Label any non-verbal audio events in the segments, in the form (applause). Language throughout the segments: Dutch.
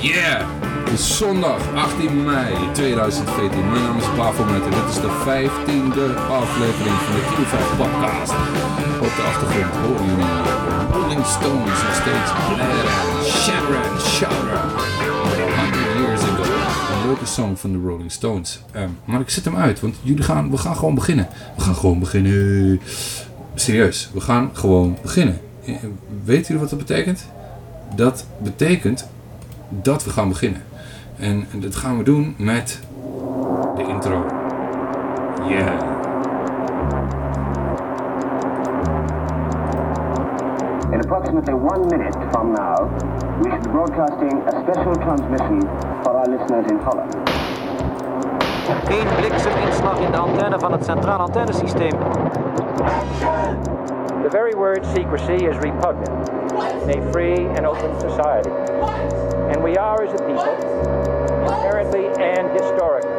Yeah! Het is zondag 18 mei 2014. Mijn naam is Pavelmet en dit is de 15e aflevering van de Q5 podcast. Op de achtergrond horen jullie Rolling Stones nog steeds blaren, shatteren, shouteren. 100 years ago. Een leuke song van de Rolling Stones. Ehm, maar ik zet hem uit, want jullie gaan, we gaan gewoon beginnen. We gaan gewoon beginnen. Serieus, we gaan gewoon beginnen. Eh, Weten jullie wat dat betekent? Dat betekent dat we gaan beginnen. En dat gaan we doen met de intro. Yeah. In approximately one minute from now, we should be broadcasting a special transmission for our listeners in Holland. Eén blikseminslag in de antenne van het centraal antennesysteem. The very word secrecy is repugnant in a free and open society. And we are, as a people, inherently and historically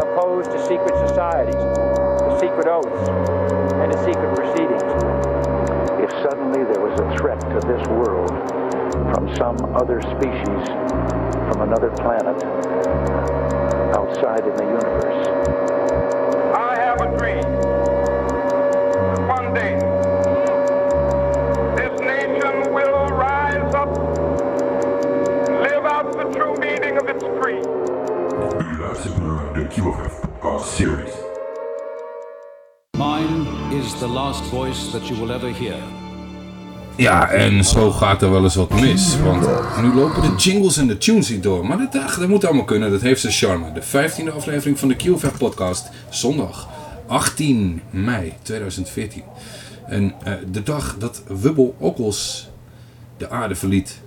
opposed to secret societies, to secret oaths, and to secret proceedings. if suddenly there was a threat to this world from some other species, from another planet, outside in the universe. QFF Podcast Series. Mine is the last voice that you will ever hear. Ja, en zo gaat er wel eens wat mis. Want nu lopen de jingles en de tunes niet door. Maar dat, dat moet allemaal kunnen. Dat heeft zijn charme. De 15e aflevering van de QFF podcast. Zondag 18 mei 2014. En eh, de dag dat Wubbel Okkels de aarde verliet.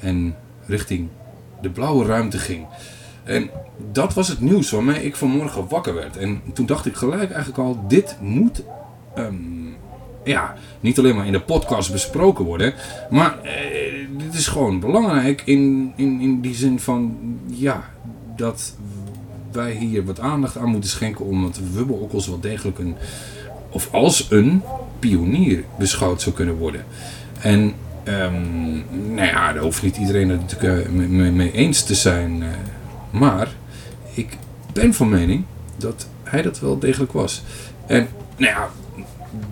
En richting de blauwe ruimte ging. En dat was het nieuws waarmee ik vanmorgen wakker werd. En toen dacht ik gelijk eigenlijk al, dit moet ehm, ja, niet alleen maar in de podcast besproken worden. Maar eh, dit is gewoon belangrijk in, in, in die zin van, ja, dat wij hier wat aandacht aan moeten schenken. Omdat Wubbel ook als wel degelijk een, of als een pionier beschouwd zou kunnen worden. En ehm, nou ja, daar hoeft niet iedereen het natuurlijk eh, mee, mee- mee eens te zijn. Maar ik ben van mening dat hij dat wel degelijk was. En nou ja,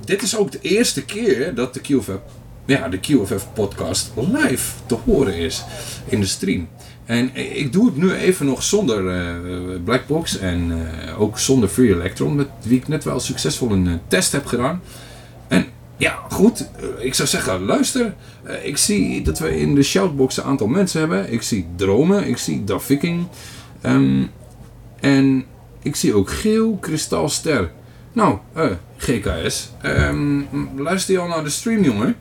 dit is ook de eerste keer dat de QFF, ja, de QFF podcast live te horen is in de stream. En ik doe het nu even nog zonder eh, Blackbox en eh, ook zonder Free Electron, met wie ik net wel succesvol een eh, test heb gedaan. En ja, goed, eh, ik zou zeggen, luister. Eh, ik zie dat we in de shoutbox een aantal mensen hebben. Ik zie Dromen, ik zie Da Viking. Ehm, en ik zie ook Geel, Kristalster. Nou, eh, GKS. Ehm, luister je al naar de stream, jongen?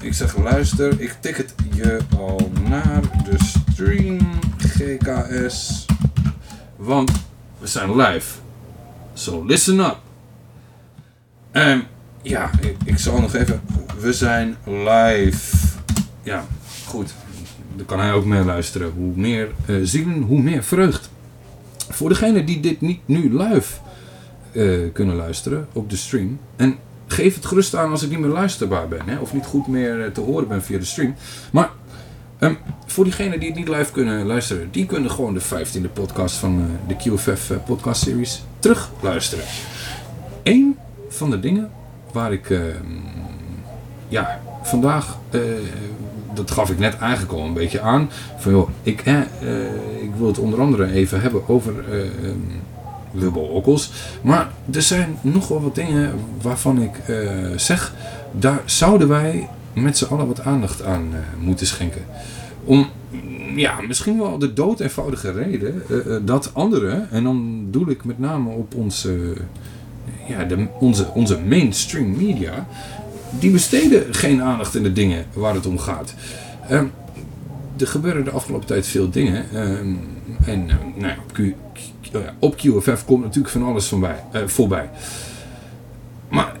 Ik zeg luister, ik tik het je al naar de stream, GKS. Want we zijn live. So listen up. Ehm, ja, ik, ik zal nog even. We zijn live. Ja, goed. Dan kan hij ook meer luisteren. Hoe meer eh, zielen, hoe meer vreugd. Voor degenen die dit niet nu live eh, kunnen luisteren op de stream. En geef het gerust aan als ik niet meer luisterbaar ben. Hè, of niet goed meer eh, te horen ben via de stream. Maar ehm, voor diegenen die het niet live kunnen luisteren. Die kunnen gewoon de 15e podcast van de QFF podcast series terug luisteren. Eén van de dingen waar ik ehm, ja, vandaag, eh, dat gaf ik net eigenlijk al een beetje aan. Van joh, ik, eh, ik wil het onder andere even hebben over eh ehm. Maar er zijn nog wel wat dingen waarvan ik eh, zeg, daar zouden wij met z'n allen wat aandacht aan moeten schenken. Om mm, ja, misschien wel de dood eenvoudige reden dat anderen, en dan doel ik met name op onze, ja, de, onze, onze mainstream media, die besteden geen aandacht in de dingen waar het om gaat. Ehm, er gebeuren de afgelopen tijd veel dingen. ehm, en eh, nou ja, op, Q, ja, op QFF komt natuurlijk van alles van bij, eh, voorbij. Maar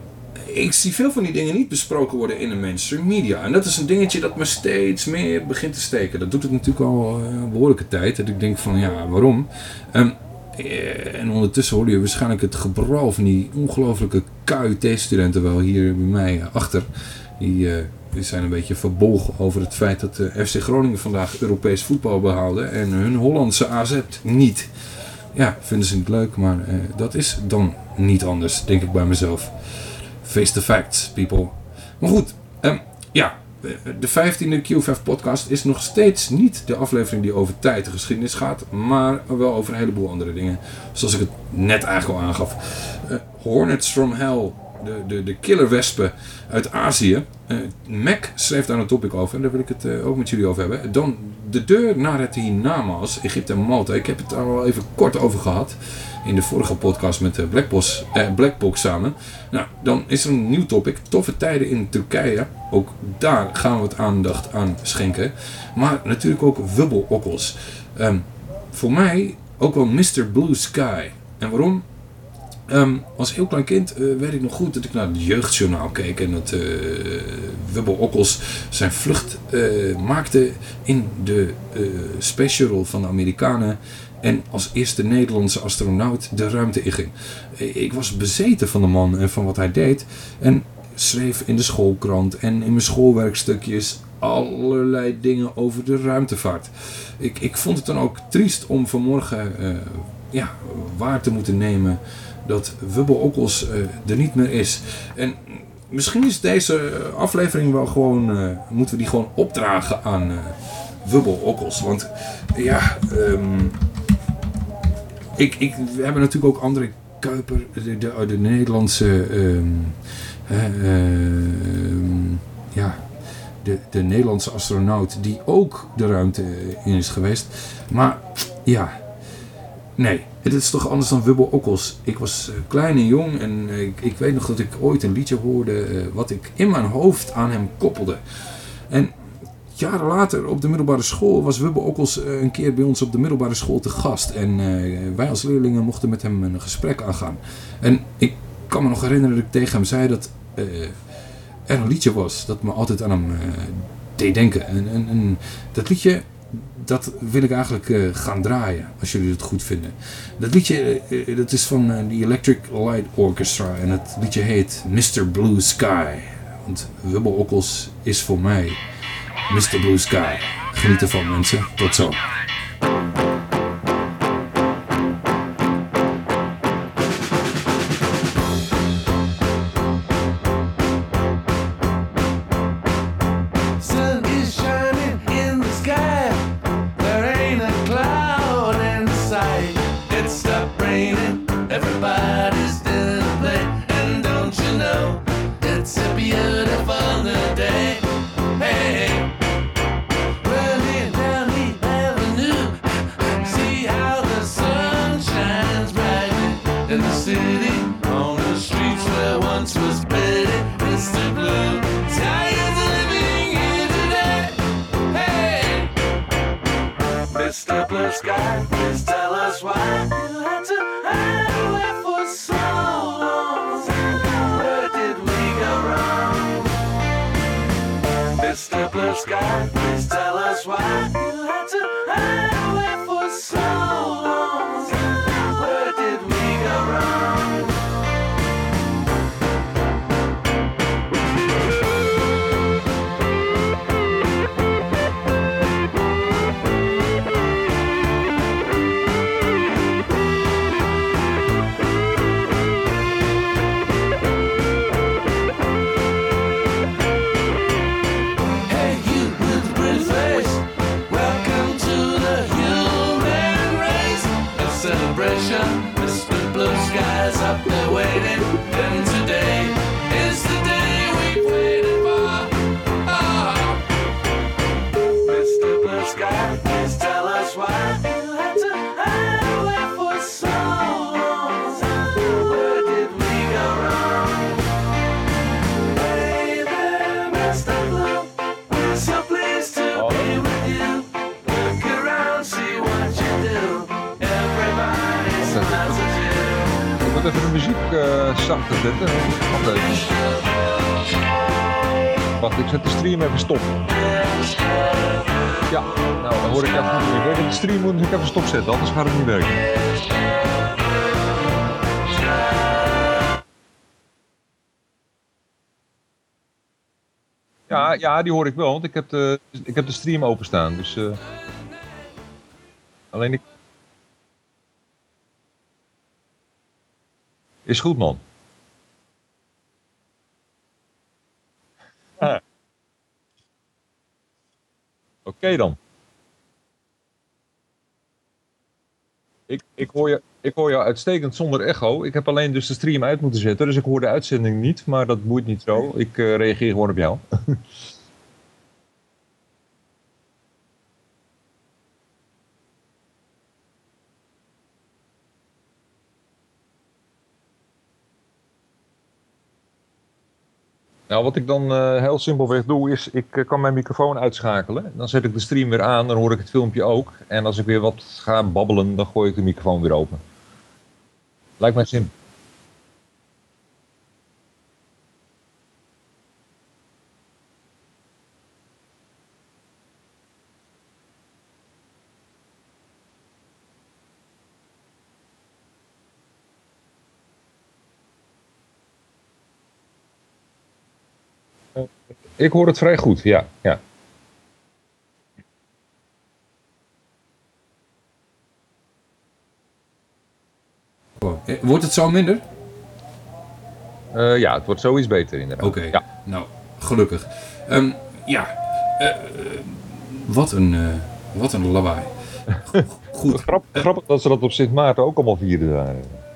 ik zie veel van die dingen niet besproken worden in de mainstream media. En dat is een dingetje dat me steeds meer begint te steken. Dat doet het natuurlijk al eh, een behoorlijke tijd. Dat ik denk van ja, waarom? Ehm, eh, en ondertussen hoor je waarschijnlijk het gebral van die ongelofelijke KUT-studenten wel hier bij mij eh, achter. Die eh, zijn een beetje verbolgen over het feit dat de FC Groningen vandaag Europees voetbal behaalde en hun Hollandse AZ niet. Ja, vinden ze niet leuk, maar eh, dat is dan niet anders, denk ik bij mezelf. Face the facts, people. Maar goed, ehm, ja, eh, de 15e QFF podcast is nog steeds niet de aflevering die over tijd en geschiedenis gaat, maar wel over een heleboel andere dingen. Zoals ik het net eigenlijk al aangaf. Eh, Hornets from Hell, de, de, de killerwespen uit Azië. Eh, Mac schreef daar een topic over en daar wil ik het eh, ook met jullie over hebben. Dan de deur naar het hiernamaals, Egypte en Malta. Ik heb het daar al even kort over gehad in de vorige podcast met eh, Blackbox, eh, Blackbox samen. Nou, dan is er een nieuw topic. Toffe tijden in Turkije. Ook daar gaan we het aandacht aan schenken. Maar natuurlijk ook wubbelokkels. Ehm, voor mij ook wel Mr. Blue Sky. En waarom? Ehm, als heel klein kind eh, weet ik nog goed dat ik naar het jeugdjournaal keek en dat eh Okkels zijn vlucht eh, maakte in de eh, Shuttle van de Amerikanen en als eerste Nederlandse astronaut de ruimte inging. Ik was bezeten van de man en van wat hij deed en schreef in de schoolkrant en in mijn schoolwerkstukjes allerlei dingen over de ruimtevaart. Ik, ik vond het dan ook triest om vanmorgen eh, ja, waar te moeten nemen dat Wubbel Okkels eh, er niet meer is. En misschien is deze aflevering wel gewoon, eh, moeten we die gewoon opdragen aan Wubbel Okkels. Want ja, ehm, ik, ik, we hebben natuurlijk ook André Kuiper, de, de, de Nederlandse, ehm, ehm, ja, de, de Nederlandse astronaut die ook de ruimte in is geweest. Maar ja, nee, het is toch anders dan Wubbel Okkels. Ik was eh, klein en jong en eh, ik, ik weet nog dat ik ooit een liedje hoorde eh, wat ik in mijn hoofd aan hem koppelde. En jaren later op de middelbare school was Wubbel Okkels eh, een keer bij ons op de middelbare school te gast. En eh, wij als leerlingen mochten met hem een gesprek aangaan. En ik kan me nog herinneren dat ik tegen hem zei dat eh, er een liedje was dat me altijd aan hem deed denken. En, dat liedje, dat wil ik eigenlijk gaan draaien, als jullie het goed vinden. Dat liedje, dat is van de Electric Light Orchestra en het liedje heet Mr. Blue Sky. Want Wubbel Okkels is voor mij Mr. Blue Sky. Geniet ervan mensen, tot zo. Stopzetten, anders gaat het niet werken. Ja, Ja, die hoor ik wel, want ik heb de, ik heb de stream openstaan. Dus, eh, alleen ik... Is goed, man. Ah. Oké dan. Ik, ik, hoor je, ik hoor jou uitstekend zonder echo. Ik heb alleen dus de stream uit moeten zetten, dus ik hoor de uitzending niet, maar dat boeit niet zo. Ik eh, reageer gewoon op jou. (laughs) Nou, wat ik dan eh, heel simpelweg doe, is ik eh, kan mijn microfoon uitschakelen. Dan zet ik de stream weer aan, dan hoor ik het filmpje ook. En als ik weer wat ga babbelen, dan gooi ik de microfoon weer open. Lijkt mij simpel. Ik hoor het vrij goed, ja. ja. Eh, Wordt het zo minder? Eh, ja, het wordt zoiets beter inderdaad. Oké, Ja. nou, gelukkig. Ehm, ja, eh, wat, een, wat een lawaai. (laughs) Goed. Grap, grappig dat ze dat op Sint Maarten ook allemaal vierden daar.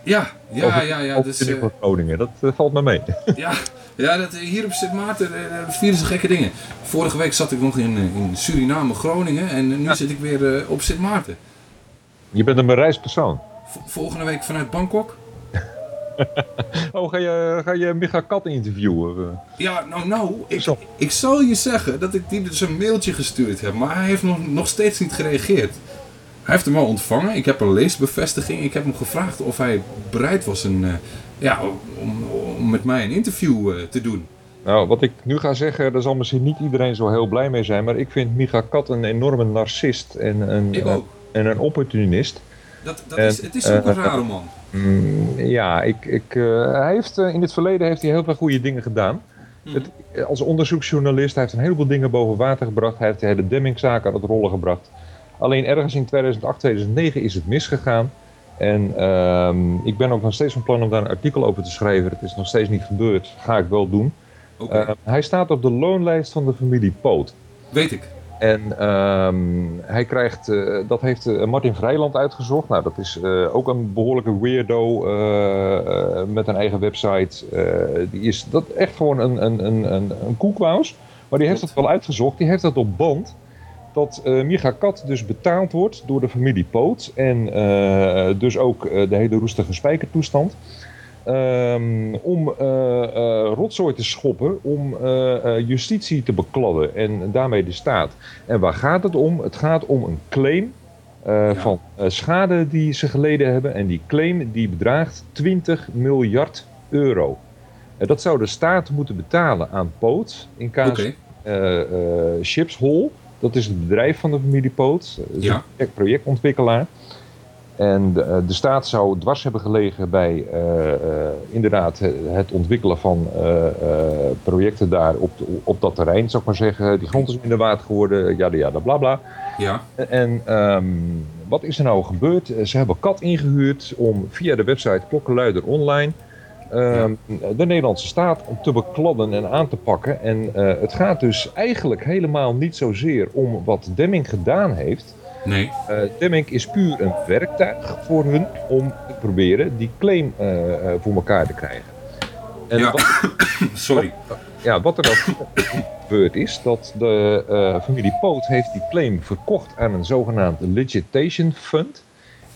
Ja, ja, Over- ja, ja. over Dus, eh, Groningen, dat eh, valt me mee. (laughs) ja, ja dat, eh, hier op Sint Maarten vieren ze gekke dingen. Vorige week zat ik nog in, in Suriname, Groningen. En nu zit ik weer op Sint Maarten. Je bent een bereisd persoon. V- volgende week vanuit Bangkok. (laughs) Oh, ga je, ga je Micha Kat interviewen? Ja, nou, nou, ik, Zo. ik zal je zeggen dat ik die dus een mailtje gestuurd heb, maar hij heeft nog, nog steeds niet gereageerd. Hij heeft hem al ontvangen, ik heb een leesbevestiging, ik heb hem gevraagd of hij bereid was een, eh, ja, om, om met mij een interview eh, te doen. Nou, wat ik nu ga zeggen, daar zal misschien niet iedereen zo heel blij mee zijn, maar ik vind Micha Kat een enorme narcist en een, Ik ook. en een opportunist. Dat, dat En, is, het is ook een eh, rare man. Mm, ja, ik, ik, eh, hij heeft, eh, in het verleden heeft hij heel veel goede dingen gedaan. Het, eh, als onderzoeksjournalist hij heeft een heleboel dingen boven water gebracht. Hij heeft de hele Demmingzaak aan het rollen gebracht. Alleen ergens in 2008, 2009 is het misgegaan. En ehm, ik ben ook nog steeds van plan om daar een artikel over te schrijven. Het is nog steeds niet gebeurd. Ga ik wel doen. Oké, Eh, hij staat op de loonlijst van de familie Poot. weet ik. En ehm, hij krijgt, eh, dat heeft eh, Martin Vrijland uitgezocht. Nou, dat is eh, ook een behoorlijke weirdo met een eigen website. Die is dat echt gewoon een, een, een, een, een koekwous. Maar die heeft dat wel uitgezocht. Die heeft dat op band. Dat eh Micha Kat dus betaald wordt door de familie Poot. En eh, dus ook eh, de hele roestige spijkertoestand. Ehm, om rotzooi te schoppen, om justitie te bekladden en daarmee de staat. En waar gaat het om? Het gaat om een claim van schade die ze geleden hebben. En die claim die bedraagt 20 miljard euro. En dat zou de staat moeten betalen aan Poot in Oké. eh, eh, Shipshol. Dat is het bedrijf van de familie Poot. Ja. een projectontwikkelaar. En de, eh, de staat zou dwars hebben gelegen bij eh, eh, inderdaad het, ontwikkelen van projecten daar op, op dat terrein, zou ik maar zeggen. Die grond is minder waard geworden, ja, ja, bla bla. Ja, En ehm, wat is er nou gebeurd? Ze hebben kat ingehuurd om via de website Klokkenluider Online ehm, de Nederlandse staat te bekladden en aan te pakken. En eh, het gaat dus eigenlijk helemaal niet zozeer om wat Demming gedaan heeft. nee. Eh Demming is puur een werktuig voor hun om te proberen die claim eh, voor elkaar te krijgen. En Ja. wat, (coughs) Sorry. ja, wat er dan gebeurd is, dat de familie Poot heeft die claim verkocht aan een zogenaamd legitation fund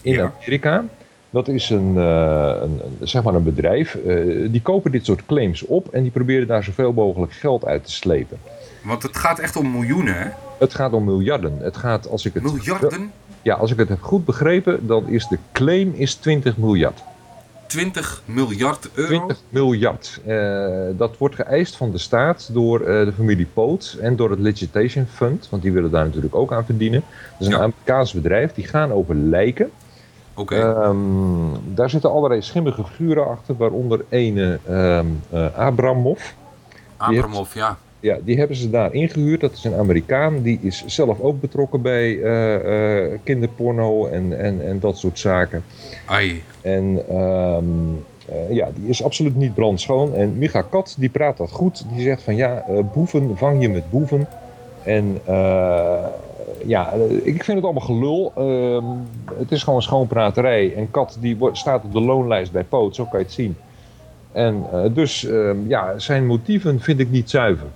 in Ja. Amerika. Dat is een, eh, een, een- zeg maar een bedrijf, eh, die kopen dit soort claims op en die proberen daar zoveel mogelijk geld uit te slepen. Want het gaat echt om miljoenen, hè? Het gaat om miljarden. Het gaat, als ik het, Miljarden? Ja, als ik het heb goed begrepen, dan is de claim is 20 miljard. 20 miljard euro? 20 miljard. Eh, dat wordt geëist van de staat door de familie Poot en door het Legitation Fund, want die willen daar natuurlijk ook aan verdienen. Dat is een Ja. Amerikaans bedrijf, die gaan over lijken. Ehm, daar zitten allerlei schimmige figuren achter, waaronder ene ehm eh, Abramov. Abramov, ja. Ja, die hebben ze daar ingehuurd. Dat is een Amerikaan. Die is zelf ook betrokken bij eh, eh, kinderporno en, en, en dat soort zaken. Ai. En ehm, eh, ja, die is absoluut niet brandschoon. En Micha Kat, die praat dat goed. Die zegt van ja, boeven vang je met boeven. En eh, ja, eh, ik vind het allemaal gelul. Ehm, het is gewoon schoonpraterij. En Kat die staat op de loonlijst bij Poot, zo kan je het zien. En eh, dus ehm, ja, zijn motieven vind ik niet zuiver.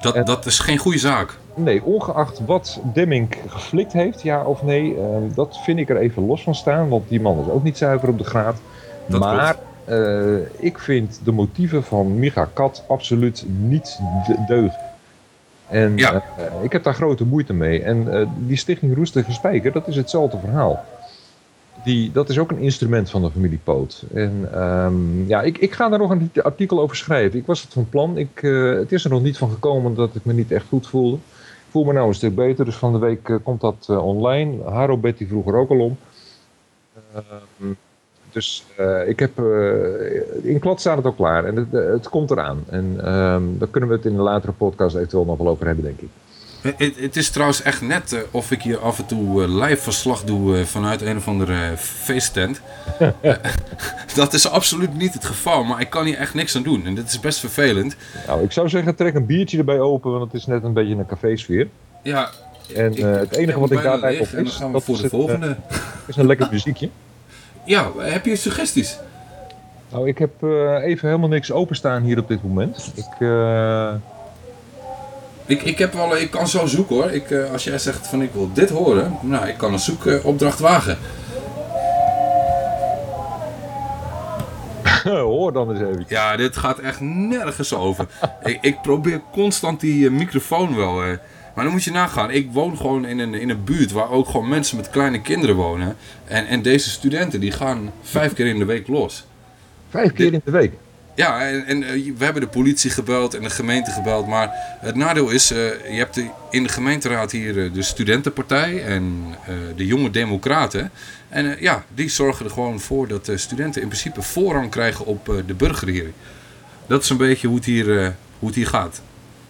Dat, dat is geen goede zaak. Nee, ongeacht wat Demming geflikt heeft, ja of nee, ehm, dat vind ik er even los van staan. Want die man is ook niet zuiver op de graad. Dat maar eh, ik vind de motieven van Micha Kat absoluut niet de- deugen. En Ja. eh, ik heb daar grote moeite mee. En eh, die stichting Roestige Spijker, dat is hetzelfde verhaal. Die, dat is ook een instrument van de familie Poot. En ehm, ja, ik, ik ga daar nog een artikel over schrijven. Ik was het van plan. Ik, eh, het is er nog niet van gekomen dat ik me niet echt goed voelde. Ik voel me nou een stuk beter, dus van de week komt dat online. Haro Betty vroeger ook al om. Dus eh, ik heb, eh, in klad staat het ook klaar en het, het komt eraan. En ehm daar kunnen we het in een latere podcast eventueel nog wel over hebben, denk ik. Het, het is trouwens echt net eh, of ik hier af en toe eh, live verslag doe eh, vanuit een of andere eh, feesttent. Eh, (laughs) (laughs) dat is absoluut niet het geval, maar ik kan hier echt niks aan doen. En dit is best vervelend. Nou, ik zou zeggen, trek een biertje erbij open, want het is net een beetje een cafésfeer. Ja, En eh, het enige wat ik daarbij op is, dat voor de volgende. eh, is een lekker muziekje. Ja, heb je suggesties? Nou, ik heb eh, even helemaal niks openstaan hier op dit moment. Ik, eh, Ik, ik, heb wel, ik kan zo zoeken hoor. Ik, eh, als jij zegt van ik wil dit horen, nou ik kan een zoekopdracht wagen. (laughs) hoor dan eens even. Ja, dit gaat echt nergens over. (laughs) ik, ik probeer constant die microfoon wel. Maar dan moet je nagaan. Ik woon gewoon in een, in een buurt waar ook gewoon mensen met kleine kinderen wonen. En, en deze studenten die gaan vijf keer in de week los. Vijf keer in de week. Ja, en, en eh, we hebben de politie gebeld en de gemeente gebeld. Maar het nadeel is, eh, je hebt de, in de gemeenteraad hier eh, de studentenpartij en de jonge democraten. En ja, die zorgen er gewoon voor dat de studenten in principe voorrang krijgen op de burger hier. Dat is een beetje hoe het hier, hoe het hier gaat.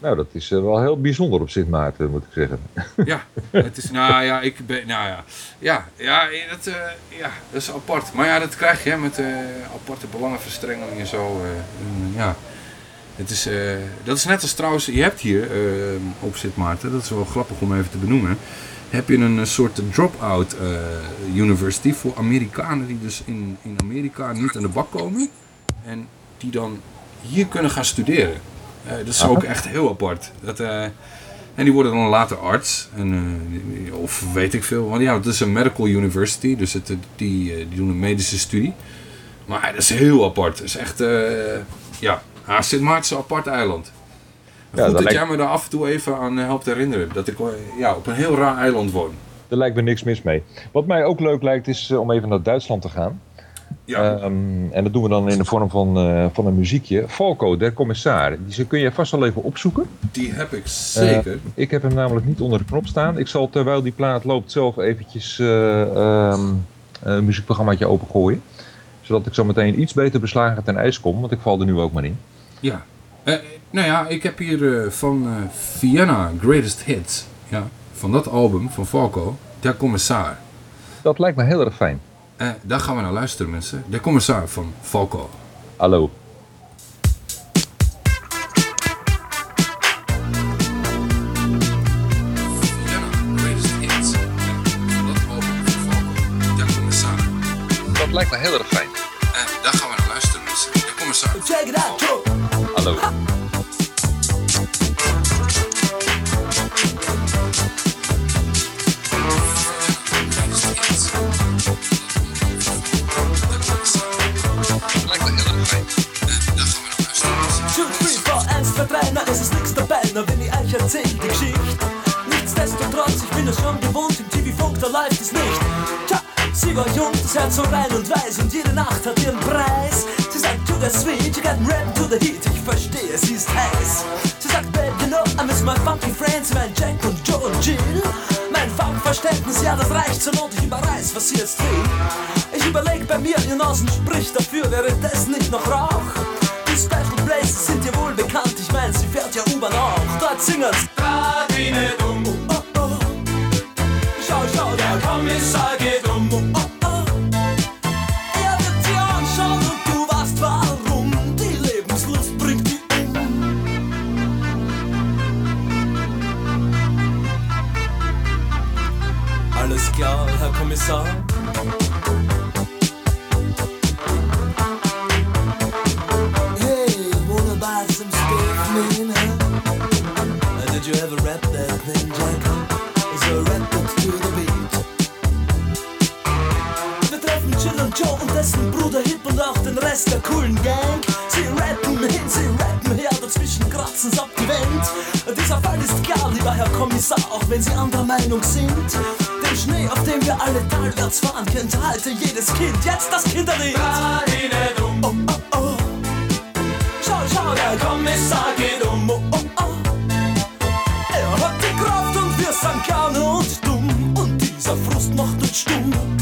Nou, dat is eh, wel heel bijzonder op Sint Maarten, moet ik zeggen. Ja, het is, nou ja, ik ben, nou ja, ja, ja, dat, eh, ja, dat is apart. Maar ja, dat krijg je met eh, aparte belangenverstrengeling en zo. ja, het is, dat is net als trouwens, je hebt hier op Sint Maarten, dat is wel grappig om even te benoemen, heb je een soort drop-out university voor Amerikanen die dus in, in Amerika niet aan de bak komen en die dan hier kunnen gaan studeren. Eh, dat is Aha. ook echt heel apart. Dat, eh, en die worden dan later arts. En, eh, of weet ik veel. Want ja, het is een medical university. Dus het, die, die doen een medische studie. Maar dat is heel apart. Het is echt... ja, ah, Sint Maarten apart eiland. Ja, Goed dat dat lijkt- jij me daar af en toe even aan helpt herinneren. Dat ik ja, op een heel raar eiland woon. Daar lijkt me niks mis mee. Wat mij ook leuk lijkt is om even naar Duitsland te gaan. Ja. Ehm, en dat doen we dan in de vorm van, eh, van een muziekje. Falco, der commissar. Die kun je vast wel even opzoeken. Die heb ik zeker. Eh, ik heb hem namelijk niet onder de knop staan. Ik zal terwijl die plaat loopt zelf eventjes eh, ehm, een muziekprogrammaatje opengooien. Zodat ik zo meteen iets beter beslagen ten ijs kom. Want ik val er nu ook maar in. Ja. Nou ja, ik heb hier van Vienna Greatest Hits. Ja, van dat album van Falco, Der Commissar. Dat lijkt me heel erg fijn. Eh, daar gaan we naar luisteren, mensen. Der Commissar van Falco. Hallo. Greatest Hits. Van dat lijkt me heel erg fijn. Eh, daar gaan we naar luisteren, mensen. Der Commissar. Check it out, Joe. Hallo. Da läuft es nicht. Tja, sie war jung, das Herz so rein und weiß und jede Nacht hat ihren Preis. Sie sagt, to the sweet, you got rap to the heat, ich verstehe, sie ist heiß. Sie sagt, babe, you know, I miss my funky friends, mein Jack und Joe und Jill. Mein Funkverständnis, ja, das reicht zur Not, ich überreiß, was sie jetzt will. Ich überleg bei mir, ihr Nasen spricht dafür, wäre das nicht noch Rauch? Die Special Places sind dir wohl bekannt, ich mein, sie fährt ja U-Bahn auch. Dort singen's. Dreh dich Alles klar, Herr Kommissar. Rest der coolen Gang. Sie rappen hin, sie rappen her, dazwischen kratzen's ab die Wand. Dieser Fall ist klar, lieber Herr Kommissar, auch wenn Sie anderer Meinung sind. Den Schnee, auf dem wir alle talwärts fahren, kennt heute jedes Kind. Jetzt das Kinderlied. Oh, oh, oh. Schau, schau, der Kommissar geht um. Oh, oh, oh. Er hat die Kraft und wir sind gern und dumm. Und dieser Frust macht uns stumm.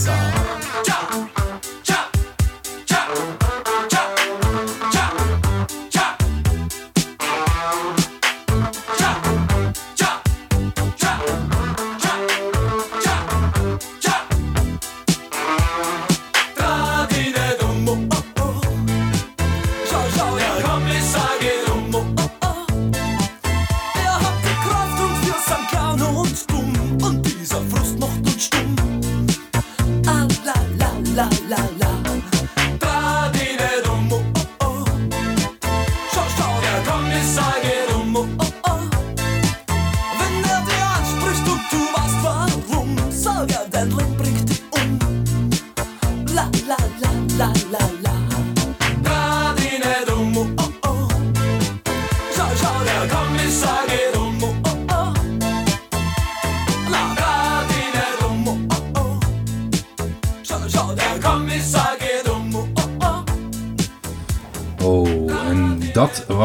song. Der Kommissar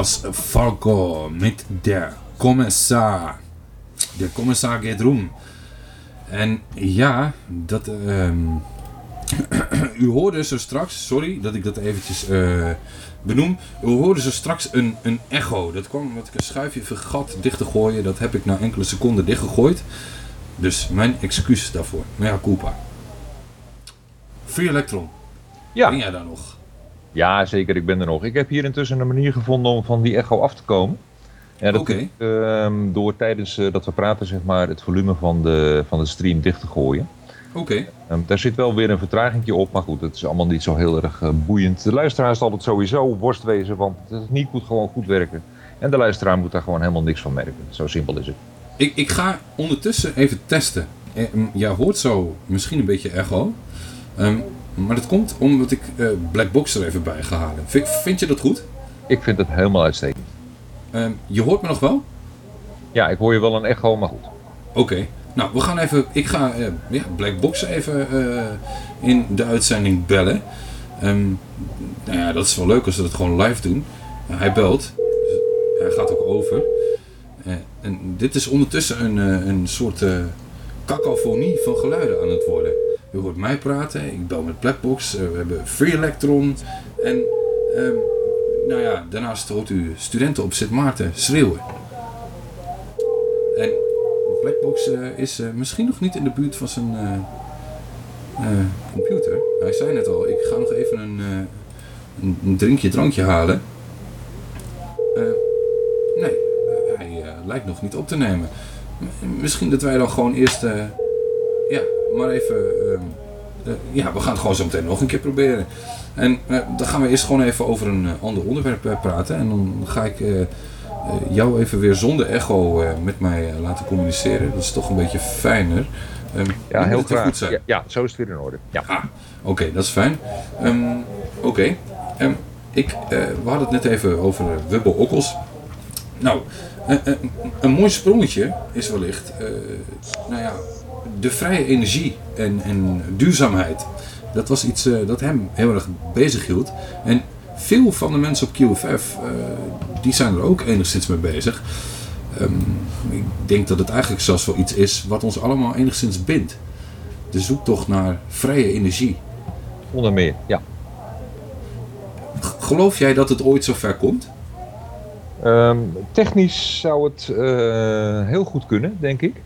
was Falco met de commissar. De commissar geht rum. En ja, dat... ehm, (clears throat) u hoorde zo straks, sorry dat ik dat eventjes eh, benoem. U hoorde zo straks een, een echo. Dat kwam omdat ik een schuifje vergat dicht te gooien. Dat heb ik na enkele seconden dichtgegooid. Dus mijn excuus daarvoor. Maar ja, Koopa. Free Electron. Ja. Ben jij daar nog? Ja, zeker. Ik ben er nog. Ik heb hier intussen een manier gevonden om van die echo af te komen. Ja, dat ik, ehm, door tijdens eh, dat we praten, zeg maar, het volume van de, van de stream dicht te gooien. Oké. Ehm, daar zit wel weer een vertraging op, maar goed, het is allemaal niet zo heel erg eh, boeiend. De luisteraar is altijd sowieso worst wezen, want de techniek moet gewoon goed werken. En de luisteraar moet daar gewoon helemaal niks van merken. Zo simpel is het. Ik, ik ga ondertussen even testen. Eh, mm, Jij hoort zo misschien een beetje echo. Ehm, maar dat komt omdat ik eh Black Box er even bij ga halen. Vind, vind je dat goed? Ik vind het helemaal uitstekend. Ehm, je hoort me nog wel? Ja, ik hoor je wel een echo, maar goed. Oké. Nou, we gaan even. Ik ga ja, Black Box even eh, in de uitzending bellen. Ehm, nou ja, dat is wel leuk als we dat gewoon live doen. Hij belt. Dus hij gaat ook over. En dit is ondertussen een, een soort cacophonie van geluiden aan het worden. U hoort mij praten, ik bel met Blackbox, eh, we hebben Free Electron. En ehm, nou ja, daarnaast hoort u studenten op Sint Maarten schreeuwen. En Blackbox eh, is eh, misschien nog niet in de buurt van zijn computer. Hij zei net al, ik ga nog even een, een, drinkje, drankje halen. Nee, hij lijkt nog niet op te nemen. Misschien dat wij dan gewoon eerst, ja, maar even, ehm, eh, ja, we gaan het gewoon zo meteen nog een keer proberen. En eh, dan gaan we eerst gewoon even over een eh, ander onderwerp praten. En dan ga ik jou even weer zonder echo met mij laten communiceren. Dat is toch een beetje fijner. Ehm, Ja, heel graag. goed zijn. Ja, ja, zo is het weer in orde. Ja. Ah, oké, dat is fijn. Ehm, oké, ik, we hadden het net even over Okkels. Nou, een mooi sprongetje is wellicht, nou ja, de vrije energie en, en duurzaamheid. Dat was iets eh, dat hem heel erg bezig hield. En veel van de mensen op QFF, eh, die zijn er ook enigszins mee bezig. Ehm, ik denk dat het eigenlijk zelfs wel iets is wat ons allemaal enigszins bindt. De zoektocht naar vrije energie. Onder meer, ja. Geloof jij dat het ooit zo ver komt? Ehm, technisch zou het eh, heel goed kunnen, denk ik.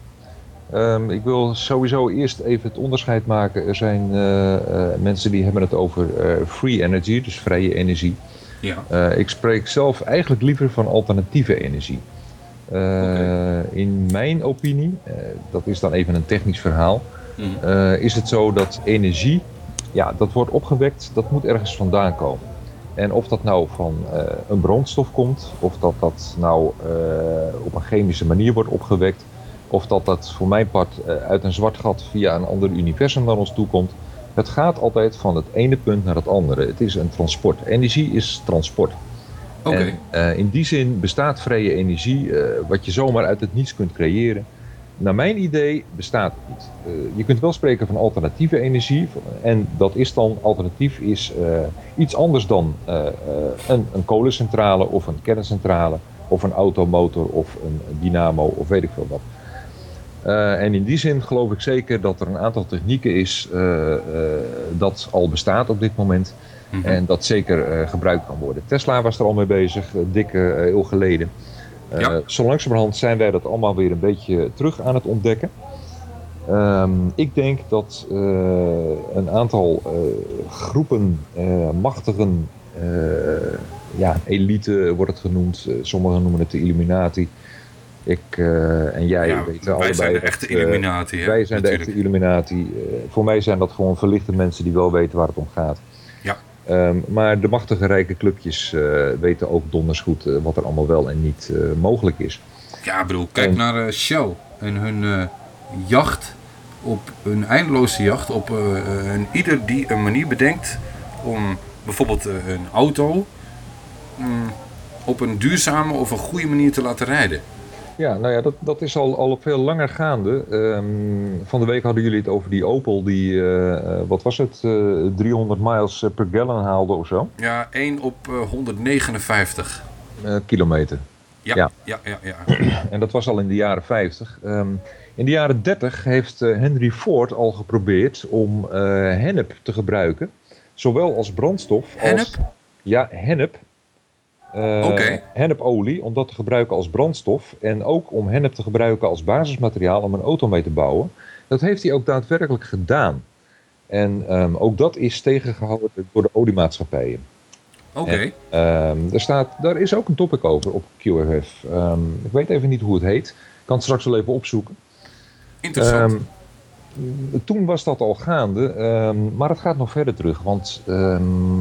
Ehm, ik wil sowieso eerst even het onderscheid maken. Er zijn eh, eh, mensen die hebben het over eh, free energy, dus vrije energie. Ja. Ik spreek zelf eigenlijk liever van alternatieve energie. In mijn opinie, dat is dan even een technisch verhaal, Mhm. is het zo dat energie, ja, dat wordt opgewekt, dat moet ergens vandaan komen. En of dat nou van een brandstof komt, of dat dat nou op een chemische manier wordt opgewekt, of dat dat voor mijn part eh, uit een zwart gat via een ander universum naar ons toe komt. Het gaat altijd van het ene punt naar het andere. Het is een transport. Energie is transport. Oké. Eh, in die zin bestaat vrije energie, eh, wat je zomaar uit het niets kunt creëren. Naar mijn idee bestaat het niet. Je kunt wel spreken van alternatieve energie. En dat is dan, alternatief is iets anders dan een, een kolencentrale of een kerncentrale. Of een automotor of een dynamo of weet ik veel wat. Eh, en in die zin geloof ik zeker dat er een aantal technieken is eh, eh, dat al bestaat op dit moment. Mhm. En dat zeker gebruikt kan worden. Tesla was er al mee bezig, dikke eeuw geleden. Ja. Zo langzamerhand zijn wij dat allemaal weer een beetje terug aan het ontdekken. Ehm, ik denk dat een aantal groepen, machtigen, ja, elite wordt het genoemd. Sommigen noemen het de Illuminati. Ik eh, en jij Ja, weten wij allebei. zijn de echte eh, Illuminati. hè? wij zijn Natuurlijk. de echte Illuminati. Eh, voor mij zijn dat gewoon verlichte mensen die wel weten waar het om gaat. Ja. Ehm, maar de machtige rijke clubjes weten ook donders goed wat er allemaal wel en niet mogelijk is. Ja, bedoel, kijk En- naar Shell en hun jacht op hun eindeloze jacht op eh, eh, en ieder die een manier bedenkt om bijvoorbeeld eh, een auto mm, op een duurzame of een goede manier te laten rijden. Ja, nou ja, dat, dat is al, al veel langer gaande. Ehm, van de week hadden jullie het over die Opel die, eh, eh, wat was het, eh, 300 miles per gallon haalde of zo? Ja, 1 op eh, 159. Eh, kilometer. Ja, Ja. ja, ja, ja. (clears throat) En dat was al in de jaren 50. Ehm, in de jaren 30 heeft eh, Henry Ford al geprobeerd om eh, hennep te gebruiken. Zowel als brandstof als... Hennep? Ja, hennep. Eh. Hennepolie, om dat te gebruiken als brandstof. En ook om hennep te gebruiken als basismateriaal om een auto mee te bouwen. Dat heeft hij ook daadwerkelijk gedaan. En ehm, ook dat is tegengehouden door de oliemaatschappijen. Oké. Ehm, er staat, daar is ook een topic over op QFF. Ehm, ik weet even niet hoe het heet. Ik kan het straks wel even opzoeken. Interessant. Toen was dat al gaande, maar het gaat nog verder terug. Want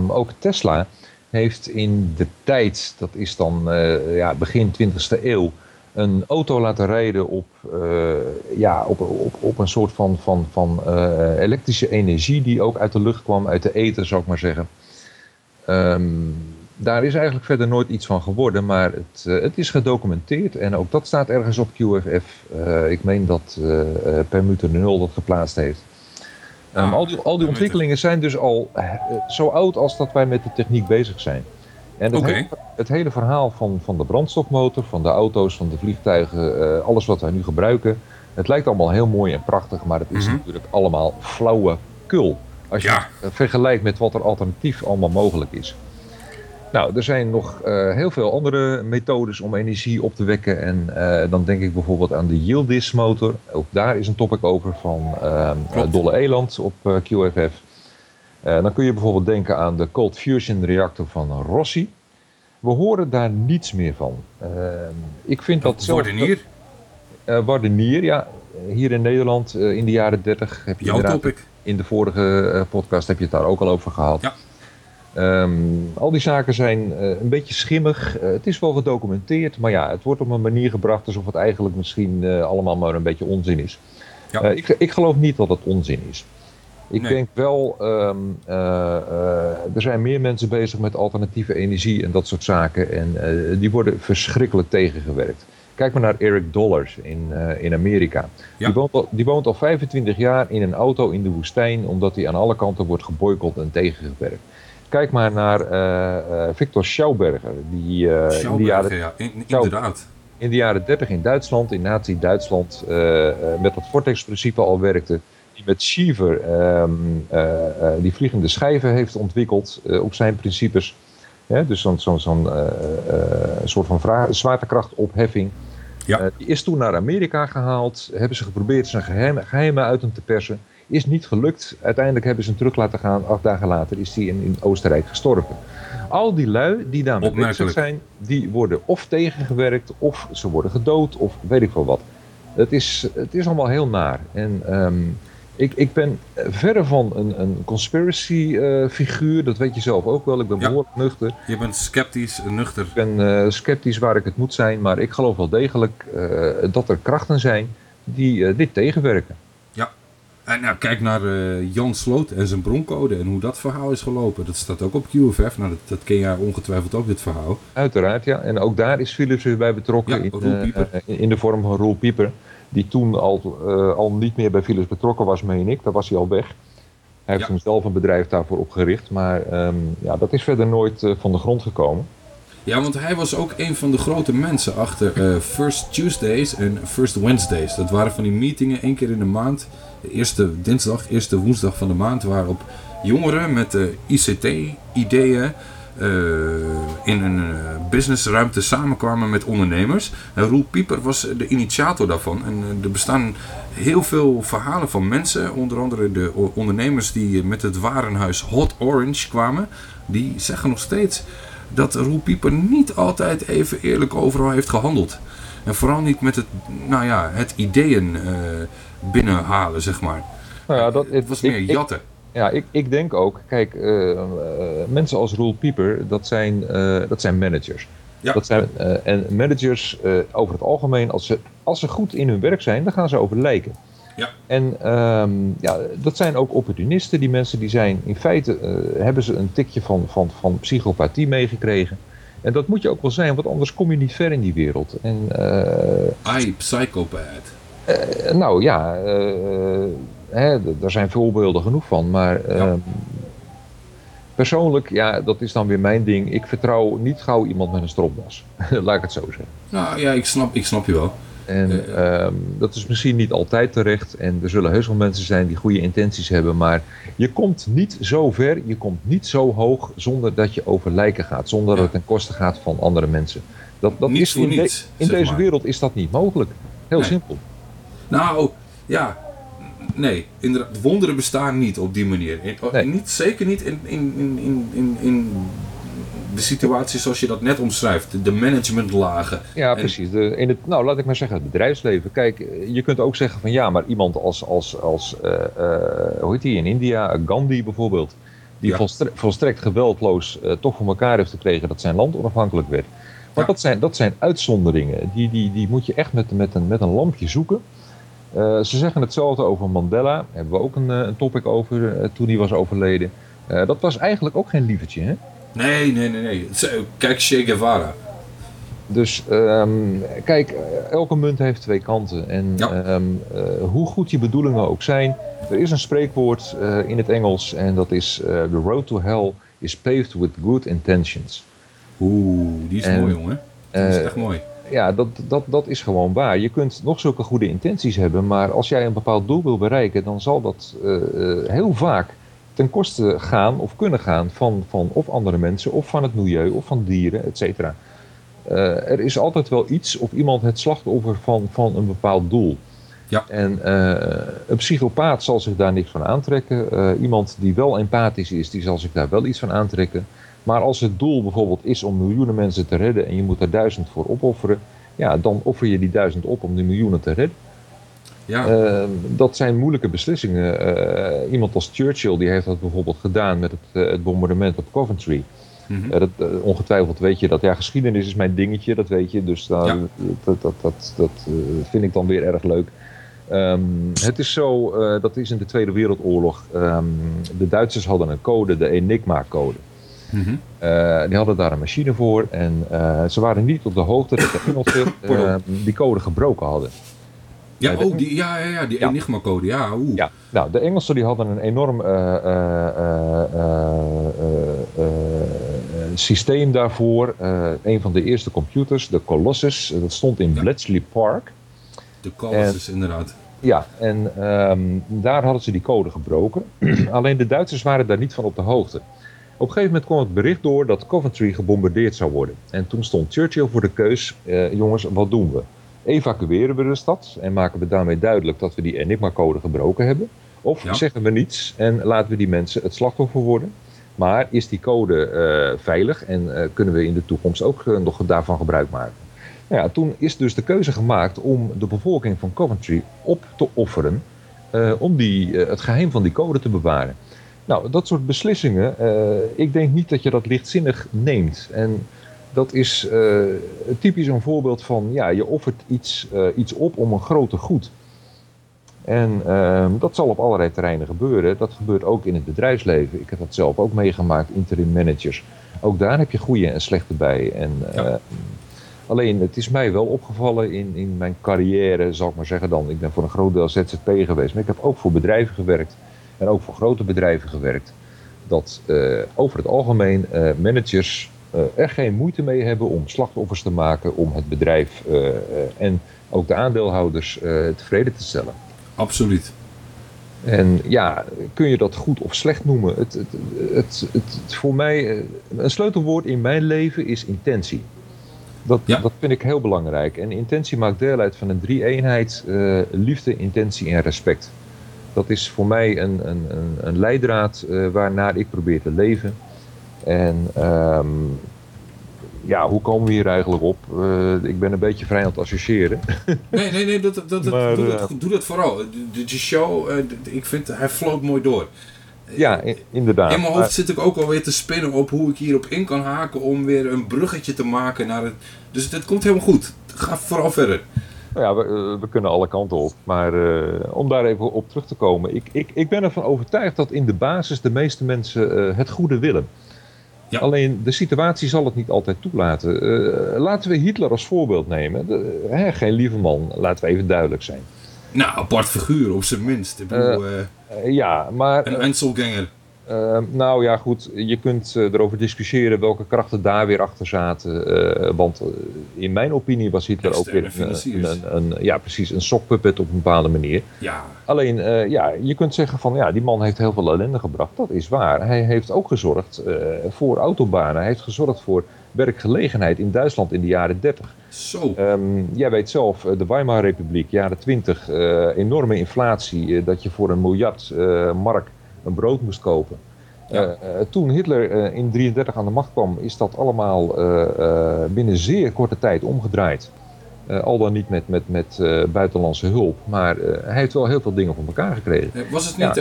ook Tesla heeft in de tijd, dat is dan eh, ja, begin 20e eeuw, een auto laten rijden op, eh, ja, op, op, op een soort van, van, van eh, elektrische energie die ook uit de lucht kwam, uit de ether zou ik maar zeggen. Ehm, daar is eigenlijk verder nooit iets van geworden, maar het, het is gedocumenteerd en ook dat staat ergens op QFF. Ik meen dat uh, Permuter 0 dat geplaatst heeft. Um, al, die, al die ontwikkelingen zijn dus al uh, zo oud als dat wij met de techniek bezig zijn. En het, hele, het hele verhaal van, van de brandstofmotor, van de auto's, van de vliegtuigen, uh, alles wat wij nu gebruiken, het lijkt allemaal heel mooi en prachtig, maar het is Mhm. natuurlijk allemaal flauwekul. Als je Ja. het vergelijkt met wat er alternatief allemaal mogelijk is. Nou, er zijn nog eh, heel veel andere methodes om energie op te wekken. En eh, dan denk ik bijvoorbeeld aan de Yildiz motor. Ook daar is een topic over van eh. Dolle Eland op QFF. Dan kun je bijvoorbeeld denken aan de Cold Fusion reactor van Rossi. We horen daar niets meer van. Ik vind dat. Wardenier, Eh Wardenier, ja. Hier in Nederland in de jaren 30 heb je jouw topic. in de vorige podcast heb je het daar ook al over gehad. Ja. Ehm, al die zaken zijn eh, een beetje schimmig. Eh, het is wel gedocumenteerd, maar ja, het wordt op een manier gebracht alsof het eigenlijk misschien eh, allemaal maar een beetje onzin is. Ja. Ik, ik geloof niet dat het onzin is. Ik Nee. denk wel, ehm, eh, eh, er zijn meer mensen bezig met alternatieve energie en dat soort zaken. En die worden verschrikkelijk tegengewerkt. Kijk maar naar Eric Dollars in, in Amerika. Die, woont al, die woont al 25 jaar in een auto in de woestijn, omdat hij aan alle kanten wordt geboycott en tegengewerkt. Kijk maar naar eh, eh, Victor Schauberger, die eh, in de Schauberger, jaren, ja, in- inderdaad. in de jaren 30 in Duitsland, in Nazi-Duitsland, met dat Vortex-principe al werkte. Die met Schiever ehm, eh, eh, die vliegende schijven heeft ontwikkeld op zijn principes. Hè, dus zo'n eh, eh, soort van zwaartekrachtopheffing. Ja. Die is toen naar Amerika gehaald. Hebben ze geprobeerd zijn geheimen, geheimen uit hem te persen. Is niet gelukt. Uiteindelijk hebben ze hem terug laten gaan. Acht dagen later is hij in, in Oostenrijk gestorven. Al die lui die daarmee bezig zijn, die worden of tegengewerkt, of ze worden gedood, of weet ik veel wat. Het is, het is allemaal heel naar. En ehm, ik, ik ben verre van een, een conspiracy eh, figuur, dat weet je zelf ook wel. Ik ben Ja. behoorlijk nuchter. Je bent sceptisch, nuchter. Ik ben eh, sceptisch waar ik het moet zijn, maar ik geloof wel degelijk eh, dat er krachten zijn die eh, dit tegenwerken. En nou, kijk naar eh, Jan Sloot en zijn broncode en hoe dat verhaal is gelopen. Dat staat ook op QFF. Nou, dat, dat ken jij ongetwijfeld ook, dit verhaal. Uiteraard, ja. En ook daar is Philips weer bij betrokken Ja, in, eh, in, de vorm van Roel Pieper. Die toen al, eh, al niet meer bij Philips betrokken was, meen ik. Daar was hij al weg. Hij heeft Ja. hem zelf een bedrijf daarvoor opgericht. Maar ehm, ja, dat is verder nooit eh, van de grond gekomen. Ja, want hij was ook een van de grote mensen achter eh, First Tuesdays en First Wednesdays. Dat waren van die meetingen één keer in de maand. Eerste dinsdag, eerste woensdag van de maand. Waarop jongeren met eh, ICT-ideeën in een eh, businessruimte samenkwamen met ondernemers. En Roel Pieper was de initiator daarvan. En eh, er bestaan heel veel verhalen van mensen. Onder andere de ondernemers die met het warenhuis Hot Orange kwamen. Die zeggen nog steeds dat Roel Pieper niet altijd even eerlijk overal heeft gehandeld. En vooral niet met het, nou ja, het ideeën eh, binnenhalen, zeg maar. Nou ja, dat, Het was meer ik- jatten. Ja, ik, ik denk ook, kijk, eh, eh, mensen als Roel Pieper, dat zijn, eh, dat zijn managers. Ja. Dat zijn, en managers over het algemeen, als ze, als ze goed in hun werk zijn, dan gaan ze over lijken. Ja. En ehm, ja, dat zijn ook opportunisten. Die mensen die zijn in feite, hebben ze een tikje van, van, van psychopathie meegekregen. En dat moet je ook wel zijn, want anders kom je niet ver in die wereld. En Ai, psychopath. Eh, nou ja, eh, hè, daar zijn voorbeelden genoeg van. Maar ehm, persoonlijk, ja, dat is dan weer mijn ding. Ik vertrouw niet gauw iemand met een stropdas. (laughs) Laat ik het zo zeggen. Nou ja, ik snap, ik snap je wel. En ehm, dat is misschien niet altijd terecht. En er zullen heus wel mensen zijn die goede intenties hebben. Maar je komt niet zo ver, je komt niet zo hoog zonder dat je over lijken gaat. Zonder dat het ten koste gaat van andere mensen. Dat, dat Niet is voor in, de- niets, in deze maar. wereld is dat niet mogelijk. Heel Nee. simpel. Nou, ja. Nee, inderdaad. Wonderen bestaan niet op die manier. In- oh, Nee. Niet, zeker niet in, in, in, in, in, de situatie zoals je dat net omschrijft. De managementlagen. Ja, En- precies. De, in het, nou, laat ik maar zeggen, het bedrijfsleven. Kijk, je kunt ook zeggen van ja, maar iemand als, als, als eh, eh, hoe heet die in India, Gandhi bijvoorbeeld, die Ja. volstrekt geweldloos eh, toch voor elkaar heeft gekregen dat zijn land onafhankelijk werd. Maar Ja. dat, zijn, dat zijn uitzonderingen. Die, die, die moet je echt met, met, een, met een lampje zoeken. Eh, ze zeggen hetzelfde over Mandela. Daar hebben we ook een, eh, een topic over eh, toen hij was overleden. Dat was eigenlijk ook geen lievertje, hè? Nee, nee, nee, nee. Kijk, Che Guevara. Dus ehm, kijk, elke munt heeft twee kanten. En Ja. ehm, eh, hoe goed je bedoelingen ook zijn, er is een spreekwoord in het Engels en dat is: eh, The road to hell is paved with good intentions. Oeh, die is En, mooi, jongen. Die is echt mooi. Ja, dat, dat, dat is gewoon waar. Je kunt nog zulke goede intenties hebben, maar als jij een bepaald doel wil bereiken, dan zal dat eh, eh, heel vaak ten koste gaan of kunnen gaan van, van of andere mensen, of van het milieu, of van dieren, et cetera. Eh, er is altijd wel iets of iemand het slachtoffer van, van een bepaald doel. Ja. En een psychopaat zal zich daar niks van aantrekken. Iemand die wel empathisch is, die zal zich daar wel iets van aantrekken. Maar als het doel bijvoorbeeld is om miljoenen mensen te redden en je moet er duizend voor opofferen, ja, dan offer je die duizend op om die miljoenen te redden. Ja, Eh, dat zijn moeilijke beslissingen. Eh, iemand als Churchill die heeft dat bijvoorbeeld gedaan met het, eh, het bombardement op Coventry. Mhm. Eh, dat, ongetwijfeld weet je dat. Ja, geschiedenis is mijn dingetje, dat weet je. Dus daar- Ja. dat, dat, dat, dat vind ik dan weer erg leuk. Ehm, het is zo, dat is in de Tweede Wereldoorlog. ehm, de Duitsers hadden een code, de Enigma-code. Mhm. Eh, die hadden daar een machine voor en eh, ze waren niet op de hoogte dat de Engelsen (laughs) eh, die code gebroken hadden. Ja, oh, die, ja, ja, ja, die Ja. Enigma-code. Ja, oeh. Ja, nou, de Engelsen die hadden een enorm systeem daarvoor. Een van de eerste computers, de Colossus, dat stond in Ja. Bletchley Park. De Colossus, inderdaad. Ja, en ehm, daar hadden ze die code gebroken. (clears throat) Alleen de Duitsers waren daar niet van op de hoogte. Op een gegeven moment kwam het bericht door dat Coventry gebombardeerd zou worden. En toen stond Churchill voor de keus, eh, jongens, wat doen we? Evacueren we de stad en maken we daarmee duidelijk dat we die Enigma-code gebroken hebben? Of Ja. zeggen we niets en laten we die mensen het slachtoffer worden? Maar is die code eh, veilig en eh, kunnen we in de toekomst ook eh, nog daarvan gebruik maken? Nou ja, toen is dus de keuze gemaakt om de bevolking van Coventry op te offeren om die, het geheim van die code te bewaren. Nou, dat soort beslissingen, eh, ik denk niet dat je dat lichtzinnig neemt. En dat is eh, typisch een voorbeeld van, ja, je offert iets, eh, iets op om een groter goed. En ehm, dat zal op allerlei terreinen gebeuren. Dat gebeurt ook in het bedrijfsleven. Ik heb dat zelf ook meegemaakt, interim managers. Ook daar heb je goede en slechte bij. En, Ja. alleen, het is mij wel opgevallen in, in mijn carrière, zal ik maar zeggen dan. Ik ben voor een groot deel ZZP geweest, maar ik heb ook voor bedrijven gewerkt. En ook voor grote bedrijven gewerkt. Dat eh, over het algemeen eh, managers eh, er geen moeite mee hebben om slachtoffers te maken. Om het bedrijf en ook de aandeelhouders tevreden te stellen. Absoluut. En ja, kun je dat goed of slecht noemen? Het, het, het, het, voor mij, een sleutelwoord in mijn leven is intentie. Dat, Ja. dat vind ik heel belangrijk. En intentie maakt deel uit van een drie-eenheid: liefde, intentie en respect. Dat is voor mij een, een, een, een leidraad eh, waarnaar ik probeer te leven. En ehm, ja, hoe komen we hier eigenlijk op? Eh, ik ben een beetje vrij aan het associëren. (laughs) Nee, nee, nee, dat, dat, dat, Maar, doe, eh, dat, doe dat vooral. De, show, eh, de- ik vind, hij floot mooi door. ja, inderdaad. In mijn Maar- hoofd zit ik ook alweer te spinnen op hoe ik hierop in kan haken om weer een bruggetje te maken naar het... Dus dit komt helemaal goed. Ga vooral verder. Nou ja, we, eh, we kunnen alle kanten op. Maar eh, om daar even op terug te komen. Ik, ik, ik ben ervan overtuigd dat in de basis de meeste mensen eh, het goede willen. Ja. Alleen de situatie zal het niet altijd toelaten. Laten we Hitler als voorbeeld nemen. De- hè, geen lieve man, laten we even duidelijk zijn. Nou, apart figuur op zijn minst. Ik bedoel, ja, maar een Einzelganger. Eh, nou ja, goed. Je kunt eh, erover discussiëren welke krachten daar weer achter zaten. eh, want eh, in mijn opinie was Hitler ook weer een, een, een, ja, precies, een sokpuppet op een bepaalde manier. Ja, Alleen, ja, je kunt zeggen van ja, die man heeft heel veel ellende gebracht. Dat is waar. Hij heeft ook gezorgd voor autobanen. Hij heeft gezorgd voor werkgelegenheid in Duitsland in de jaren 30. zo. Ehm, jij weet zelf, de Weimar Republiek, jaren 20, eh, enorme inflatie. dat je voor een miljard mark een brood moest kopen. Ja. Eh, eh, toen Hitler eh, in 33 aan de macht kwam, is dat allemaal binnen zeer korte tijd omgedraaid. Al dan niet met, met, met buitenlandse hulp. Maar hij heeft wel heel veel dingen voor elkaar gekregen. Was het niet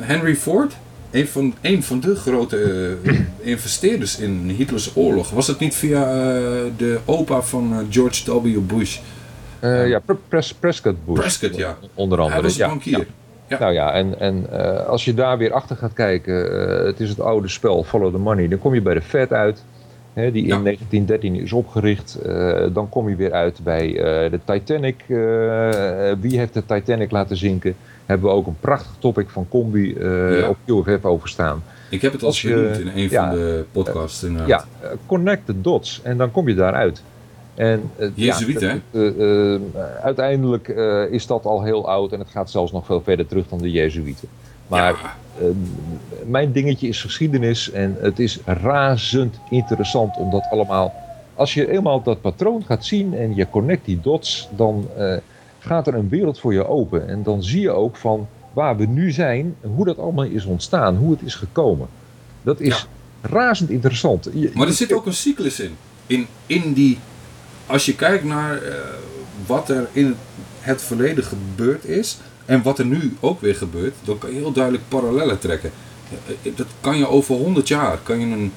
Henry Ford? Een van, een van de grote investeerders in Hitlers oorlog. Was het niet via de opa van George W. Bush? Ja, Pre- Pres- Prescott Bush. Prescott, ja. Onder andere. Hij was bankier. ja. Ja. Nou ja, en, en eh, als je daar weer achter gaat kijken, eh, het is het oude spel Follow the Money, dan kom je bij de Fed uit, hè, die in Ja. 1913 is opgericht. Eh, dan kom je weer uit bij de Titanic. Wie heeft de Titanic laten zinken? Hebben we ook een prachtig topic van Combi Ja. op QFF over staan. Ik heb het al Als je- genoemd in een van de podcasts. inderdaad. Ja, connect the dots en dan kom je daaruit. En, eh, Jezuïet, ja, hè? eh, eh, uiteindelijk is dat al heel oud en het gaat zelfs nog veel verder terug dan de Jezuïeten. Maar Ja. mijn dingetje is geschiedenis en het is razend interessant om dat allemaal... Als je eenmaal dat patroon gaat zien en je connect die dots, dan gaat er een wereld voor je open. En dan zie je ook van waar we nu zijn, hoe dat allemaal is ontstaan, hoe het is gekomen. Dat is razend interessant. Je- Maar er zit ook een cyclus in. In, in die, als je kijkt naar eh, wat er in het verleden gebeurd is en wat er nu ook weer gebeurt, dan kan je heel duidelijk parallellen trekken. Eh, eh, Dat kan je over 100 jaar, kan je een,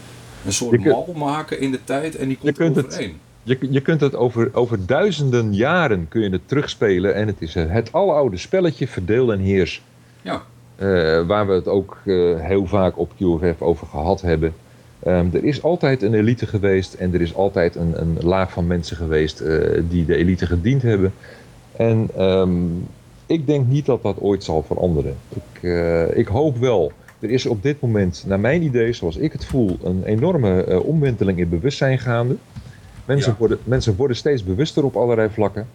een soort Je kunt- mal maken in de tijd en die komt kunt het- overeen. Je, je kunt het over, over duizenden jaren kun je het terugspelen en het is het aloude spelletje verdeel en heers. Ja, waar we het ook heel vaak op QFF over gehad hebben. Ehm, er is altijd een elite geweest en er is altijd een, een laag van mensen geweest eh, die de elite gediend hebben. En ehm, ik denk niet dat dat ooit zal veranderen. Ik, eh, ik hoop wel. Er is op dit moment, naar mijn idee, zoals ik het voel, een enorme eh, omwenteling in bewustzijn gaande. Mensen, Ja. worden, mensen worden steeds bewuster op allerlei vlakken.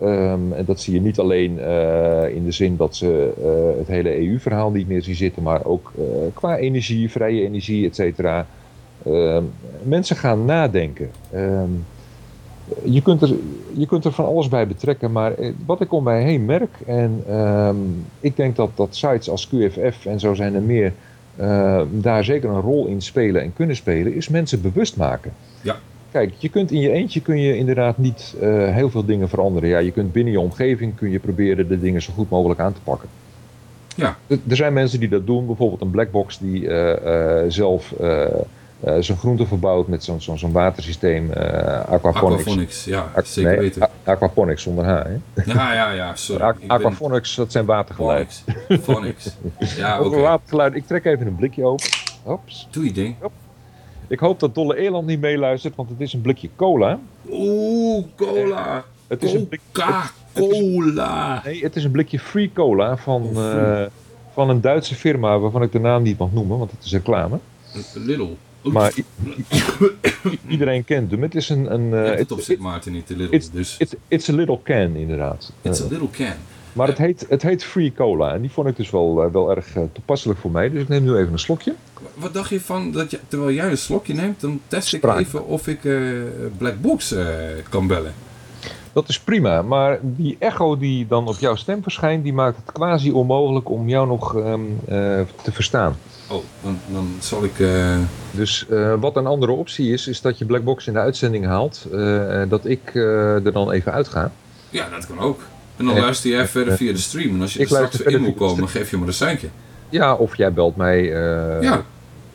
Ehm, en dat zie je niet alleen eh, in de zin dat ze eh, het hele EU-verhaal niet meer zien zitten, maar ook eh, qua energie, vrije energie, et cetera. Ehm, mensen gaan nadenken. Ehm, je, kunt er, je kunt er van alles bij betrekken, maar wat ik om mij heen merk, en ik denk dat, dat sites als QFF en zo zijn er meer, daar zeker een rol in spelen en kunnen spelen, is mensen bewust maken. Ja. Kijk, je kunt in je eentje kun je inderdaad niet eh, heel veel dingen veranderen. Ja, je kunt binnen je omgeving kun je proberen de dingen zo goed mogelijk aan te pakken. Ja. Er, er zijn mensen die dat doen, bijvoorbeeld een Blackbox die eh, eh, zelf zijn groenten verbouwt met zo'n zo'n zo'n watersysteem, aquaponics. Aquaponics, ja, Aqu- zeker nee, weten. aquaponics zonder H, hè? Ja, ja, ja, sorry. (laughs) Aqu- aquaponics, dat zijn watergeluiden. Phonics. Phonics. Ja, (laughs) oké. Over watergeluiden. Ik trek even een blikje open. Hops. Doe je ding. Ik hoop dat Dolle Eland niet meeluistert, want het is een blikje cola. Oeh, cola. Het is Coca-Cola. Nee, het is een blikje free cola van, eh, van een Duitse firma waarvan ik de naam niet mag noemen, want het is reclame. Little. Maar (coughs) iedereen kent hem. Het is een... een Je eh, hebt het it- op zit Maarten niet, de Little. it's, Dus it's, it's a little can, inderdaad. it's a Eh, little can. Maar het heet, het heet free cola en die vond ik dus wel, eh, wel erg eh, toepasselijk voor mij. Dus ik neem nu even een slokje. Wat dacht je van, dat je, terwijl jij een slokje neemt, dan test ik Spraak. even of ik eh Black Box kan bellen. Dat is prima, maar die echo die dan op jouw stem verschijnt, die maakt het quasi onmogelijk om jou nog ehm, eh, te verstaan. Oh, dan, dan zal ik... Dus wat een andere optie is, is dat je Blackbox in de uitzending haalt, dat ik er dan even uitga. ja, dat kan ook. En dan Eh, luister jij verder eh, via de stream. En als je er straks in moet komen, geef je me een seintje. Ja, of jij belt mij. eh, Ja.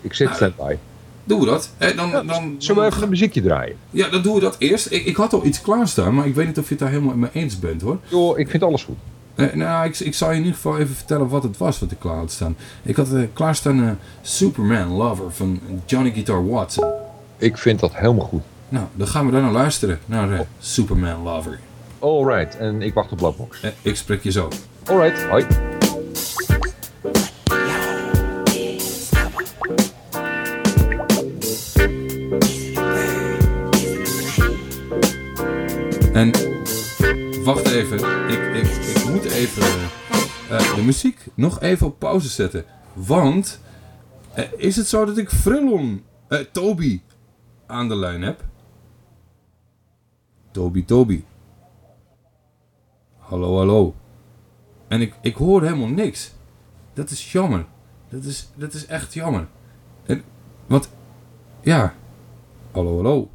Ik zit Nou, standby. Doen we dat? Eh, dan, dan, dan, Zullen we even een muziekje draaien? Ja, dan doen we dat eerst. Ik, ik had al iets klaarstaan, maar ik weet niet of je het daar helemaal mee eens bent hoor. Joh, ik vind alles goed. Eh, nou, ik, ik zal je in ieder geval even vertellen wat het was wat ik klaar had staan. Ik had eh, klaarstaan eh, Superman Lover van Johnny Guitar Watson. Ik vind dat helemaal goed. Nou, dan gaan we daar naar luisteren, naar eh, Superman Lover. Alright, en ik wacht op Blackbox. Eh, ik spreek je zo. Alright, hoi. En wacht even, ik, ik, ik moet even eh, de muziek nog even op pauze zetten. Want eh, is het zo dat ik Frillon, eh, Toby, aan de lijn heb? Toby, Toby. Hallo, hallo. En ik, ik hoor helemaal niks. Dat is jammer. Dat is, dat is echt jammer. En, want, ja. Hallo, hallo.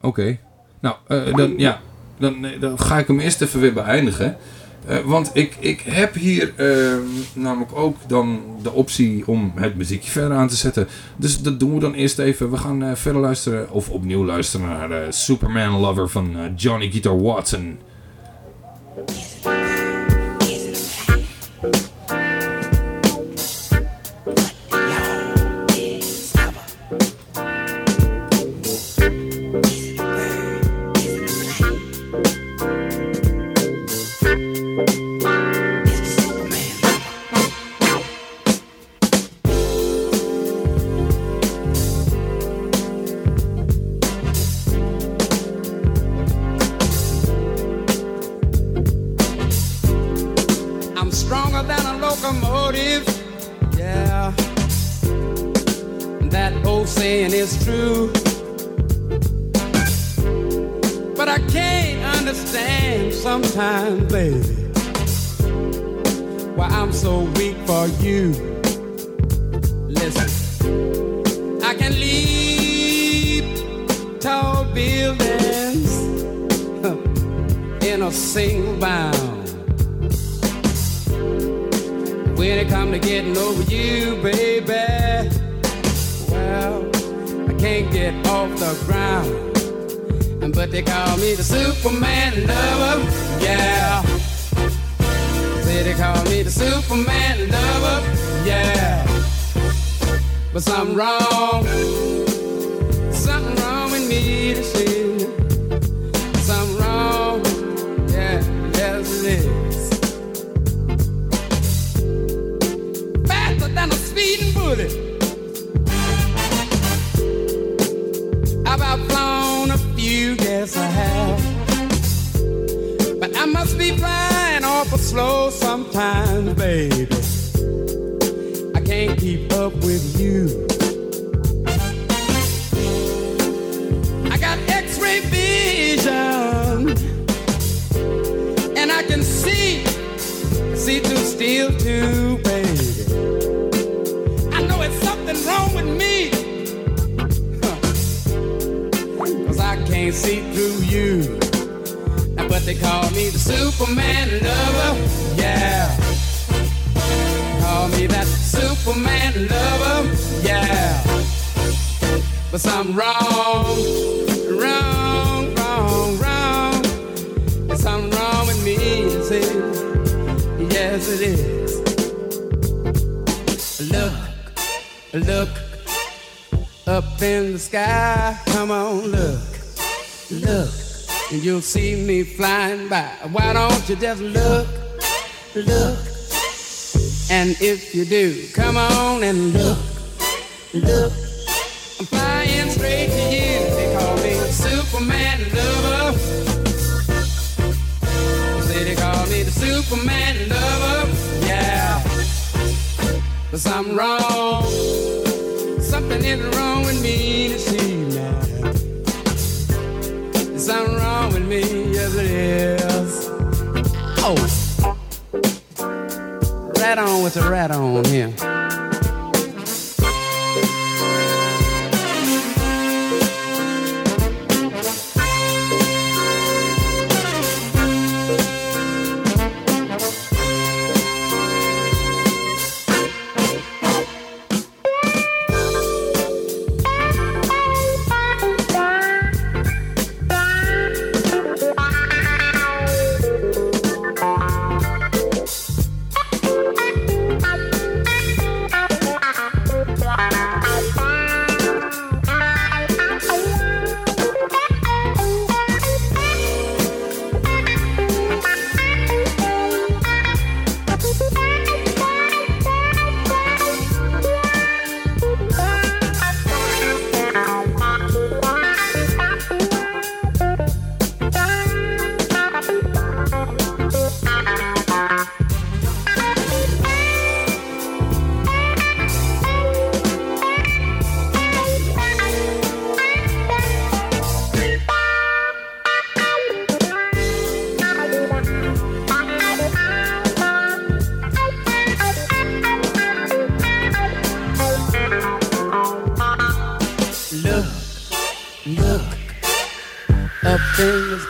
Oké. Nou, eh, dan, ja, dan, eh, dan ga ik hem eerst even weer beëindigen. Eh, want ik, ik heb hier eh, namelijk ook dan de optie om het muziekje verder aan te zetten. Dus dat doen we dan eerst even. We gaan verder luisteren, of opnieuw luisteren naar Superman Lover van Johnny Guitar Watson. Music. But I can't understand sometimes, baby, why I'm so weak for you. Listen, I can leap tall buildings in a single bound. When it come to getting over you, baby, well, I can't get off the ground. But they call me the Superman lover, yeah. Say they call me the Superman lover, yeah. but something wrong. Something wrong with me to see. Something wrong. Yeah, yes it is. Faster than a speeding bullet. Yes I have. But I must be flying awful slow sometimes, baby. I can't keep up with you. I got X-ray vision, and I can see, see through steel too, can't see through you. But they call me the Superman lover, yeah. Call me that Superman lover, yeah. But something wrong, wrong, wrong, wrong. There's something wrong with me, is it? Yes, it is. Look, look up in the sky. Come on, look, look, and you'll see me flying by. Why don't you just look, look? And if you do, come on and look, look. I'm flying straight to you. They call me Superman lover. Say they call me the Superman lover. Yeah. But something wrong. Something is wrong with me to see with me, yes it is. Oh. Right on with the rat on here.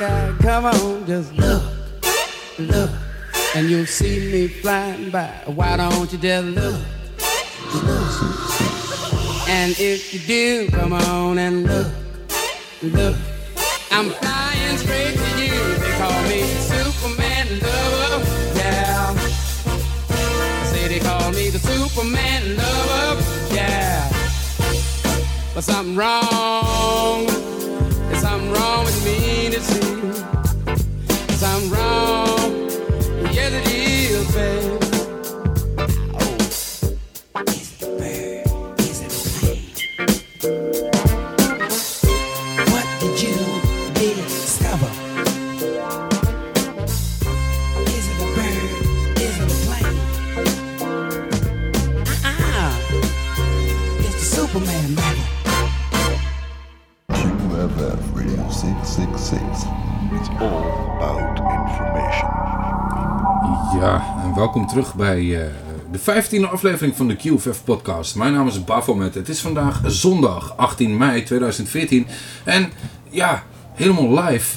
Sky. Come on, just look, look, and you'll see me flying by. Why don't you just look, look? And if you do, come on and look, look. I'm flying straight to you. They call me Superman lover, yeah. Say they call me the Superman lover, yeah. But something wrong. There's something wrong with me welkom terug bij eh, de 15e aflevering van de QFF podcast. Mijn naam is Bafomet. Het is vandaag zondag 18 mei 2014. En ja, helemaal live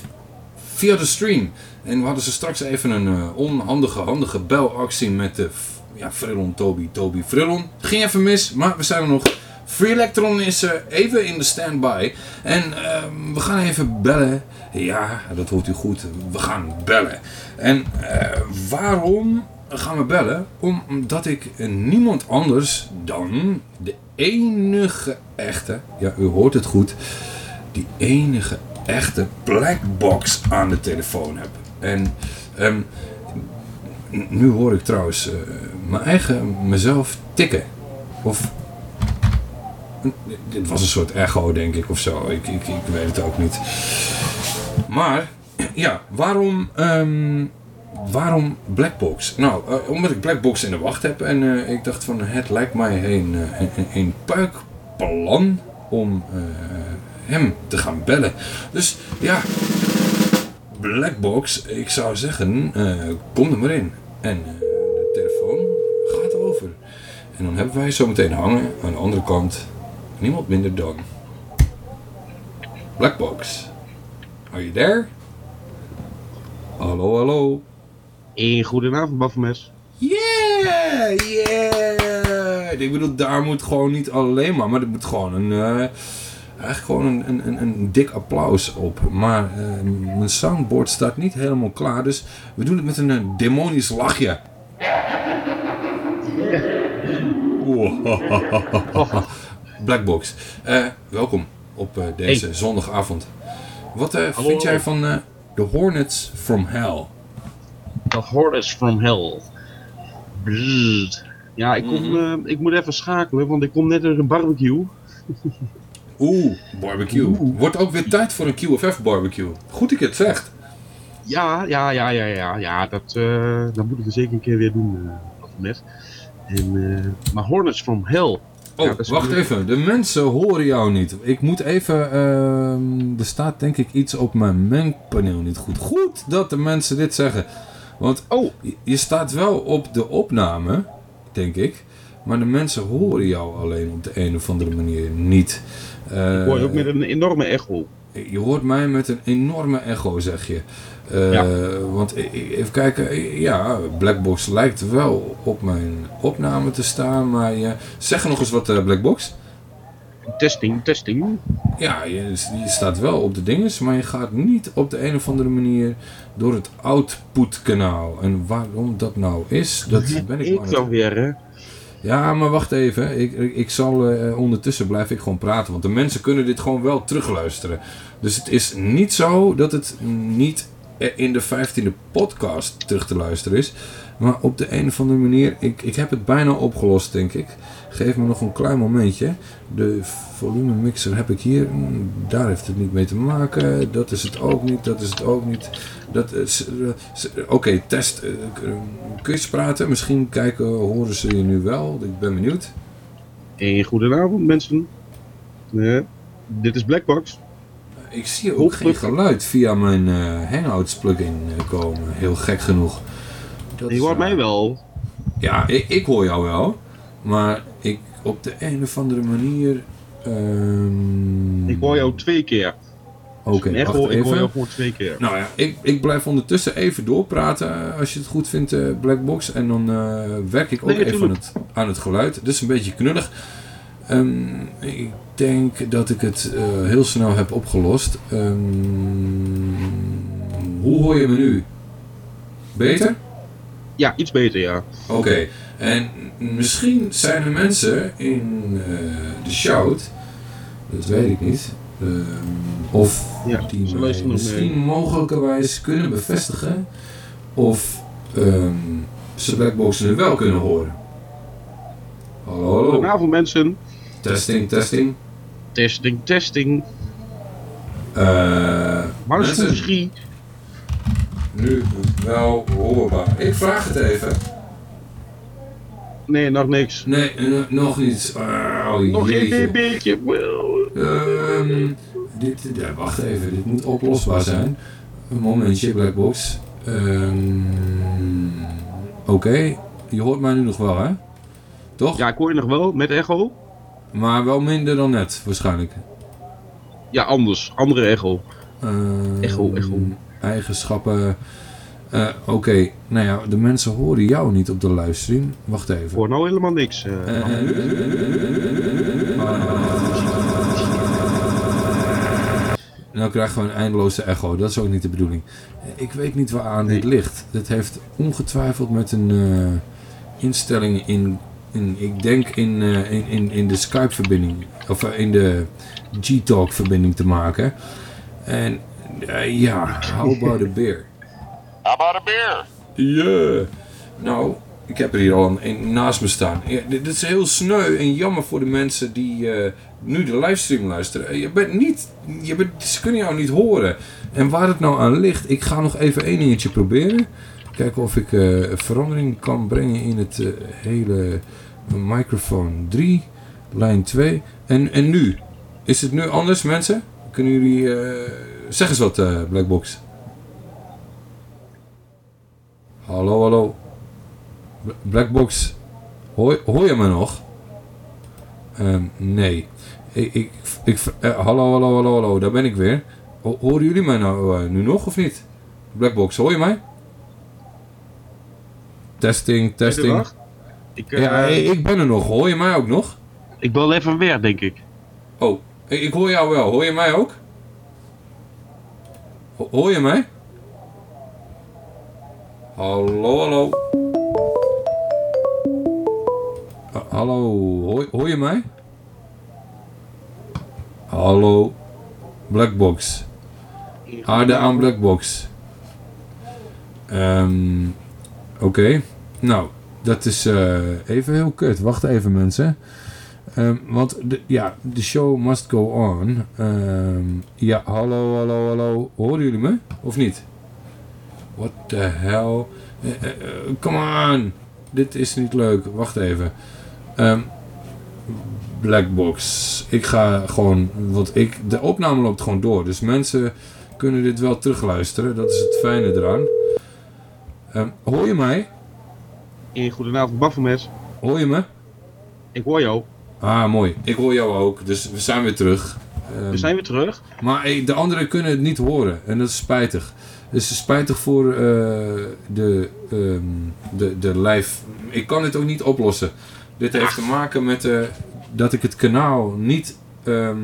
via de stream. En we hadden ze straks even een eh, onhandige, handige belactie met de ja, Frillon, Toby, Toby, Frillon. Ging even mis, maar we zijn er nog. Free Electron is eh, even in de standby. En ehm, we gaan even bellen. Ja, dat hoort u goed. We gaan bellen. En waarom gaan we bellen omdat ik niemand anders dan de enige echte, ja u hoort het goed, die enige echte blackbox aan de telefoon heb. En ehm, nu hoor ik trouwens eh, mijn eigen mezelf tikken. Of dit was een soort echo denk ik of zo. Ik, ik, ik weet het ook niet. Maar (clears throat) ja, waarom, ehm, waarom Blackbox? Nou, eh, omdat ik Blackbox in de wacht heb en eh, ik dacht van het lijkt mij een, eh, een, een, een puikplan om hem te gaan bellen. Dus ja, Blackbox, ik zou zeggen, kom er maar in. En de telefoon gaat over. En dan hebben wij zometeen hangen aan de andere kant niemand minder dan Blackbox. Are you there? Hallo, hallo. Een goedenavond, Baffelmes. Yeah, yeah. Ik bedoel, daar moet gewoon niet alleen maar, maar er moet gewoon een, eh, eigenlijk gewoon een, een, een, een dik applaus op. Maar eh, mijn soundboard staat niet helemaal klaar, dus we doen het met een, eh, demonisch lachje. (laughs) Wow. Blackbox, Eh, welkom op eh, deze Hey. zondagavond. Wat eh, vind jij van eh The Hornets from Hell? The Hornets from Hell. Ja, ik, kom, Mhm. eh, ik moet even schakelen, want ik kom net uit een barbecue. (laughs) Oeh, barbecue. Wordt ook weer tijd voor een QFF barbecue. Goed je het zegt. Ja, ja, ja, ja, ja, ja dat, eh, dat moeten we zeker een keer weer doen, eh Baffelmes. En, maar Hornets from Hell. Oh, Ja, wacht weer- even. De mensen horen jou niet. Ik moet even... ehm, er staat denk ik iets op mijn mengpaneel niet goed. Goed dat de mensen dit zeggen. Want oh. je, staat wel op de opname, denk ik. Maar de mensen horen jou alleen op de een of andere manier niet. Eh, Ik hoor je ook met een enorme echo. Je hoort mij met een enorme echo, zeg je. Eh, Ja. Want even kijken, eh, ja, Blackbox lijkt wel op mijn opname te staan, maar je... zeg nog eens wat, eh, Blackbox. Testing, testing. Ja, je, je staat wel op de dinges, maar je gaat niet op de een of andere manier door het outputkanaal. En waarom dat nou is, dat ben ik Ik maar dan weer, hè. ja, maar wacht even. Ik, ik, ik zal eh, ondertussen blijf ik gewoon praten. Want de mensen kunnen dit gewoon wel terugluisteren. Dus het is niet zo dat het niet eh, in de 15e podcast terug te luisteren is. Maar op de een of andere manier, ik, ik heb het bijna opgelost denk ik. Geef me nog een klein momentje. De volume mixer heb ik hier. Mm, Daar heeft het niet mee te maken. Dat is het ook niet. Dat is het ook niet. Dat is, eh, s- Oké, test. eh, eh, kun je eens praten? Misschien kijken, horen ze je nu wel. Ik ben benieuwd. Een goedenavond, mensen. Eh, dit is Blackbox. Ik zie ook geen geluid via mijn eh, Hangouts plugin eh, komen. Heel gek genoeg. Dat Je hoort mij wel. Ja, ik, ik hoor jou wel. Maar ik op de een of andere manier... ehm, Ik hoor jou twee keer. Oké, echo, wacht ik hoor jou gewoon twee keer. Nou ja, ik, ik blijf ondertussen even doorpraten als je het goed vindt, eh, Blackbox. En dan eh, werk ik ook Nee, even aan het, aan het geluid. Het is een beetje knullig. Ehm, ik denk dat ik het eh, heel snel heb opgelost. Ehm, hoe hoor je me nu? Beter? Ja, iets beter, ja. Oké, en misschien zijn er mensen in eh, de shout, dat weet ik niet, ehm, of die mij luisteren nog misschien mee. mogelijkerwijs kunnen bevestigen of ehm, ze Blackbox nu wel kunnen horen. Hallo, hallo. Goedenavond, mensen. Testing, testing. Testing, testing. Eh Maar is mensen, goed schie. nu wel hoorbaar. Ik vraag het even. Nee, nog niks. Nee, eh, nog niet. Oh, Nog jeetje. een beetje. Ehm, dit, ja, wacht even, dit moet oplosbaar zijn. Een momentje, Blackbox. Ehm, Oké, je hoort mij nu nog wel, hè? Toch? Ja, ik hoor je nog wel, met echo. Maar wel minder dan net, waarschijnlijk. Ja, anders. Andere echo. Ehm, Echo, echo. Eigenschappen. Eh, Oké, nou ja, de mensen horen jou niet op de livestream. Wacht even. Ik hoor nou helemaal niks. eh. nou krijgen we een eindeloze echo. Dat is ook niet de bedoeling. Ik weet niet waaraan dit ligt. Dit heeft ongetwijfeld met een eh, instelling in, in... Ik denk in, eh, in, in, in de Skype-verbinding. Of eh, in de G-Talk-verbinding te maken. En eh, ja, how about a beer? How about a beer? Ja. Nou, ik heb er hier al een, naast me staan. Dit, is heel sneu en jammer voor de mensen die eh, nu de livestream luisteren. Eh, Je bent niet, je bent, ze kunnen jou niet horen. En waar het nou aan ligt, ik ga nog even één dingetje proberen. Kijken of ik eh, verandering kan brengen in het hele microfoon 3, lijn 2. En, en nu? Is het nu anders, mensen? Kunnen jullie... zeg eens wat, Blackbox. Hallo, hallo. Bla- Blackbox, hoor, hoor je me nog? Ehm, nee. Ik, ik, ik, eh, hallo, hallo, hallo, hallo, daar ben ik weer. Ho- horen jullie mij nou eh, nu nog of niet? Blackbox, hoor je mij? Testing, testing. Ik, eh, ja, ik ik ben er nog. Hoor je mij ook nog? Ik bel even weer, denk ik. Oh, ik, ik hoor jou wel. Hoor je mij ook? Ho- hoor je mij? Hallo, hallo. Ha- hallo, hoor, hoor je mij? Hallo, Blackbox. Aarde aan Blackbox. Ehm Oké, nou, dat is eh, even heel kut. Wacht even mensen. Ehm, want de, ja, de show must go on. Ehm, ja, hallo, hallo, hallo. Horen jullie me? Of niet? What the hell? Eh, eh, eh, come on. Dit is niet leuk. Wacht even. Ehm Blackbox. Ik ga gewoon... Want ik, de opname loopt gewoon door. Dus mensen kunnen dit wel terugluisteren. Dat is het fijne eraan. Ehm, hoor je mij? In goedenavond, Baphomet. Hoor je me? Ik hoor jou. Ah, mooi. Ik hoor jou ook. Dus we zijn weer terug. Ehm, We zijn weer terug. Maar eh, de anderen kunnen het niet horen. En dat is spijtig. Dus spijtig voor eh, de, ehm, de, de live... Ik kan dit ook niet oplossen. Dit heeft te maken met eh, dat ik het kanaal niet ehm,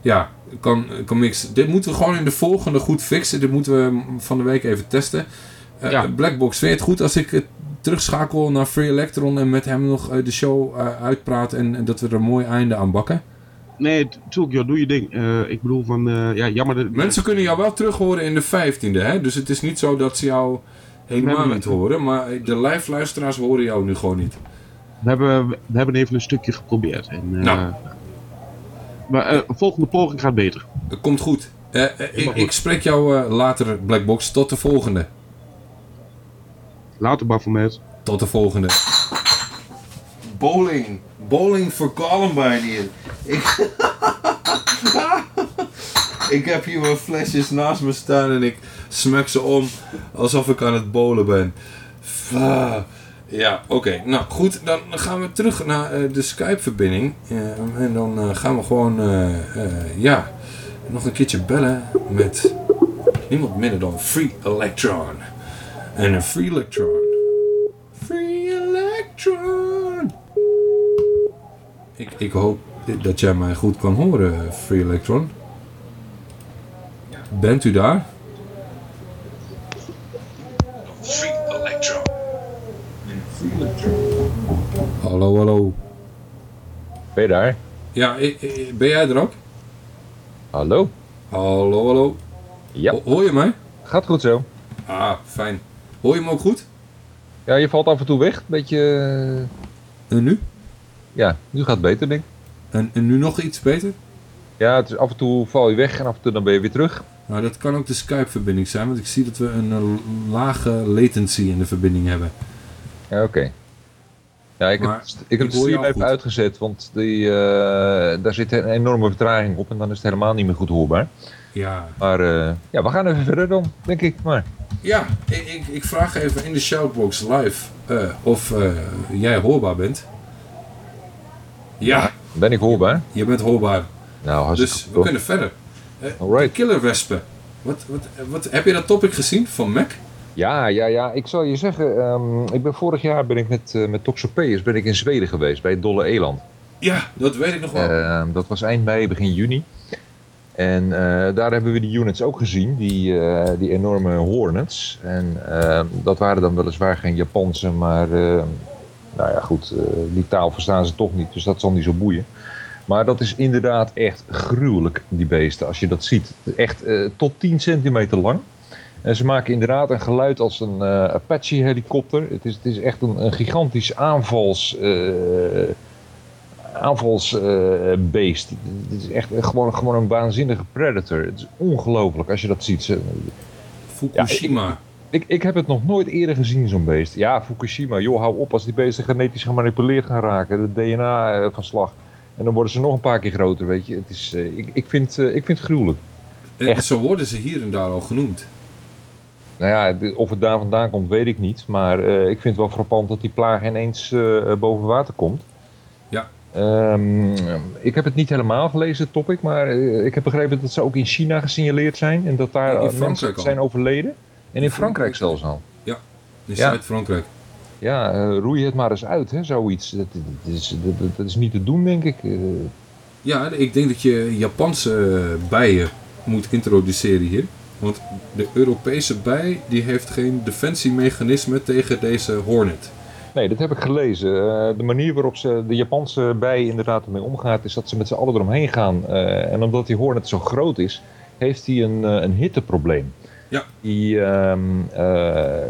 ja, kan, kan mixen. Dit moeten we gewoon in de volgende goed fixen. Dit moeten we van de week even testen. Eh, Ja. Blackbox, vind je het goed als ik het terugschakel naar Free Electron en met hem nog de show uitpraat en, en dat we er een mooi einde aan bakken? Nee, tuurlijk, joh, doe je ding. Eh, ik bedoel van, eh, ja, jammer dat... Mensen kunnen jou wel terug horen in de 15e, hè? Dus het is niet zo dat ze jou helemaal niet horen. Maar de live luisteraars horen jou nu gewoon niet. We hebben, we hebben even een stukje geprobeerd. En, eh, Nou. Maar eh, volgende poging gaat beter. Het komt goed. Eh, eh, ik, ik spreek jou eh, later, Blackbox. Tot de volgende. Later, Baphomet. Tot de volgende. Bowling. Bowling voor Columbine hier. Ik, ik heb hier mijn flesjes naast me staan en ik smek ze om alsof ik aan het bowlen ben. Ja, oké. Nou goed, dan gaan we terug naar eh, de Skype-verbinding. Eh, en dan eh, gaan we gewoon, ja, nog een keertje bellen met niemand minder dan Free Electron. En een Free Electron. Free Electron. Ik, ik hoop dat jij mij goed kan horen, Free Electron. Bent u daar? Free Electron. Free Electron. Hallo, hallo. Ben je daar? Ja, ik- ik- ben jij er ook? Hallo? Hallo, hallo. Ja. Ho- hoor je mij? Gaat goed zo. Ah, fijn. Hoor je me ook goed? Ja, je valt af en toe weg. Een beetje... En nu? Ja, nu gaat het beter, denk ik. En, en nu nog iets beter? Ja, het is af en toe val je weg en af en toe dan ben je weer terug. Nou, dat kan ook de Skype-verbinding zijn, want ik zie dat we een eh, lage latency in de verbinding hebben. Ja, oké. Ja, ik heb, ik heb ik de stream even uitgezet, want die, eh, daar zit een enorme vertraging op en dan is het helemaal niet meer goed hoorbaar. Ja. Maar eh, ja, we gaan even verder dan, denk ik maar. Ja, ik, ik, ik vraag even in de shoutbox live of jij hoorbaar bent. Ja. Ben ik hoorbaar? Je bent hoorbaar. Nou, hartstikke Dus we kunnen verder. Eh, de killerwespen. Wat, wat, wat, heb je dat topic gezien van Mac? Ja, ja, ja. Ik zal je zeggen, ehm, ik ben vorig jaar ben ik met, eh met Toxopeus ben ik in Zweden geweest, bij het Dolle Eland. Ja, dat weet ik nog wel. Ehm, dat was eind mei, begin juni. En uh, daar hebben we die units ook gezien, die, uh, die enorme Hornets. En uh, dat waren dan weliswaar geen Japanse, maar nou ja goed, die taal verstaan ze toch niet, dus dat zal niet zo boeien. Maar dat is inderdaad echt gruwelijk, die beesten, als je dat ziet. Echt tot 10 centimeter lang. En ze maken inderdaad een geluid als een Apache-helikopter. Het is, het is echt een, een gigantisch aanvals aanvalsbeest. Uh, het is echt gewoon, gewoon een waanzinnige predator. Het is ongelooflijk als je dat ziet. Fukushima. Ja, ik, ik, ik, heb het nog nooit eerder gezien, zo'n beest. Ja, Fukushima. Joh, hou op als die beesten genetisch gemanipuleerd gaan raken. De DNA uh, van slag. En dan worden ze nog een paar keer groter, weet je. Het is, uh, ik, ik, vind, ik vind het gruwelijk. En zo worden ze hier en daar al genoemd. Nou ja, of het daar vandaan komt, weet ik niet. Maar ik vind het wel frappant dat die plaag ineens boven water komt. Ja. Um, ik heb het niet helemaal gelezen, het topic, maar ik heb begrepen dat ze ook in China gesignaleerd zijn en dat daar in mensen zijn overleden. En in Frankrijk zelfs al. Ja, in ja. Zuid-Frankrijk. Ja, uh, roei het maar eens uit, hè, zoiets. Dat, dat, is, dat, dat, is niet te doen, denk ik. Uh, ja, ik denk dat je Japanse bijen moet introduceren hier. Want de Europese bij die heeft geen defensiemechanisme tegen deze Hornet. Nee, dat heb ik gelezen. Uh, de manier waarop ze de Japanse bij inderdaad ermee omgaat, is dat ze met z'n allen eromheen gaan. En omdat die Hornet zo groot is, heeft hij een, een hitteprobleem. Ja. Die,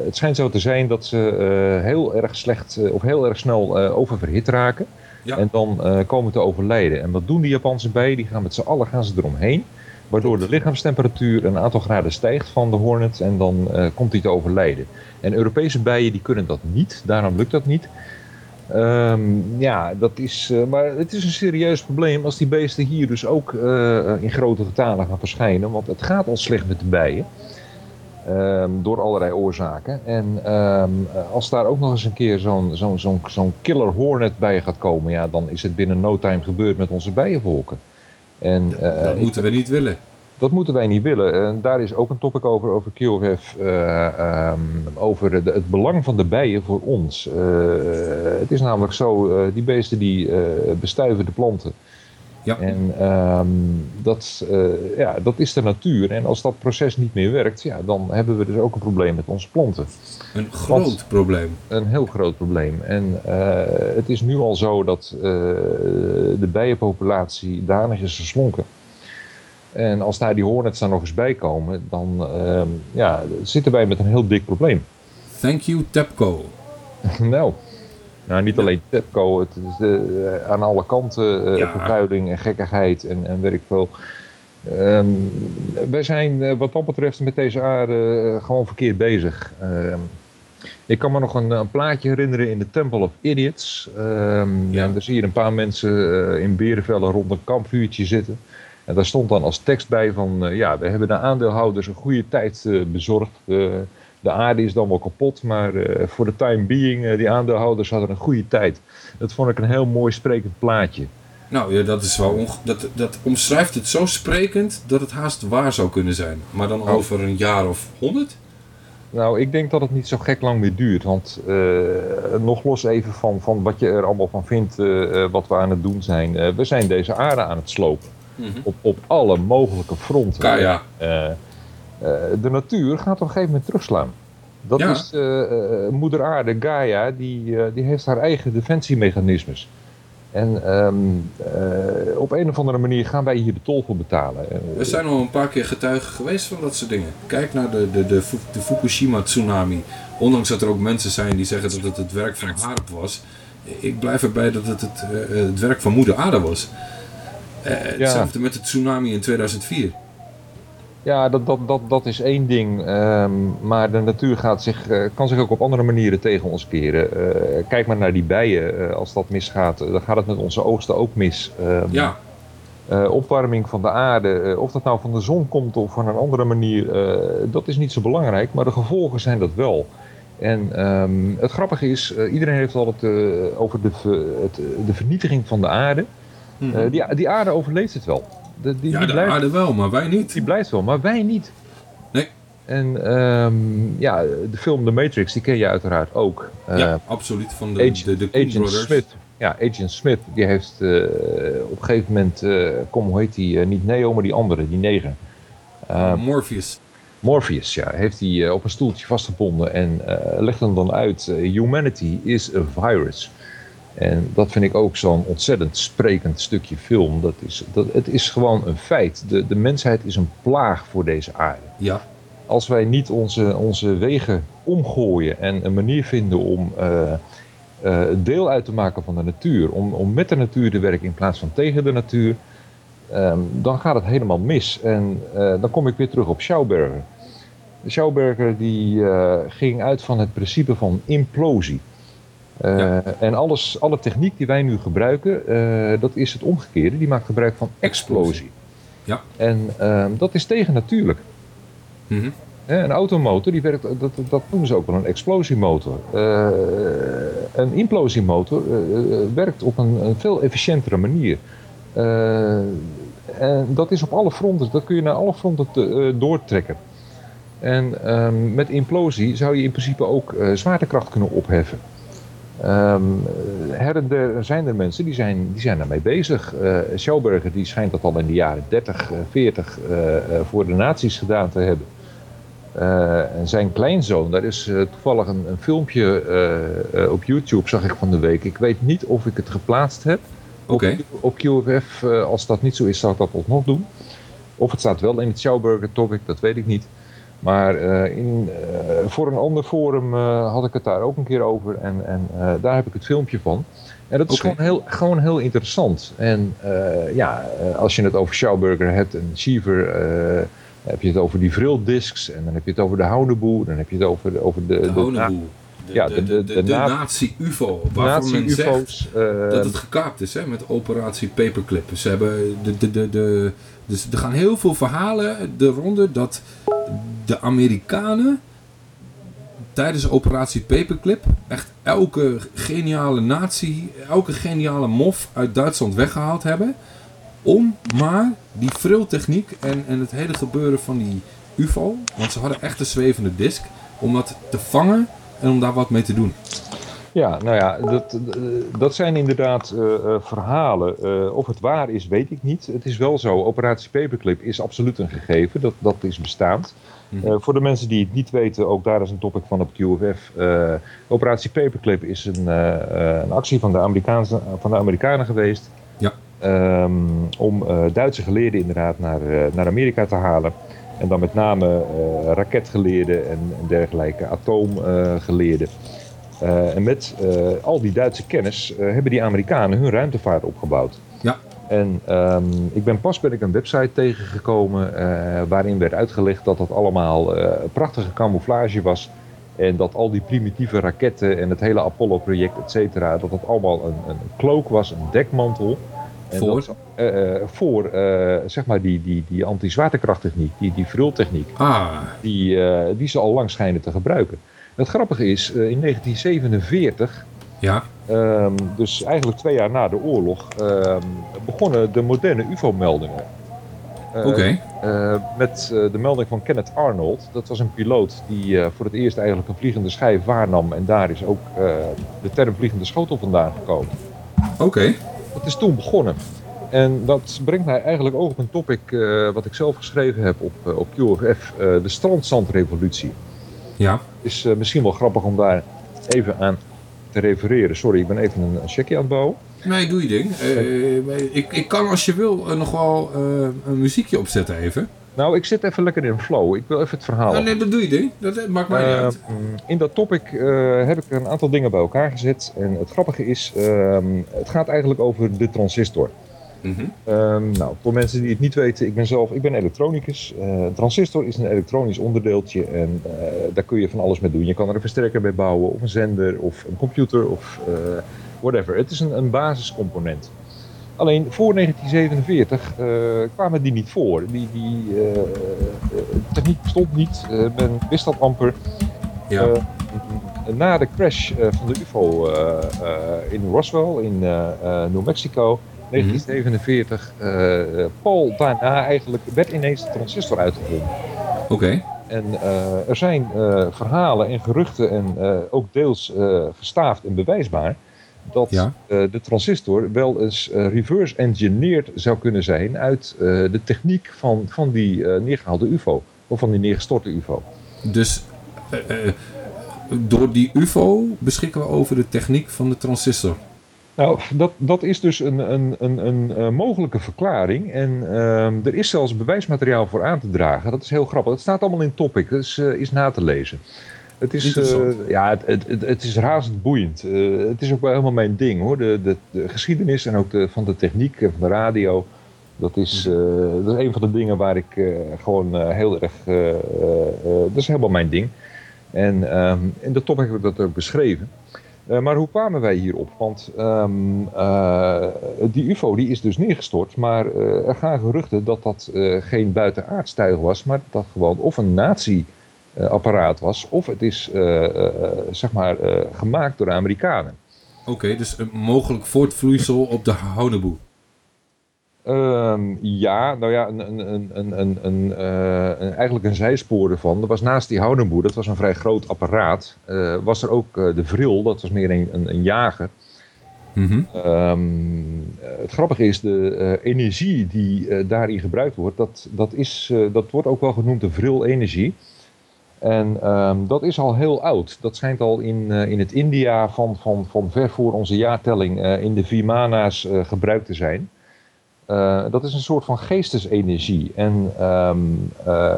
het schijnt zo te zijn dat ze heel erg slecht of heel erg snel oververhit raken. Ja. En dan komen te overlijden. En wat doen die Japanse bijen? Die gaan met z'n allen gaan ze eromheen. Waardoor de lichaamstemperatuur een aantal graden stijgt van de hornet en dan komt hij te overlijden. En Europese bijen die kunnen dat niet, daarom lukt dat niet. Um, ja, dat is, uh, maar het is een serieus probleem als die beesten hier dus ook uh, in grote getalen gaan verschijnen. Want het gaat al slecht met de bijen. Um, door allerlei oorzaken. En um, als daar ook nog eens een keer zo'n zo'n zo'n zo'n killer hornet bij gaat komen, ja, dan is het binnen no time gebeurd met onze bijenvolken. En, uh, dat moeten we niet willen. Dat moeten wij niet willen. En daar is ook een topic over, over QFF, uh, um, over de, het belang van de bijen voor ons. Uh, het is namelijk zo, die beesten die bestuiven de planten. Ja. En um, dat, ja, dat is de natuur. En als dat proces niet meer werkt, ja, dan hebben we dus ook een probleem met onze planten. Een groot Want, probleem. Een heel groot probleem. En het is nu al zo dat de bijenpopulatie danig is geslonken. En als daar die hornets dan nog eens bij komen, dan uh, ja, zitten wij met een heel dik probleem. Thank you, TEPCO. (laughs) nou, nou, niet alleen TEPCO, het is de, aan alle kanten uh, Ja. vervuiling en gekkigheid en, en werk veel. Ehm, wij zijn uh, wat dat betreft met deze aarde gewoon verkeerd bezig. Ehm, ik kan me nog een, een plaatje herinneren in de Temple of Idiots. Ehm, ja. daar zie je een paar mensen eh, in berenvellen rond een kampvuurtje zitten. En daar stond dan als tekst bij van, uh, ja, we hebben de aandeelhouders een goede tijd uh, bezorgd. De aarde is dan wel kapot, maar voor de time being, die aandeelhouders hadden een goede tijd. Dat vond ik een heel mooi sprekend plaatje. Nou ja, dat, is wel dat, dat omschrijft het zo sprekend dat het haast waar zou kunnen zijn. Maar dan oh. over een jaar of honderd? Nou, ik denk dat het niet zo gek lang meer duurt. Want nog los even van, van wat je er allemaal van vindt, wat we aan het doen zijn. we zijn deze aarde aan het slopen. Mhm. Op, op alle mogelijke fronten. Uh, uh, de natuur gaat op een gegeven moment terugslaan. Dat Ja. is uh, moeder aarde, Gaia, die, die heeft haar eigen defensiemechanismes. En um, op een of andere manier gaan wij hier de tol voor betalen. We zijn al een paar keer getuigen geweest van dat soort dingen. Kijk naar de, de, de, de Fukushima tsunami. Ondanks dat er ook mensen zijn die zeggen dat het het werk van Harp was. Ik blijf erbij dat het het, het werk van moeder aarde was. Uh, hetzelfde ja. met de tsunami in 2004. Ja, dat, dat, dat, dat is één ding. Um, maar de natuur gaat zich, uh, kan zich ook op andere manieren tegen ons keren. Uh, kijk maar naar die bijen. als dat misgaat, dan gaat het met onze oogsten ook mis. Um, ja. opwarming van de aarde, of dat nou van de zon komt of van een andere manier, dat is niet zo belangrijk. Maar de gevolgen zijn dat wel. En um, het grappige is, iedereen heeft het altijd over de, het, de vernietiging van de aarde. Mm -hmm. uh, die, die aarde overleeft het wel. De, die, ja, die de blijft, aarde wel, maar wij niet. Die blijft wel, maar wij niet. Nee. En um, ja, de film The Matrix, die ken je uiteraard ook. Uh, ja, absoluut. Van de, Agent, de, de Agent Brothers. Smith. ja, Agent Smith, die heeft eh, op een gegeven moment, eh, kom, hoe heet die, eh, niet Neo, maar die andere, die neger. Uh, Morpheus. Morpheus, ja, heeft hij op een stoeltje vastgebonden en legt hem dan uit, humanity is a virus. En dat vind ik ook zo'n ontzettend sprekend stukje film. Dat is, dat, het is gewoon een feit. De, de mensheid is een plaag voor deze aarde. Ja. Als wij niet onze, onze wegen omgooien en een manier vinden om uh, uh, deel uit te maken van de natuur, om, om met de natuur te werken in plaats van tegen de natuur, um, dan gaat het helemaal mis. En uh, dan kom ik weer terug op Schauberger. Schauberger die ging uit van het principe van implosie. Uh, ja. En alles, alle techniek die wij nu gebruiken, uh, dat is het omgekeerde. Die maakt gebruik van explosie. Ja. En uh, dat is tegennatuurlijk. Mm -hmm. Een automotor, die werkt, dat, dat noemen ze ook wel een explosiemotor. Een implosiemotor werkt op een, een, veel efficiëntere manier. en dat is op alle fronten, dat kun je naar alle fronten te, doortrekken. En um, met implosie zou je in principe ook zwaartekracht kunnen opheffen. Um, her en der zijn er mensen die zijn, die zijn daarmee bezig. Uh, Schauberger die schijnt dat al in de jaren 30, uh, 40 uh, voor de nazi's gedaan te hebben. Uh, en zijn kleinzoon, daar is toevallig een, een filmpje op YouTube, zag ik van de week. Ik weet niet of ik het geplaatst heb okay. op, op QFF. als dat niet zo is, zou ik dat alsnog doen. Of het staat wel in het Schauberger topic, dat weet ik niet. Maar uh, in, uh, voor een ander forum uh, had ik het daar ook een keer over en, en daar heb ik het filmpje van. En dat is okay. gewoon, heel, gewoon heel interessant. En ja, als je het over Schauberger hebt en Schiever, dan heb je het over die vrildiscs en dan heb je het over de houdeboe, dan heb je het over, over de... De, de. De, ja, de, de, de, de, de nazi-UFO. Waarvan men zegt dat het gekaapt is hè, met operatie Paperclip. Ze hebben de, de, de, de, dus er gaan heel veel verhalen eronder dat de Amerikanen tijdens operatie Paperclip echt elke geniale nazi, elke geniale mof uit Duitsland weggehaald hebben. Om maar die friltechniek en, en het hele gebeuren van die UFO, want ze hadden echt een zwevende disk, om dat te vangen en om daar wat mee te doen. Ja, nou ja, dat, dat zijn inderdaad uh, uh, verhalen. Uh, of het waar is, weet ik niet. Het is wel zo, operatie Paperclip is absoluut een gegeven. Dat, dat is bestaand. Mm -hmm. voor de mensen die het niet weten, ook daar is een topic van op QFF. operatie Paperclip is een, een actie van de, Amerikaanse, van de Amerikanen geweest. Ja. Um, om Duitse geleerden inderdaad naar, naar Amerika te halen. En dan met name raketgeleerden en, en dergelijke, atoomgeleerden. En met al die Duitse kennis hebben die Amerikanen hun ruimtevaart opgebouwd. Ja. En um, ik ben pas ben ik een website tegengekomen waarin werd uitgelegd dat dat allemaal prachtige camouflage was. En dat al die primitieve raketten en het hele Apollo-project, et cetera, dat dat allemaal een, een cloak was, een dekmantel. En voor? Dat, voor zeg maar die, die, die anti-zwaartekrachttechniek, die, die vrultechniek, ah. die, die ze al lang schijnen te gebruiken. Het grappige is, uh, in 1947, ja. um, dus eigenlijk twee jaar na de oorlog, um, begonnen de moderne UFO-meldingen. Uh, Oké. Okay. Uh, met de melding van Kenneth Arnold. Dat was een piloot die voor het eerst eigenlijk een vliegende schijf waarnam. En daar is ook de term vliegende schotel vandaan gekomen. Oké. Okay. Dat is toen begonnen. En dat brengt mij eigenlijk ook op een topic wat ik zelf geschreven heb op, op QFF. de strandzandrevolutie. Ja. is misschien wel grappig om daar even aan te refereren. Sorry, ik ben even een, een checkje aan het bouwen. Nee, doe je ding. Uh, ik, ik kan als je wil uh, nog wel een muziekje opzetten even. Nou, ik zit even lekker in een flow. Ik wil even het verhaal. Oh, nee, dat doe je ding. Dat maakt mij niet uit. In dat topic heb ik een aantal dingen bij elkaar gezet. En het grappige is, ehm, het gaat eigenlijk over de transistor. Mm -hmm. um, nou, voor mensen die het niet weten, ik ben zelf ik ben elektronicus. Uh, een transistor is een elektronisch onderdeeltje en uh, daar kun je van alles mee doen. Je kan er een versterker bij bouwen, of een zender, of een computer, of uh, whatever. Het is een, een basiscomponent. Alleen voor 1947 kwamen die niet voor. Die, die techniek bestond niet, men wist dat amper. Ja. na de crash van de UFO in Roswell in New Mexico 1947, uh, Paul daarna eigenlijk werd ineens de transistor uitgevonden. Oké. Okay. En uh, er zijn uh, verhalen en geruchten en ook deels gestaafd en bewijsbaar dat Ja. eh, de transistor wel eens eh, reverse engineered zou kunnen zijn uit eh, de techniek van, van die eh, neergehaalde UFO. Of van die neergestorte UFO. Dus eh, eh, door die UFO beschikken we over de techniek van de transistor. Nou, dat, dat is dus een, een, een, een eh, mogelijke verklaring. En ehm, er is zelfs bewijsmateriaal voor aan te dragen. Dat is heel grappig. Het staat allemaal in topic. Dat is, eh, is na te lezen. Het is, eh, ja, het, het, het, het is razend boeiend. Eh, het is ook wel helemaal mijn ding hoor. De, de, de geschiedenis en ook de, van de techniek en van de radio. Dat is, eh, dat is een van de dingen waar ik eh, gewoon eh, heel erg. eh, eh, eh, dat is helemaal mijn ding. En ehm, in de topic heb ik dat ook beschreven. Eh, maar hoe kwamen wij hierop? Want ehm, eh, die UFO die is dus neergestort, maar eh, er gaan geruchten dat dat geen buitenaardstuig was, maar dat dat gewoon of een nazi-apparaat was, of het is zeg maar gemaakt door Amerikanen. Oké, dus een mogelijk voortvloeisel op de Houdeboe. Ehm, ja, nou ja, een, een, een, een, een, een, eh, eigenlijk een zijspoor ervan. Er was naast die houdenboer, dat was een vrij groot apparaat, eh, was er ook eh, de vril, dat was meer een, jager. Mhm. Ehm, eh, het grappige is, de energie die daarin gebruikt wordt, dat, dat, is, dat wordt ook wel genoemd de vril-energie. En ehm, dat is al heel oud. Dat schijnt al in, in het India van, van, van ver voor onze jaartelling in de Vimana's gebruikt te zijn. Eh, dat is een soort van geestesenergie. En ehm, eh,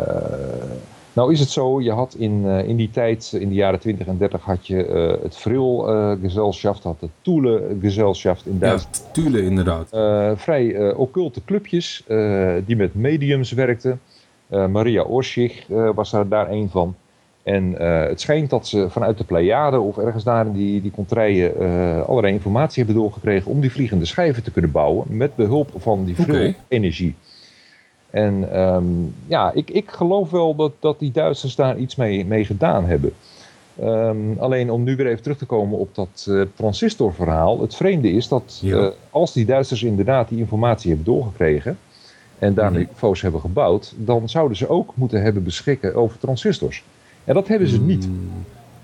nou is het zo, je had in, eh, in die tijd, in de jaren 20 en 30, had je het Vril-gezelschap, had het Toele-gezelschap in Ja, Duitsland. Tule inderdaad. Eh, vrij occulte clubjes die met mediums werkten. Maria Orschig was daar, daar een van. En eh, het schijnt dat ze vanuit de Pleiade of ergens daar in die, die contraien eh, allerlei informatie hebben doorgekregen om die vliegende schijven te kunnen bouwen met behulp van die Oké. energie. En ehm, ja, ik, ik geloof wel dat, dat die Duitsers daar iets mee, mee gedaan hebben. Ehm, alleen om nu weer even terug te komen op dat eh, transistorverhaal. Het vreemde is dat Ja. als die Duitsers inderdaad die informatie hebben doorgekregen en daarmee. UFO's hebben gebouwd, dan zouden ze ook moeten hebben beschikken over transistors. En dat hebben ze niet.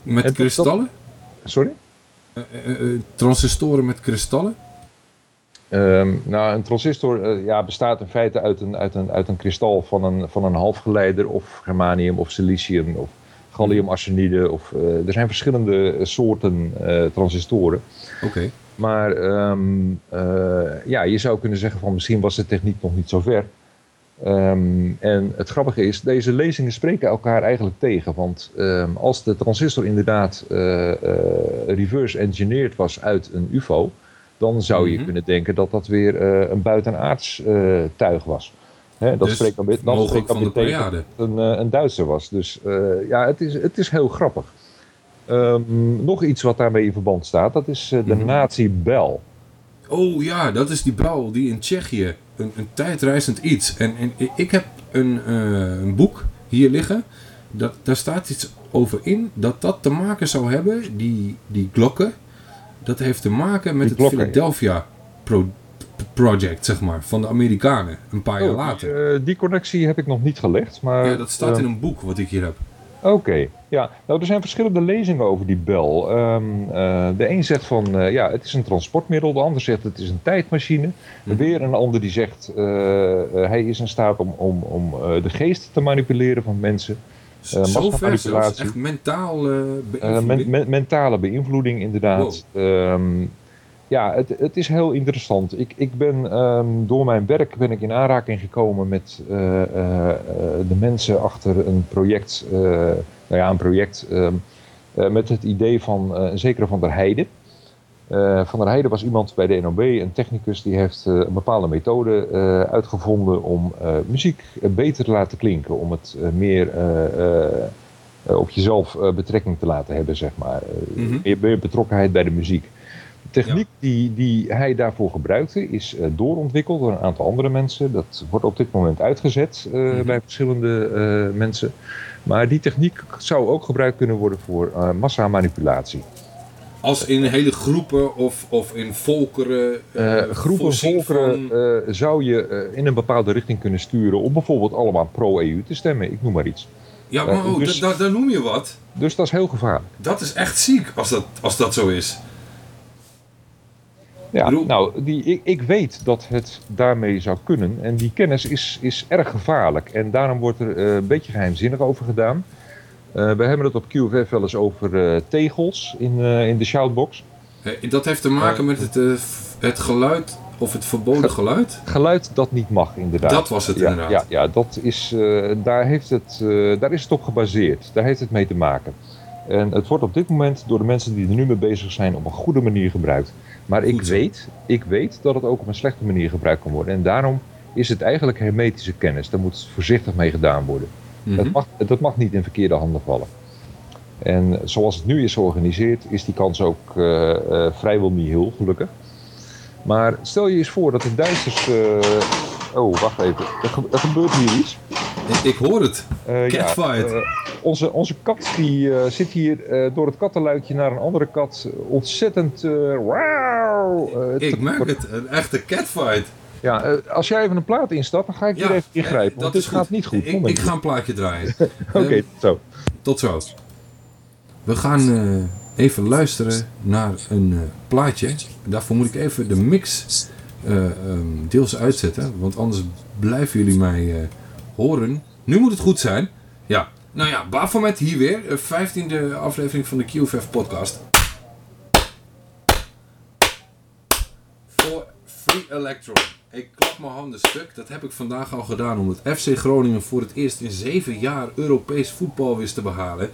Met En dat- kristallen? Sorry? Eh, eh, eh, transistoren met kristallen? Ehm, nou, een transistor ja, bestaat in feite uit een, uit een, uit een kristal van een, van een halfgeleider of germanium of silicium of galliumarsenide. Of, er zijn verschillende soorten transistoren. Oké. Maar ehm, eh, ja, je zou kunnen zeggen van misschien was de techniek nog niet zo ver. Ehm, en het grappige is, deze lezingen spreken elkaar eigenlijk tegen. Want ehm, als de transistor inderdaad eh, eh, reverse engineered was uit een UFO, dan zou je Mhm. kunnen denken dat dat weer eh, een buitenaards tuig was. Hè, dat Dus spreekt dan weer, dan spreekt dan weer tegen dat het een, een Duitser was. Dus ja, het is, het is heel grappig. Ehm, nog iets wat daarmee in verband staat, dat is de Mhm. nazi-bel. Oh ja, dat is die bel die in Tsjechië. Een, een tijdreizend iets. En, ik heb een, eh, een boek hier liggen. Dat, daar staat iets over in. Dat dat te maken zou hebben, die, die klokken. Dat heeft te maken met Die het. Philadelphia pro- project, zeg maar. Van de Amerikanen. Een paar jaar Oh, later. eh, die connectie heb ik nog niet gelegd. Maar, Ja, dat staat in eh, een boek wat ik hier heb. Oké, ja. Nou, er zijn verschillende lezingen over die bel. Ehm, eh, de een zegt van, eh, ja, het is een transportmiddel. De ander zegt, het is een tijdmachine. Mhm. Weer een ander die zegt, eh, hij is in staat om, om, om de geest te manipuleren van mensen. Eh, Zo ver zelfs. Echt mentaal beïnvloeding. men- men- mentale beïnvloeding, inderdaad. Ehm, ja, het, het is heel interessant. Ik, ik ben ehm, door mijn werk ben ik in aanraking gekomen met eh, eh, eh, de mensen achter een project. nou ja, een project ehm, eh, met het idee van een zekere Van der Heijden. Van der Heijden was iemand bij de NOB, een technicus, die heeft een bepaalde methode uitgevonden om muziek beter te laten klinken. Om het meer op jezelf betrekking te laten hebben, zeg maar. Mhm. meer, meer betrokkenheid bij de muziek. De techniek die, die hij daarvoor gebruikte is eh, doorontwikkeld door een aantal andere mensen. Dat wordt op dit moment uitgezet eh, Mhm. bij verschillende eh, mensen. Maar die techniek zou ook gebruikt kunnen worden voor massamanipulatie. Als in hele groepen of, of in volkeren. Groepen volkeren van- zou je in een bepaalde richting kunnen sturen om bijvoorbeeld allemaal pro-EU te stemmen. Ik noem maar iets. Ja, maar oh, dus- da- da- daar noem je wat. Dus dat is heel gevaarlijk. Dat is echt ziek als dat, als dat zo is. Ja, nou, die, ik, ik weet dat het daarmee zou kunnen. En die kennis is, is erg gevaarlijk. En daarom wordt er eh, een beetje geheimzinnig over gedaan. Eh, we hebben het op QFF wel eens over eh, tegels in, in de shoutbox. dat heeft te maken met het, het geluid of het verboden geluid? Geluid dat niet mag, inderdaad. Dat was het ja, inderdaad. Ja, ja dat is, daar, heeft het, daar is het op gebaseerd. Daar heeft het mee te maken. En het wordt op dit moment door de mensen die er nu mee bezig zijn op een goede manier gebruikt. Maar ik weet, ik weet dat het ook op een slechte manier gebruikt kan worden. En daarom is het eigenlijk hermetische kennis. Daar moet voorzichtig mee gedaan worden. Mhm. dat, mag, dat mag niet in verkeerde handen vallen. En zoals het nu is georganiseerd, is die kans ook uh, uh, vrijwel niet heel, gelukkig. Maar stel je eens voor dat de Duitsers... Uh, oh, wacht even. Er, ge er, gebeurt hier iets. Ik, ik hoor het. Catfight. Ja, onze, onze kat die uh, zit hier door het kattenluikje naar een andere kat ontzettend... Wow, ik merk het, een echte catfight. Ja, als jij even een plaat instapt, dan ga ik ja, hier even ingrijpen, want dit gaat niet goed. Ik, ik, ga een plaatje draaien. (laughs) Oké, okay, zo. Tot zo. We gaan even luisteren naar een plaatje. Daarvoor moet ik even de mix um, deels uitzetten, want anders blijven jullie mij horen. Nu moet het goed zijn. Ja, nou ja, Bafomet hier weer. 15e aflevering van de QFF podcast. Voor Free Electron. Ik klap mijn handen stuk. Dat heb ik vandaag al gedaan omdat FC Groningen voor het eerst in 7 jaar Europees voetbal wist te behalen.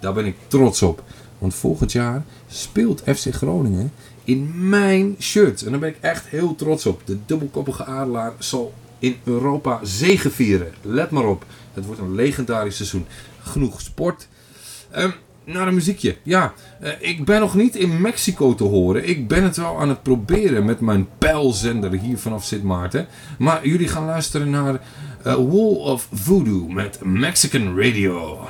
Daar ben ik trots op. Want volgend jaar speelt FC Groningen in mijn shirt. En daar ben ik echt heel trots op. De dubbelkoppige adelaar zal in Europa zegevieren. Let maar op. Het wordt een legendarisch seizoen. Genoeg sport. Um, naar een muziekje. Ja, uh, ik ben nog niet in Mexico te horen. Ik ben het wel aan het proberen met mijn pijlzender hier vanaf Sint Maarten. Maar jullie gaan luisteren naar uh, Wall of Voodoo met Mexican Radio.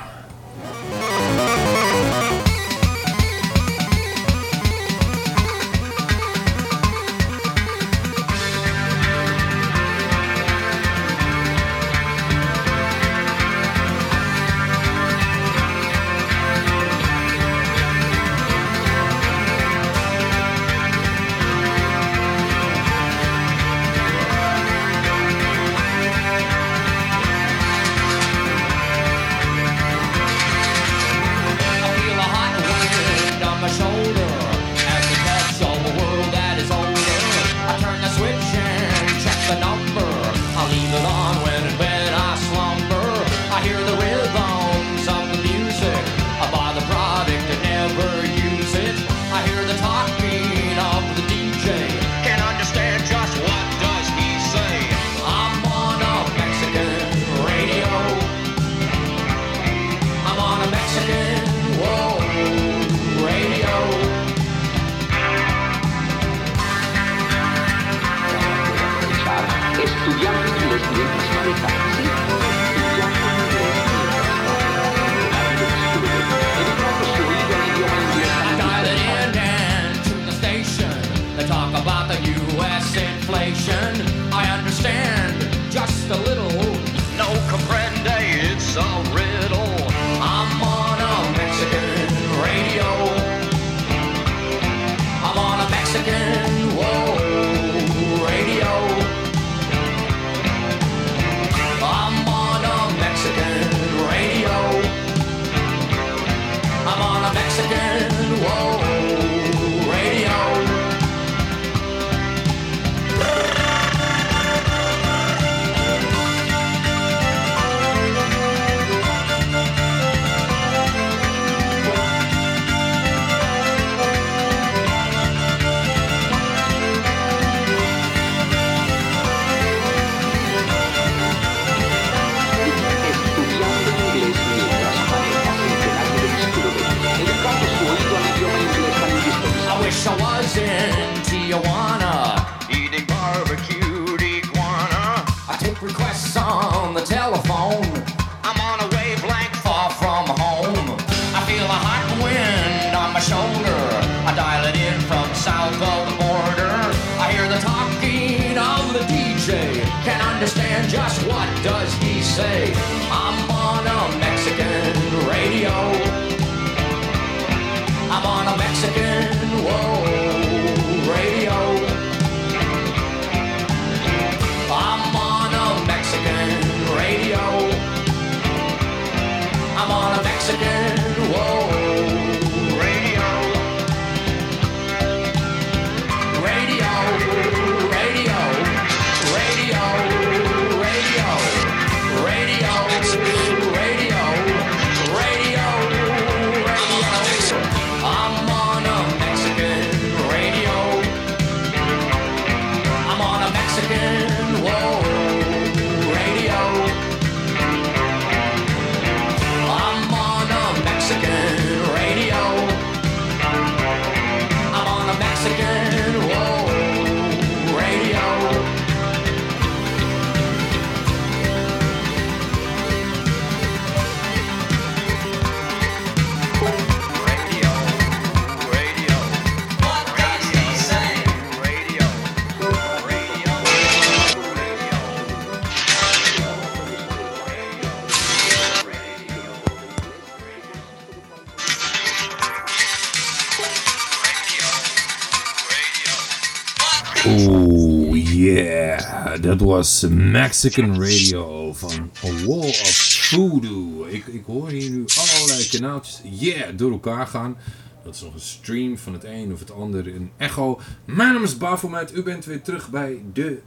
Was Mexican Radio van A Wall of Voodoo. Ik, ik hoor hier nu allerlei kanaaltjes, yeah, door elkaar gaan. Dat is nog een stream van het een of het ander, een echo. Mijn naam is Bafomet, u bent weer terug bij de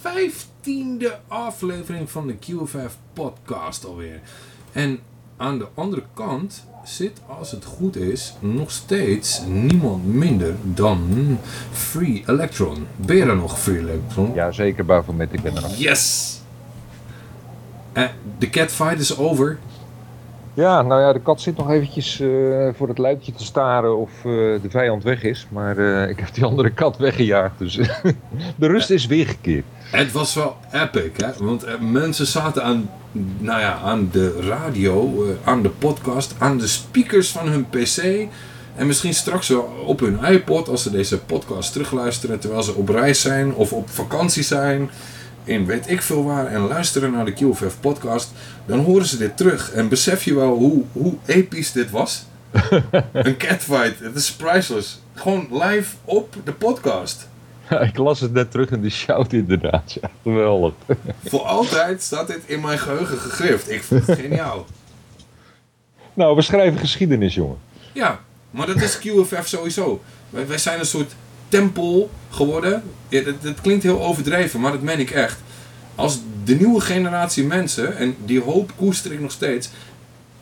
vijftiende aflevering van de QFF podcast alweer. En aan de andere kant zit, als het goed is, nog steeds niemand minder dan Free Electron. Ben je er nog, Free Electron? Ja, zeker Bafomet, ik ben er nog. Yes! Eh, de catfight is over. Ja, nou ja, de kat zit nog eventjes eh, voor het luikje te staren of eh, de vijand weg is. Maar ik heb die andere kat weggejaagd, dus (laughs) de rust is weergekeerd. Het was wel epic, hè? Want mensen zaten aan, nou ja, aan de radio, eh, aan de podcast, aan de speakers van hun pc. En misschien straks op hun iPod als ze deze podcast terugluisteren terwijl ze op reis zijn of op vakantie zijn. In weet ik veel waar en luisteren naar de QFF podcast. Dan horen ze dit terug en besef je wel hoe, hoe episch dit was. (laughs) Een catfight, het is priceless. Gewoon live op de podcast. (laughs) ik las het net terug in de shout inderdaad. Ja, geweldig. (laughs) Voor altijd staat dit in mijn geheugen gegrift. Ik vind het geniaal. (laughs) Nou, we schrijven geschiedenis, jongen. Ja, maar dat is QFF sowieso. Wij, wij zijn een soort tempel geworden. Ja, dat, dat klinkt heel overdreven, maar dat meen ik echt. Als de nieuwe generatie mensen, en die hoop koester ik nog steeds,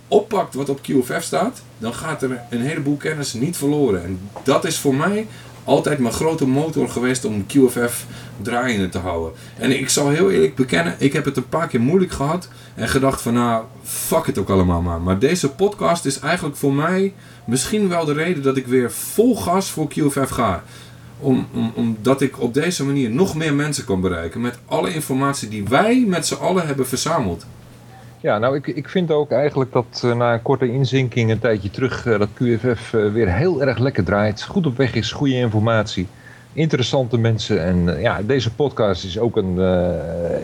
oppakt wat op QFF staat, dan gaat er een heleboel kennis niet verloren. En dat is voor mij altijd mijn grote motor geweest om QFF draaiende te houden. En ik zal heel eerlijk bekennen, ik heb het een paar keer moeilijk gehad en gedacht van nou, fuck het ook allemaal maar. Maar deze podcast is eigenlijk voor mij misschien wel de reden dat ik weer vol gas voor QFF ga. Om, om, omdat ik op deze manier nog meer mensen kan bereiken met alle informatie die wij met z'n allen hebben verzameld. Ja, nou ik, ik vind ook eigenlijk dat uh, na een korte inzinking een tijdje terug uh, dat QFF uh, weer heel erg lekker draait. Goed op weg is, goede informatie, interessante mensen. En ja, deze podcast is ook een,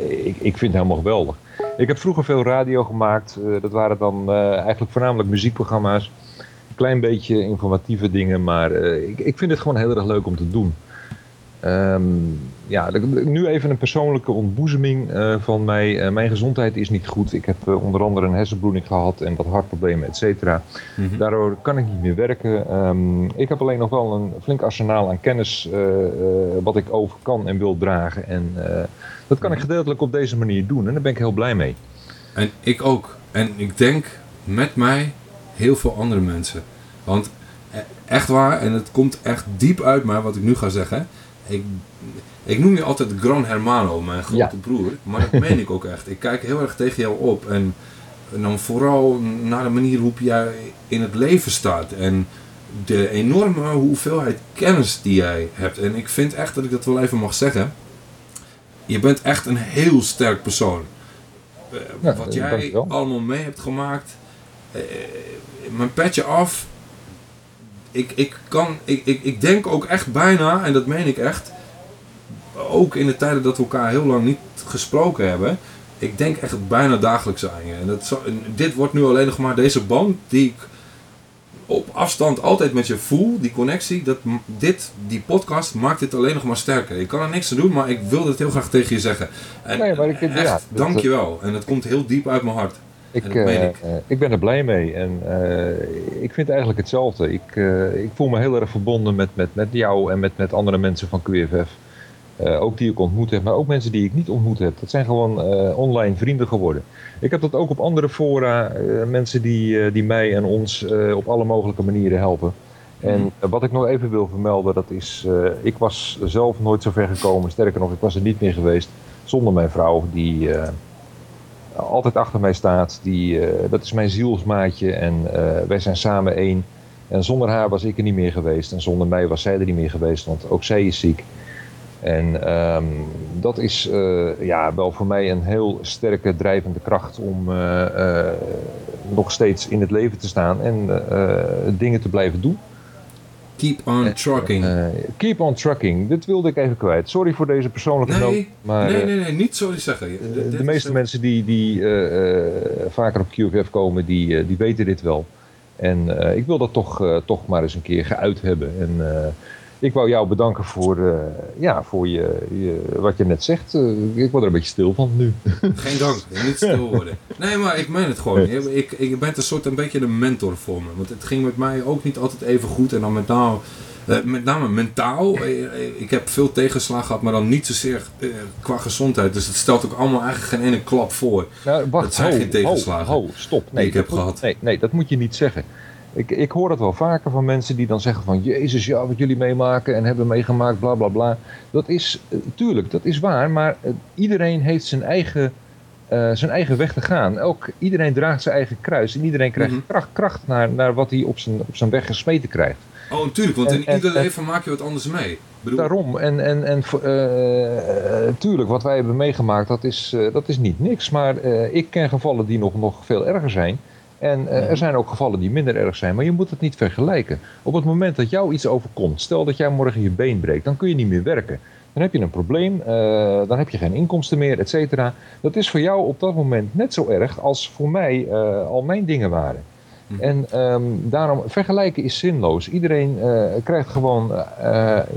ik, ik vind het helemaal geweldig. Ik heb vroeger veel radio gemaakt. dat waren dan eigenlijk voornamelijk muziekprogramma's. Klein beetje informatieve dingen, maar ik, ik vind het gewoon heel erg leuk om te doen. Um, ja, nu even een persoonlijke ontboezeming uh, van mij. Uh, mijn gezondheid is niet goed. Ik heb uh, onder andere een hersenbloeding gehad en wat hartproblemen, et cetera. Mm -hmm. Daardoor kan ik niet meer werken. Um, ik heb alleen nog wel een flink arsenaal aan kennis wat ik over kan en wil dragen. En dat kan ik gedeeltelijk op deze manier doen en daar ben ik heel blij mee. En ik ook. En ik denk met mij heel veel andere mensen. Want echt waar, en het komt echt diep uit mij wat ik nu ga zeggen... Ik, ik noem je altijd Gran Hermano, mijn grote ja. broer. Maar dat meen ik ook echt. Ik kijk heel erg tegen jou op. En, en dan vooral naar de manier hoe jij in het leven staat. En de enorme hoeveelheid kennis die jij hebt. En ik vind echt dat ik dat wel even mag zeggen. Je bent echt een heel sterk persoon. Ja, Wat jij allemaal mee hebt gemaakt. Uh, mijn petje af ik, ik, kan, ik, ik, ik denk ook echt bijna, en dat meen ik echt, ook in de tijden dat we elkaar heel lang niet gesproken hebben, ik denk echt bijna dagelijks aan je. En dat zo, en dit wordt nu alleen nog maar deze band die ik op afstand altijd met je voel, die connectie, dat dit, die podcast maakt dit alleen nog maar sterker. Ik kan er niks aan doen, maar ik wil het heel graag tegen je zeggen. En nee, maar ik, echt, ja, dank je wel. En het komt heel diep uit mijn hart. Ik, uh, ik. ik, ben er blij mee en uh, ik vind eigenlijk hetzelfde. Ik, ik voel me heel erg verbonden met, met, met jou en met, met andere mensen van QFF. ook die ik ontmoet heb, maar ook mensen die ik niet ontmoet heb. Dat zijn gewoon online vrienden geworden. Ik heb dat ook op andere fora, mensen die, die mij en ons op alle mogelijke manieren helpen. En Mm. wat ik nog even wil vermelden, dat is, ik was zelf nooit zo ver gekomen. Sterker nog, ik was er niet meer geweest zonder mijn vrouw, die altijd achter mij staat. Die, uh, dat is mijn zielsmaatje en uh, wij zijn samen één. En zonder haar was ik er niet meer geweest. En zonder mij was zij er niet meer geweest, want ook zij is ziek. En um, dat is uh, ja, wel voor mij een heel sterke drijvende kracht om nog steeds in het leven te staan en dingen te blijven doen. Keep on trucking. Uh, keep on trucking. Dit wilde ik even kwijt. Sorry voor deze persoonlijke nee, noot. Maar, nee, nee, nee, niet sorry zeggen. De, de meeste zo... mensen die, die uh, vaker op QFF komen, die, die weten dit wel. En ik wil dat toch, toch maar eens een keer geuit hebben. En ik wou jou bedanken voor, eh, ja, voor je, je, wat je net zegt. Eh, ik word er een beetje stil van nu. (laughs) Geen dank, niet stil worden. Nee, maar ik meen het gewoon. Ik, ik ben een soort een beetje de mentor voor me. Want het ging met mij ook niet altijd even goed. En dan met name, eh, met name mentaal. Ik heb veel tegenslagen gehad, maar dan niet zozeer qua gezondheid. Dus het stelt ook allemaal eigenlijk geen ene klap voor. Nou, wacht, dat zijn ho, geen tegenslagen. Ho, ho, stop. die ik heb gehad. Nee, nee, dat moet je niet zeggen. Ik, ik hoor het wel vaker van mensen die dan zeggen van... Jezus, ja, wat jullie meemaken en hebben meegemaakt, bla bla bla. Dat is, eh, tuurlijk, dat is waar. Maar eh, iedereen heeft zijn eigen, eh, zijn eigen weg te gaan. Elk, iedereen draagt zijn eigen kruis. En iedereen krijgt Mhm. kracht, kracht naar, naar wat hij op zijn, op zijn weg gesmeten krijgt. Oh, natuurlijk, want En- in en- ieder en- leven maak je wat anders mee. Bedoel, Daarom. En, en, en tuurlijk, wat wij hebben meegemaakt, dat is, dat is niet niks. Maar ik ken gevallen die nog, nog veel erger zijn. En eh, er zijn ook gevallen die minder erg zijn. Maar je moet het niet vergelijken. Op het moment dat jou iets overkomt, stel dat jij morgen je been breekt, dan kun je niet meer werken. Dan heb je een probleem, eh, dan heb je geen inkomsten meer, et cetera. Dat is voor jou op dat moment net zo erg als voor mij eh, al mijn dingen waren. En ehm, daarom, vergelijken is zinloos. Iedereen krijgt gewoon,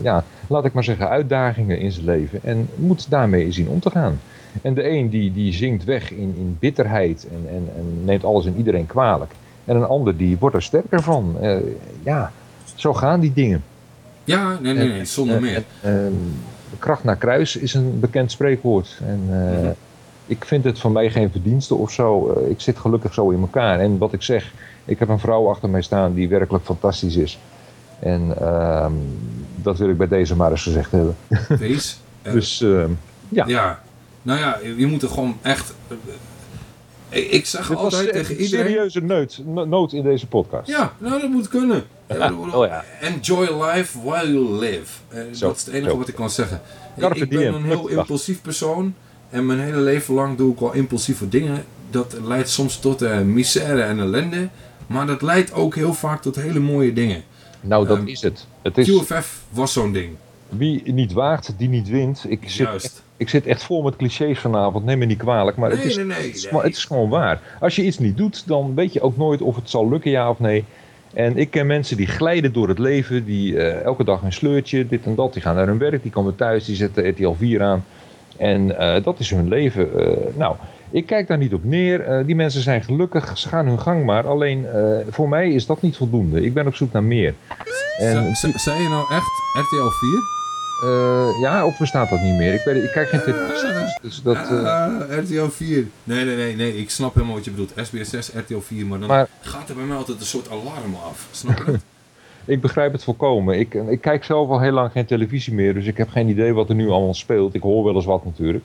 ja, laat ik maar zeggen, uitdagingen in zijn leven. En moet daarmee zien om te gaan. En de een die, die zinkt weg in, in bitterheid en, en, en neemt alles en iedereen kwalijk. En een ander die wordt er sterker van. Eh, ja, zo gaan die dingen. Ja, nee, nee, nee, zonder meer. en, ehm, kracht naar kruis is een bekend spreekwoord. En eh, Mhm. ik vind het van mij geen verdienste of zo. Eh, ik zit gelukkig zo in elkaar. En wat ik zeg, ik heb een vrouw achter mij staan die werkelijk fantastisch is. En ehm, dat wil ik bij deze maar eens gezegd hebben. Eh, (laughs) dus ehm, ja. Ja, nou ja, je moet er gewoon echt... eh, Ik, ik zeg Dit altijd een tegen iedereen... serieuze noot, no- noot in deze podcast. Ja, nou dat moet kunnen. (laughs) Ja, oh ja. Enjoy life while you live. Eh, Zo, dat is het enige zo. wat ik kan zeggen. Ik, Carpe ik ben diem, een heel impulsief persoon. En mijn hele leven lang doe ik wel impulsieve dingen. Dat leidt soms tot eh, misère en ellende. Maar dat leidt ook heel vaak tot hele mooie dingen. Nou, dat Ehm, is het. het is, QFF was zo'n ding. Wie niet waagt, die niet wint. Ik zit, Juist. Ik zit echt vol met clichés vanavond. Neem me niet kwalijk. Maar het, Nee, is, nee, nee, het, is, nee. gewoon- het is gewoon waar. Als je iets niet doet, dan weet je ook nooit of het zal lukken, ja of nee. En ik ken mensen die glijden door het leven. Die eh, elke dag een sleurtje, dit en dat. Die gaan naar hun werk, die komen thuis, die zetten RTL 4 aan. En eh, dat is hun leven. Eh, nou, ik kijk daar niet op neer. Die mensen zijn gelukkig, ze gaan hun gang maar. Alleen voor mij is dat niet voldoende. Ik ben op zoek naar meer. Zei je nou echt RTL 4? Eh, ja, of bestaat dat niet meer? Ik, weet, ik kijk geen televisie. dus- dat, eh, Ah, RTL 4. Nee, nee, nee, nee, ik snap helemaal wat je bedoelt. SBS 6, RTL 4, maar dan Maar- gaat er bij mij altijd een soort alarm af. Snap je (laughs) ik begrijp het volkomen. Ik, ik kijk zelf al heel lang geen televisie meer. Dus ik heb geen idee wat er nu allemaal speelt. Ik hoor wel eens wat natuurlijk.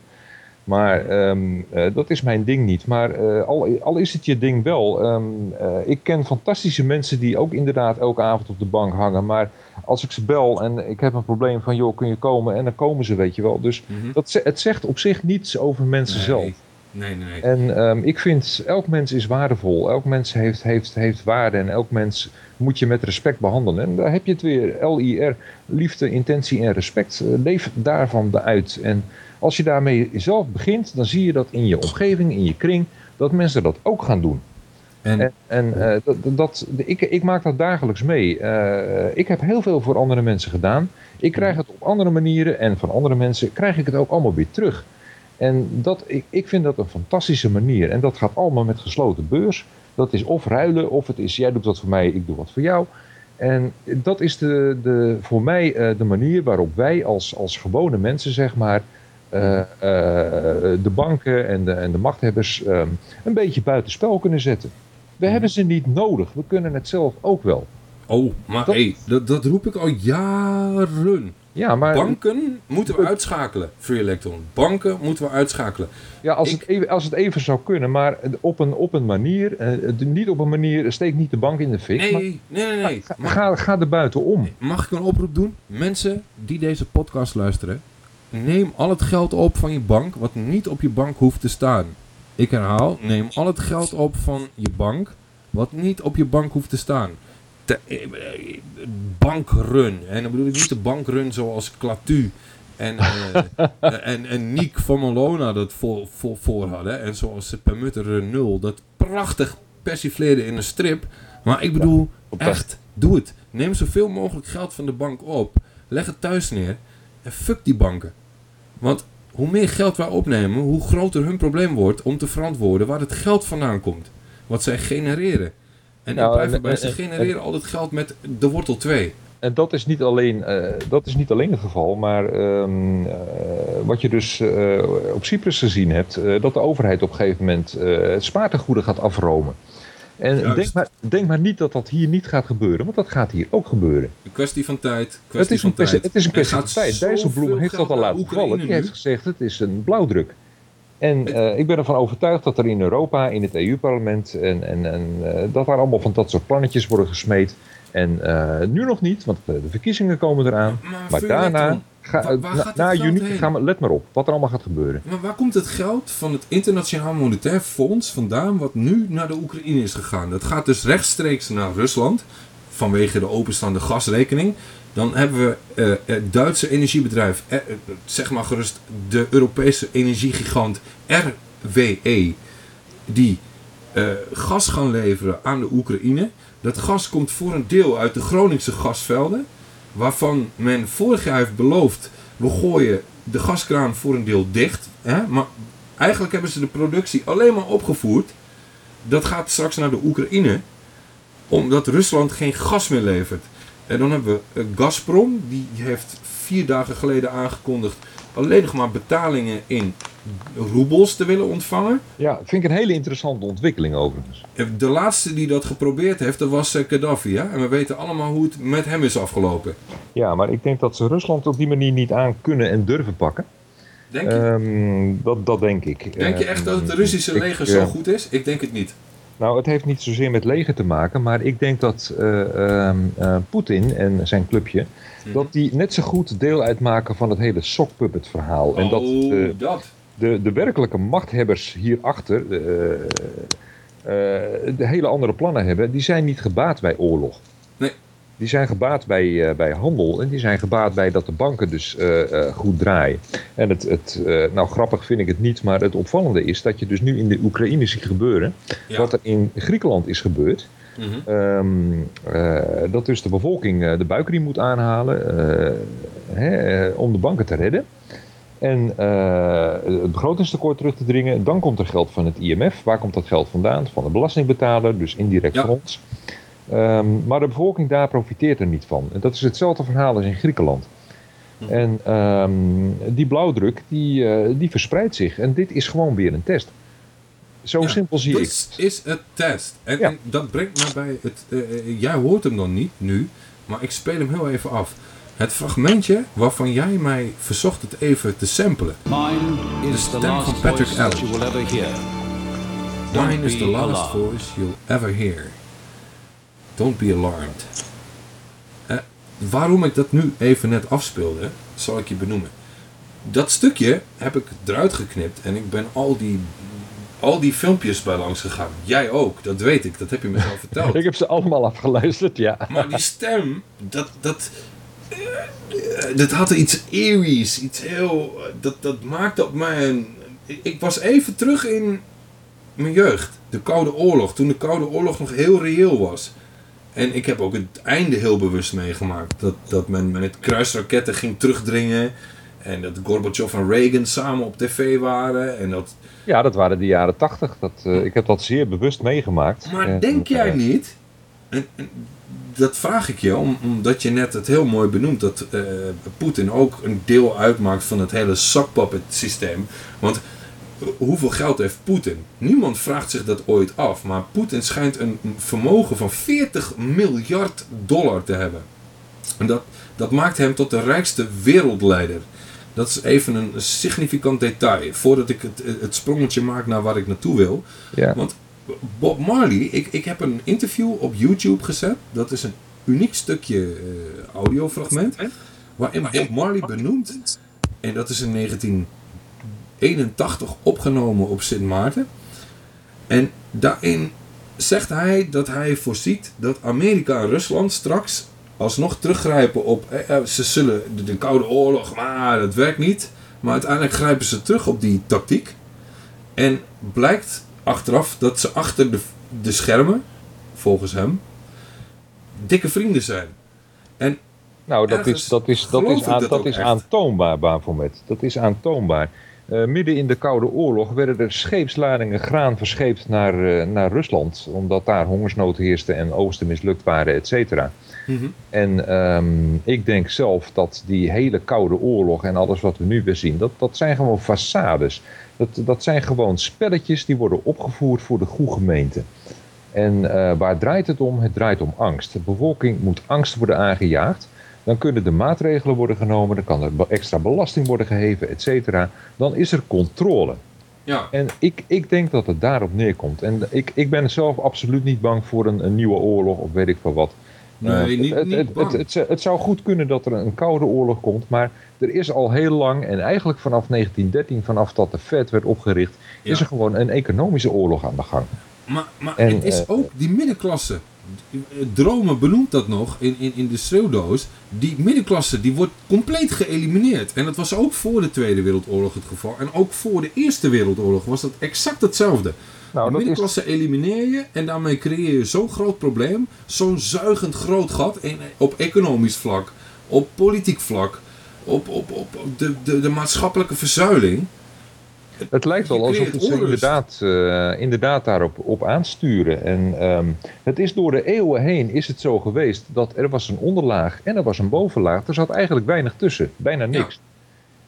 Maar ehm, eh, dat is mijn ding niet. Maar eh, al, al is het je ding wel. ehm, eh, ik ken fantastische mensen die ook inderdaad elke avond op de bank hangen. Maar als ik ze bel en ik heb een probleem van joh, kun je komen? En dan komen ze, weet je wel. Dus Mhm. dat, het zegt op zich niets over mensen Nee. zelf. Nee, nee. En ehm, ik vind, elk mens is waardevol. Elk mens heeft, heeft, heeft waarde en elk mens moet je met respect behandelen. En daar heb je het weer, L-I-R, liefde, intentie en respect. Leef daarvan uit. En als je daarmee zelf begint, dan zie je dat in je omgeving, in je kring, dat mensen dat ook gaan doen. En, En, en eh, dat, dat, ik, ik maak dat dagelijks mee. Eh, ik heb heel veel voor andere mensen gedaan. Ik krijg het op andere manieren en van andere mensen krijg ik het ook allemaal weer terug. En dat, ik, ik vind dat een fantastische manier. En dat gaat allemaal met gesloten beurs. Dat is of ruilen, of het is jij doet wat voor mij, ik doe wat voor jou. En dat is de, de, voor mij eh, de manier waarop wij als, als gewone mensen, zeg maar, de banken en de, en de machthebbers ehm, een beetje buitenspel kunnen zetten. We hebben ze niet nodig. We kunnen het zelf ook wel. Oh, maar Dat- hé, dat, dat roep ik al jaren. Ja, maar Banken moeten we uitschakelen, Free Electron. Banken moeten we uitschakelen. ja, als, het even, als het even zou kunnen, maar op een, op een manier, eh, niet op een manier, steek niet de bank in de fik. Nee, maar nee, nee, nee. ga, ga, ga er buiten om. Mag ik een oproep doen? Mensen die deze podcast luisteren, neem al het geld op van je bank wat niet op je bank hoeft te staan. Ik herhaal, neem al het geld op van je bank wat niet op je bank hoeft te staan. Eh, eh, bankrun. En dan bedoel ik niet de bankrun zoals Clatu en, (laughs) eh, en, en Niek van Malona dat voor, voor, voor hadden. En zoals Permutter Run 0 dat prachtig persifleerde in een strip. Maar ik bedoel, echt, doe het. Neem zoveel mogelijk geld van de bank op. leg het thuis neer en fuck die banken. Want hoe meer geld wij opnemen, hoe groter hun probleem wordt om te verantwoorden waar het geld vandaan komt. Wat zij genereren. En Nou, ze en- genereren al het geld met de wortel 2. En dat is niet alleen, eh, dat is niet alleen het geval, maar ehm, eh, wat je dus eh, op Cyprus gezien hebt, dat de overheid op een gegeven moment het spaartegoeden gaat afromen. En Juist. denk maar, denk maar niet dat dat hier niet gaat gebeuren, want dat gaat hier ook gebeuren. Een kwestie van tijd. Het Kwestie is, een van kwestie, tijd. het is een kwestie van tijd. Dijsselbloem heeft dat al laten vallen. Die nu. heeft gezegd het is een blauwdruk. En eh, ik ben ervan overtuigd dat er in Europa, in het EU-parlement, en, en, en, eh, dat daar allemaal van dat soort plannetjes worden gesmeed. En eh, nu nog niet, want de verkiezingen komen eraan. Maar, daarna. Ga, Waar- waar na, gaat het na geld juni, heen? gaan we, let maar op, wat er allemaal gaat gebeuren. Maar waar komt het geld van het Internationaal Monetair Fonds vandaan wat nu naar de Oekraïne is gegaan? Dat gaat dus rechtstreeks naar Rusland vanwege de openstaande gasrekening. Dan hebben we eh, het Duitse energiebedrijf, eh, eh, zeg maar gerust de Europese energiegigant RWE, die eh, gas gaan leveren aan de Oekraïne. Dat gas komt voor een deel uit de Groningse gasvelden, waarvan men vorig jaar heeft beloofd, we gooien de gaskraan voor een deel dicht. Hè? Maar eigenlijk hebben ze de productie alleen maar opgevoerd. Dat gaat straks naar de Oekraïne, omdat Rusland geen gas meer levert. En dan hebben we eh, Gazprom, die heeft vier dagen geleden aangekondigd alleen nog maar betalingen in roebels te willen ontvangen. Ja, vind ik een hele interessante ontwikkeling overigens. De laatste die dat geprobeerd heeft, dat was eh, Gaddafi. Hè? En we weten allemaal hoe het met hem is afgelopen. Ja, maar ik denk dat ze Rusland op die manier niet aan kunnen en durven pakken. Denk je? Ehm, dat, dat denk ik. Denk je Eh, echt dat het Russische ik, leger eh, zo goed is? Ik denk het niet. Nou, het heeft niet zozeer met leger te maken, maar ik denk dat eh, ehm, eh, Poetin en zijn clubje, Mhm. dat die net zo goed deel uitmaken van het hele sockpuppet verhaal. En dat Oh, dat. De, de werkelijke machthebbers hierachter eh, eh, de hele andere plannen hebben, die zijn niet gebaat bij oorlog. Nee. Die zijn gebaat bij, eh, bij handel en die zijn gebaat bij dat de banken dus goed draaien. En het, het nou grappig vind ik het niet, maar het opvallende is dat je dus nu in de Oekraïne ziet gebeuren Ja. wat er in Griekenland is gebeurd. Mhm. Ehm, eh, dat dus de bevolking de buikriem moet aanhalen hè, om de banken te redden. En eh, het begrotingstekort terug te dringen. Dan komt er geld van het IMF. Waar komt dat geld vandaan? Van de belastingbetaler, dus indirect Ja. van ons. Ehm, maar de bevolking daar profiteert er niet van. En dat is hetzelfde verhaal als in Griekenland. Hm. En ehm, die blauwdruk, die, eh, die verspreidt zich. En dit is gewoon weer een test. Zo Ja, simpel zie ik. Dit is het test. En, Ja. en dat brengt me bij het. eh, jij hoort hem dan niet nu, maar ik speel hem heel even af. Het fragmentje waarvan jij mij verzocht het even te samplen. Mine is the stem last van Patrick Allen. Mine is be the last alarmed. voice you'll ever hear. Don't be alarmed. Eh, waarom ik dat nu even net afspeelde, zal ik je benoemen. Dat stukje heb ik eruit geknipt en ik ben al die, al die filmpjes bij langs gegaan. Jij ook, dat weet ik, dat heb je me zelf (laughs) verteld. Ik heb ze allemaal afgeluisterd, ja. Maar die stem, dat, dat, dat had iets eerie's, iets heel, dat, dat maakte op mij een, ik, was even terug in mijn jeugd, de Koude Oorlog, toen de Koude Oorlog nog heel reëel was. En ik heb ook het einde heel bewust meegemaakt, dat, dat men met kruisraketten ging terugdringen en dat Gorbachev en Reagan samen op tv waren en dat... Ja, dat waren de jaren tachtig. eh, ik heb dat zeer bewust meegemaakt. Maar En, denk jij eh, niet, en, en dat vraag ik je, om, omdat je net het heel mooi benoemt, dat eh, Poetin ook een deel uitmaakt van het hele sockpuppet systeem. Want hoeveel geld heeft Poetin? Niemand vraagt zich dat ooit af, maar Poetin schijnt een vermogen van 40 miljard dollar te hebben. En dat, dat maakt hem tot de rijkste wereldleider. Dat is even een significant detail, voordat ik het, het sprongetje maak naar waar ik naartoe wil. Ja. Want Bob Marley, ik, ik heb een interview op YouTube gezet. Dat is een uniek stukje eh, audiofragment. Waarin Bob Marley benoemt. En dat is in 1981 opgenomen op Sint Maarten. En daarin zegt hij dat hij voorziet dat Amerika en Rusland straks alsnog teruggrijpen op. eh, eh, ze zullen de, de Koude Oorlog, maar dat werkt niet. Maar uiteindelijk grijpen ze terug op die tactiek. En blijkt achteraf dat ze achter de, de schermen, volgens hem, dikke vrienden zijn. En Nou, dat is, dat is, dat is, aan, dat is echt. aantoonbaar, Bafomet. Dat is aantoonbaar. Eh, midden in de Koude Oorlog werden er scheepsladingen graan verscheept naar, eh, naar Rusland. Omdat daar hongersnood heerste en oogsten mislukt waren, et cetera. Mhm. En ehm, ik denk zelf dat die hele Koude Oorlog en alles wat we nu weer zien, dat, dat zijn gewoon façades. Dat, dat zijn gewoon spelletjes die worden opgevoerd voor de goede gemeente. En eh, waar draait het om? Het draait om angst. De bevolking moet angst worden aangejaagd. Dan kunnen de maatregelen worden genomen, dan kan er extra belasting worden geheven, et cetera. Dan is er controle. Ja. En ik, ik denk dat het daarop neerkomt. En ik, ik ben zelf absoluut niet bang voor een, een nieuwe oorlog of weet ik veel wat. Nee, niet- het, niet het, bang. het, het, zou- het zou goed kunnen dat er een koude oorlog komt, maar er is al heel lang, en eigenlijk vanaf 1913, vanaf dat de Fed werd opgericht, is er gewoon een economische oorlog aan de gang. Maar, maar En, het is eh, ook die middenklasse. Dromen benoemt dat nog in, in, in de schreeuwdoos. Die middenklasse die wordt compleet geëlimineerd. En dat was ook voor de Tweede Wereldoorlog het geval. En ook voor de Eerste Wereldoorlog was dat exact hetzelfde. Nou, de is- middenklasse elimineer je en daarmee creëer je zo'n groot probleem. Zo'n zuigend groot gat in, op economisch vlak, op politiek vlak, op, op, op de, de, de maatschappelijke verzuiling. Het lijkt wel alsof ze inderdaad, eh, inderdaad daarop op aansturen. En ehm, het is door de eeuwen heen is het zo geweest dat er was een onderlaag en er was een bovenlaag. Er zat eigenlijk weinig tussen, bijna niks.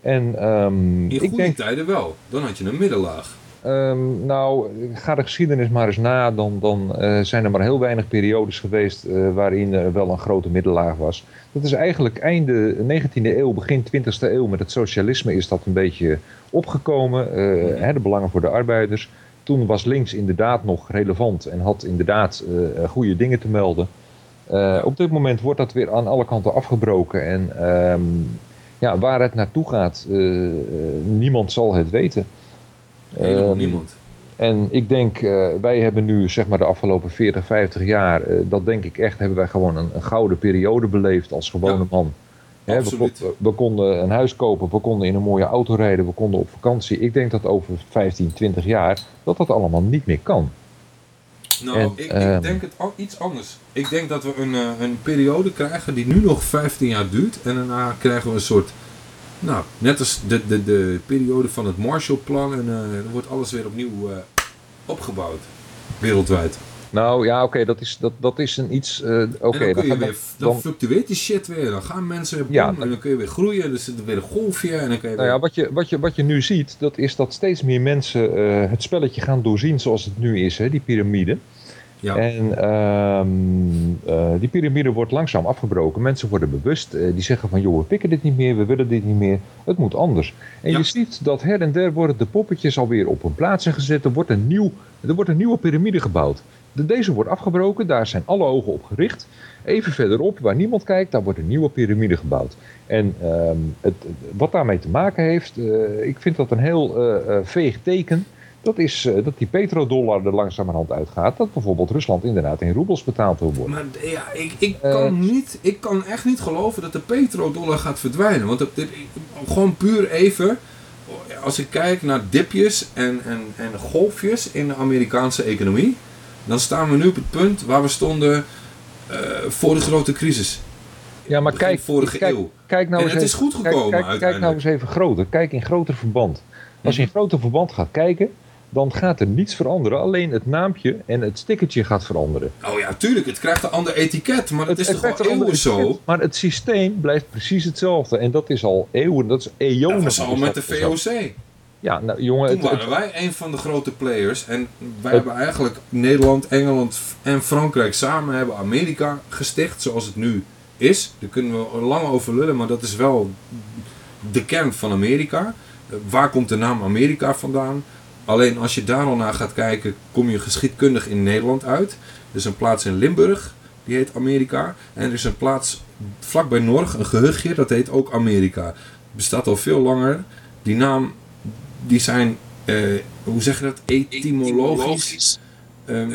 En ehm, In ik goede denk, tijden wel. Dan had je een middenlaag. Ehm, nou, ga de geschiedenis maar eens na. Dan, dan eh, zijn er maar heel weinig periodes geweest eh, waarin er wel een grote middellaag was. Dat is eigenlijk einde 19e eeuw, begin 20e eeuw met het socialisme is dat een beetje opgekomen. eh, hè, de belangen voor de arbeiders. Toen was links inderdaad nog relevant en had inderdaad goede dingen te melden. Op dit moment wordt dat weer aan alle kanten afgebroken. En ehm, ja, waar het naartoe gaat, niemand zal het weten. Helemaal Ehm, niemand. En ik denk, eh, wij hebben nu zeg maar de afgelopen 40, 50 jaar, eh, dat denk ik echt, hebben wij gewoon een, een gouden periode beleefd als gewone man. Hè, we, absoluut. kon- we konden een huis kopen, we konden in een mooie auto rijden, we konden op vakantie. Ik denk dat over 15, 20 jaar dat dat allemaal niet meer kan. Nou, En, ik, ik ehm, denk het al iets anders. Ik denk dat we een, eh, een periode krijgen die nu nog 15 jaar duurt. En daarna krijgen we een soort. Nou, net als de, de, de periode van het Marshallplan. En eh, dan wordt alles weer opnieuw eh, opgebouwd. Wereldwijd. Nou ja, oké, dat, is, dat, dat is een iets. eh, Oké, dan, dan, weer, dan, dan, fluctueert die shit weer. Dan gaan mensen weer Ja, boom, en dan kun je weer groeien. Dus er weer een golfje. En dan kun je Nou weer... ja, wat je, wat, je, wat je nu ziet, dat is dat steeds meer mensen het spelletje gaan doorzien zoals het nu is, hè, die piramide. Ja. En ehm, eh, die piramide wordt langzaam afgebroken. Mensen worden bewust. eh, die zeggen van, joh, we pikken dit niet meer, we willen dit niet meer. Het moet anders. En Ja. je ziet dat her en der worden de poppetjes alweer op hun plaatsen gezet. Er wordt een, nieuw, er wordt een nieuwe piramide gebouwd. De, deze wordt afgebroken, daar zijn alle ogen op gericht. Even verderop, waar niemand kijkt, daar wordt een nieuwe piramide gebouwd. En ehm, het, wat daarmee te maken heeft, eh, ik vind dat een heel veeg teken. Dat is eh, dat die petrodollar er langzamerhand uitgaat. Dat bijvoorbeeld Rusland inderdaad in roebels betaald wil worden. Maar ja, ik, ik, Eh, kan niet, ik kan echt niet geloven dat de petrodollar gaat verdwijnen. Want dit- gewoon puur even, als ik kijk naar dipjes en, en, en golfjes in de Amerikaanse economie, dan staan we nu op het punt waar we stonden eh, voor de grote crisis. Ja, maar kijk, vorige kijk, eeuw. kijk nou En eens het is goed gekomen Kijk, kijk, kijk nou eens even groter. Kijk in groter verband. Als je in groter verband gaat kijken, dan gaat er niets veranderen. Alleen het naampje en het stickertje gaat veranderen. Oh ja, tuurlijk, het krijgt een ander etiket, maar het, is toch al eeuwen zo? Maar het systeem blijft precies hetzelfde. En dat is al eeuwen, dat is eonen. Dat was al is met de. VOC. Ja, nou jongen, Toen het, het- waren wij een van de grote players. En wij hebben eigenlijk Nederland, Engeland en Frankrijk samen hebben Amerika gesticht zoals het nu is. Daar kunnen we lang over lullen, maar dat is wel de kern van Amerika. Eh, Waar komt de naam Amerika vandaan? Alleen als je daar al naar gaat kijken, kom je geschiedkundig in Nederland uit. Er is een plaats in Limburg, die heet Amerika. En er is een plaats vlakbij Norg, een gehuchtje, dat heet ook Amerika. Bestaat al veel langer. Die naam, die zijn, eh, hoe zeg je dat, etymologisch. Ehm,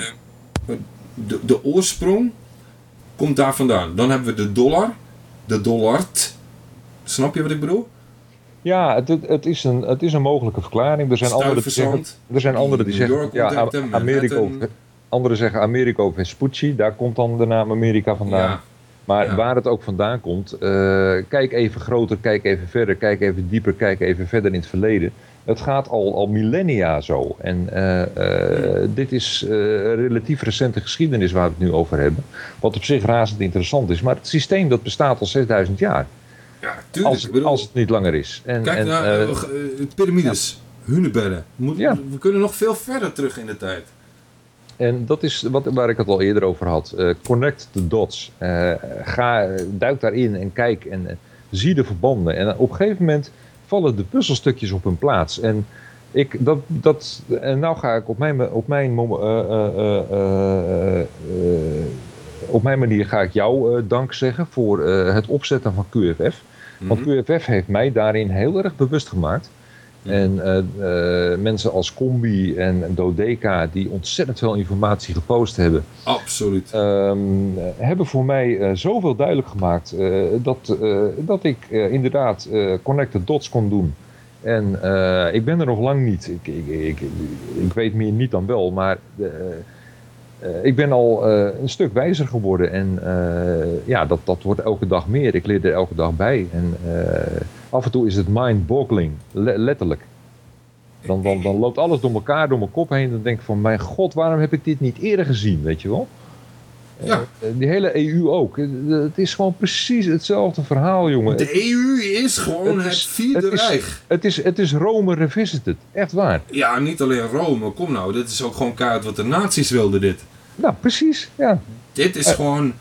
de, de oorsprong komt daar vandaan. Dan hebben we de dollar, de dollart. Snap je wat ik bedoel? Ja, het, het, is een, het is een mogelijke verklaring. Er zijn anderen die zeggen, er zijn anderen die zeggen ja, ontdekte, A- Americo, Manhattan. anderen zeggen Americo Vespucci. Daar komt dan de naam Amerika vandaan. Ja. Maar Ja. waar het ook vandaan komt, eh, kijk even groter, kijk even verder, kijk even dieper, kijk even verder in het verleden. Het gaat al, al millennia zo. En eh, eh, dit is relatief recente geschiedenis waar we het nu over hebben. Wat op zich razend interessant is. Maar het systeem dat bestaat al 6000 jaar. Ja, tuurlijk. Als, Ik bedoel, als het niet langer is. En, Kijk en, naar eh, eh, eh, piramides, hunebedden. Ja. We kunnen nog veel verder terug in de tijd. En dat is wat, waar ik het al eerder over had. Connect the dots. Ga, duik daarin en kijk en zie de verbanden. En op een gegeven moment vallen de puzzelstukjes op hun plaats. En ik, dat, dat, en nou ga ik op mijn, op mijn, op mijn manier ga ik jou dank zeggen voor het opzetten van QFF. Want Mhm. QFF heeft mij daarin heel erg bewust gemaakt. En eh, eh, mensen als Combi en Dodeka, die ontzettend veel informatie gepost hebben, Absoluut. ehm, hebben voor mij eh, zoveel duidelijk gemaakt dat, dat ik inderdaad connected dots kon doen. En ik ben er nog lang niet. Ik, ik, ik, ik weet meer niet dan wel, maar ik ben al eh, een stuk wijzer geworden. En eh, ja, dat, dat wordt elke dag meer. Ik leer er elke dag bij. En eh, af en toe is het mind-boggling, le- letterlijk. Dan, dan, dan loopt alles door elkaar, door mijn kop heen. Dan denk ik van, mijn god, waarom heb ik dit niet eerder gezien, weet je wel? Ja. Eh, die hele EU ook. Eh, Het is gewoon precies hetzelfde verhaal, jongen. De EU is gewoon het, is- vierde het is- Rijk. Het is, het is Rome revisited, echt waar. Ja, niet alleen Rome. Kom nou, dit is ook gewoon kaart wat de nazi's wilden dit. Nou, precies, ja. Dit is Eh. gewoon...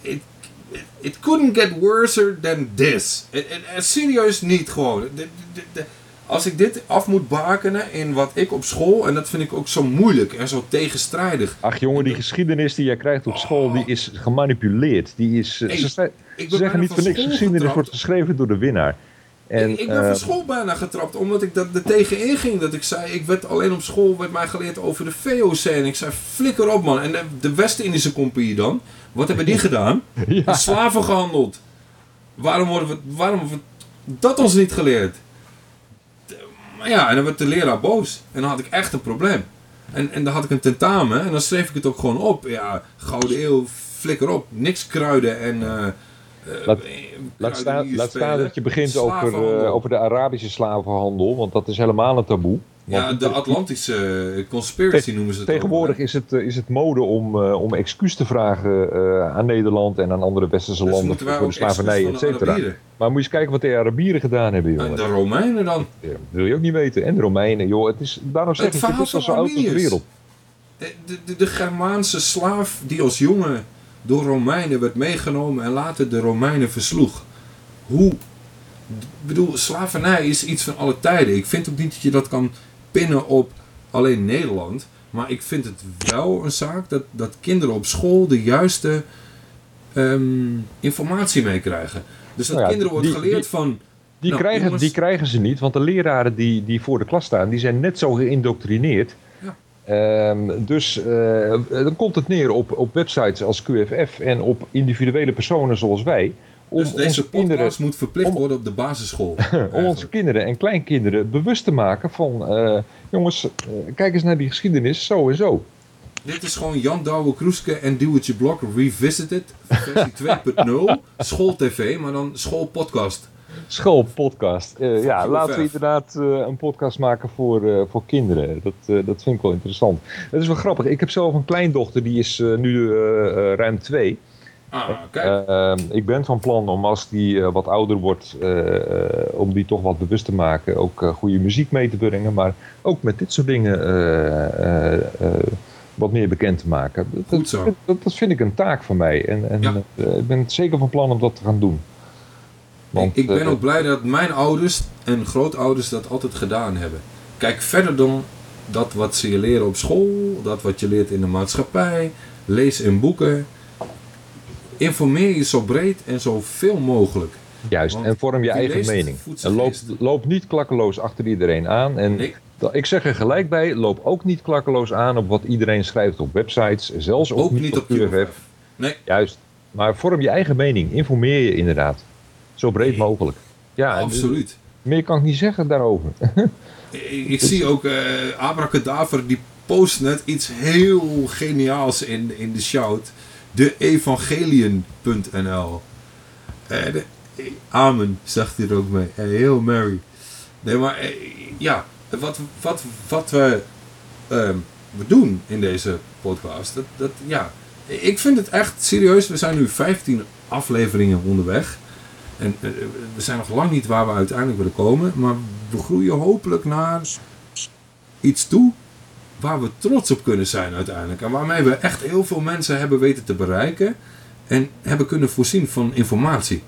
It, it couldn't get worser than this. Serieus niet gewoon. De- de- de- de- als ik dit af moet bakenen in wat ik op school... En dat vind ik ook zo moeilijk en zo tegenstrijdig. Ach jongen, die geschiedenis die jij krijgt op school, die is gemanipuleerd. Die is, eh, Hey, ze, zeggen niet van voor niks, geschiedenis getrapt. wordt geschreven door de winnaar. En, ik, ik ben eh, van school bijna getrapt, omdat ik dat er tegenin ging. Dat ik zei, ik werd alleen op school werd mij geleerd over de VOC. En ik zei, flikker op man. En de, de West-Indische Compagnie dan? Wat hebben die (laughs) gedaan? Ja. Slaven gehandeld. Waarom worden we, waarom wordt dat ons niet geleerd? Maar ja, en dan werd de leraar boos. En dan had ik echt een probleem. En, en dan had ik een tentamen en dan schreef ik het ook gewoon op. Ja, Gouden Eeuw, flikker op. Niks kruiden en... eh, Laat- eh, Laat, staan, laat staan dat je begint over, over de Arabische slavenhandel, want dat is helemaal een taboe. Ja, de Atlantische eh, conspiracy noemen ze het Tegenwoordig ook, is het, eh, is het mode om, eh, om excuus te vragen aan Nederland en aan andere westerse Dus landen voor de slavernij, et cetera. Maar moet je eens kijken wat de Arabieren gedaan hebben, jongen. En de Romeinen dan? Ja, dat wil je ook niet weten. En de Romeinen, joh. Het is, daarom zeg Het ik, het is al zo oud als de wereld. De, de, de Germaanse slaaf die als jongen door Romeinen werd meegenomen en later de Romeinen versloeg. Hoe? Ik bedoel, slavernij is iets van alle tijden. Ik vind ook niet dat je dat kan pinnen op alleen Nederland. Maar ik vind het wel een zaak dat, dat kinderen op school de juiste ehm, informatie meekrijgen. Dus dat Nou ja, kinderen wordt die- geleerd die- van... Die, nou, krijgen, jongens, die krijgen ze niet, want de leraren die, die voor de klas staan, die zijn net zo geïndoctrineerd. Ja. Ehm, dus eh, dan komt het neer op, op websites als QFF en op individuele personen zoals wij. Om dus deze podcast kinderen, moet verplicht worden op de basisschool. (laughs) om onze kinderen en kleinkinderen bewust te maken van... eh, jongens, eh, kijk eens naar die geschiedenis, zo en zo. Dit is gewoon Jan Douwe Kroeske en Duwtje Blok Revisited, versie (laughs) 2.0, schooltv, maar dan schoolpodcast. Schoolpodcast. Eh, ja, laten we inderdaad een podcast maken voor, voor kinderen. Dat, dat vind ik wel interessant. Het is wel grappig. Ik heb zelf een kleindochter, die is nu ruim twee. Ah, kijk. Eh, ik ben van plan om als die eh, wat ouder wordt, eh, eh, om die toch wat bewust te maken. Ook goede muziek mee te brengen, maar ook met dit soort dingen wat meer bekend te maken. Dat, Goed zo. Dat, dat vind ik een taak van mij en, en Ja. ik ben zeker van plan om dat te gaan doen. Want, ik ben ook blij dat mijn ouders en grootouders dat altijd gedaan hebben. Kijk verder dan dat wat ze je leren op school, dat wat je leert in de maatschappij, lees in boeken. Informeer je zo breed en zo veel mogelijk. Juist, Want en vorm je eigen mening. En loop, loop niet klakkeloos achter iedereen aan. En Nee. ik zeg er gelijk bij, loop ook niet klakkeloos aan op wat iedereen schrijft op websites. Zelfs ook, Ook niet, niet op QFF. Nee. Juist, maar vorm je eigen mening. Informeer je inderdaad. Zo breed mogelijk. Ja, Absoluut. meer kan ik niet zeggen daarover. (laughs) Ik, ik zie ook eh Abracadaver, die post net iets heel geniaals in, in de shout. deevangelion.nl. Eh, eh, amen, zegt hij er ook mee. Eh, heel Mary. Nee, maar ja, wat, wat, wat we, ehm, we doen in deze podcast, dat, dat, ja, ik vind het echt serieus. We zijn nu 15 afleveringen onderweg. En we zijn nog lang niet waar we uiteindelijk willen komen. Maar we groeien hopelijk naar iets toe waar we trots op kunnen zijn uiteindelijk. En waarmee we echt heel veel mensen hebben weten te bereiken. En hebben kunnen voorzien van informatie.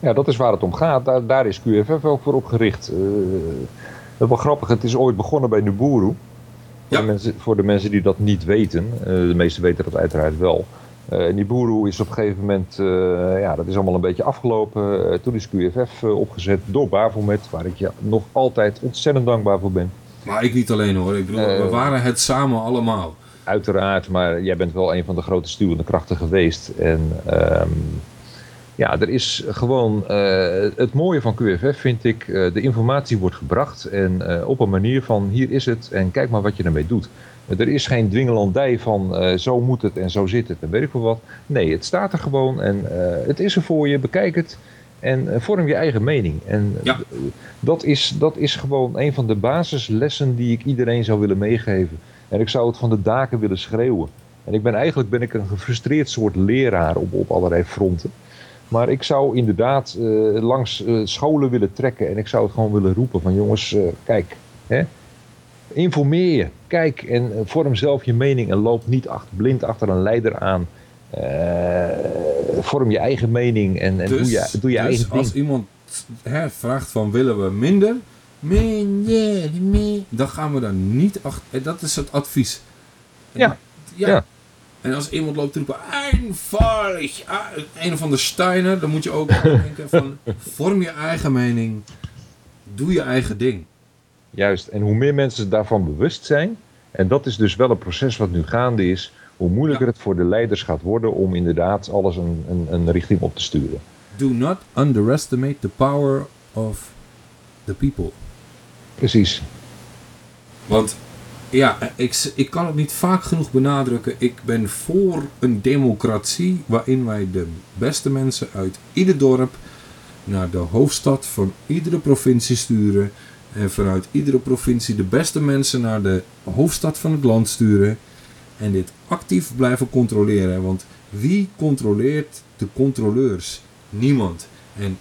Ja, dat is waar het om gaat. Daar, daar is QFF ook voor opgericht. Dat is wel grappig. Het is ooit begonnen bij Nuburu. Voor, de mensen, voor de mensen die dat niet weten. eh, de meesten weten dat uiteraard wel. Niburu is op een gegeven moment, ja, dat is allemaal een beetje afgelopen. Toen is QFF opgezet door Bavelmet, waar ik je nog altijd ontzettend dankbaar voor ben. Maar ik niet alleen hoor. Ik bedoel, we Eh, waren het samen allemaal. Uiteraard, maar jij bent wel een van de grote stuwende krachten geweest. En ehm, ja, er is gewoon eh, het mooie van QFF vind ik, eh, de informatie wordt gebracht en op een manier van hier is het en kijk maar wat je ermee doet. Er is geen dwingelandij van zo moet het en zo zit het en weet ik veel wat. Nee, het staat er gewoon en het is er voor je, bekijk het en eh, vorm je eigen mening. En eh, dat, is, dat is gewoon een van de basislessen die ik iedereen zou willen meegeven. En ik zou het van de daken willen schreeuwen. En ik ben eigenlijk ben ik een gefrustreerd soort leraar op, op allerlei fronten. Maar ik zou inderdaad eh, langs scholen willen trekken en ik zou het gewoon willen roepen van jongens, kijk, hè, informeer je, kijk en vorm zelf je mening en loop niet achter, blind achter een leider aan. Eh, vorm je eigen mening en, en doe je, doe je dus eigen ding. als iemand hè, vraagt van willen we minder, minder, minder, dan gaan we daar niet achter. en Dat is het advies. Ja. ja. Ja. En als iemand loopt te roepen, eenvoudig, ah, een of ander Steiner, dan moet je ook (laughs) denken van, vorm je eigen mening, doe je eigen ding. Juist, en hoe meer mensen daarvan bewust zijn, en dat is dus wel een proces wat nu gaande is, hoe moeilijker het voor de leiders gaat worden om inderdaad alles een, een, een richting op te sturen. Do not underestimate the power of the people. Precies. Want ja, ik, ik kan het niet vaak genoeg benadrukken. Ik ben voor een democratie waarin wij de beste mensen uit ieder dorp naar de hoofdstad van iedere provincie sturen. En vanuit iedere provincie de beste mensen naar de hoofdstad van het land sturen. En dit actief blijven controleren. Want wie controleert de controleurs? Niemand. En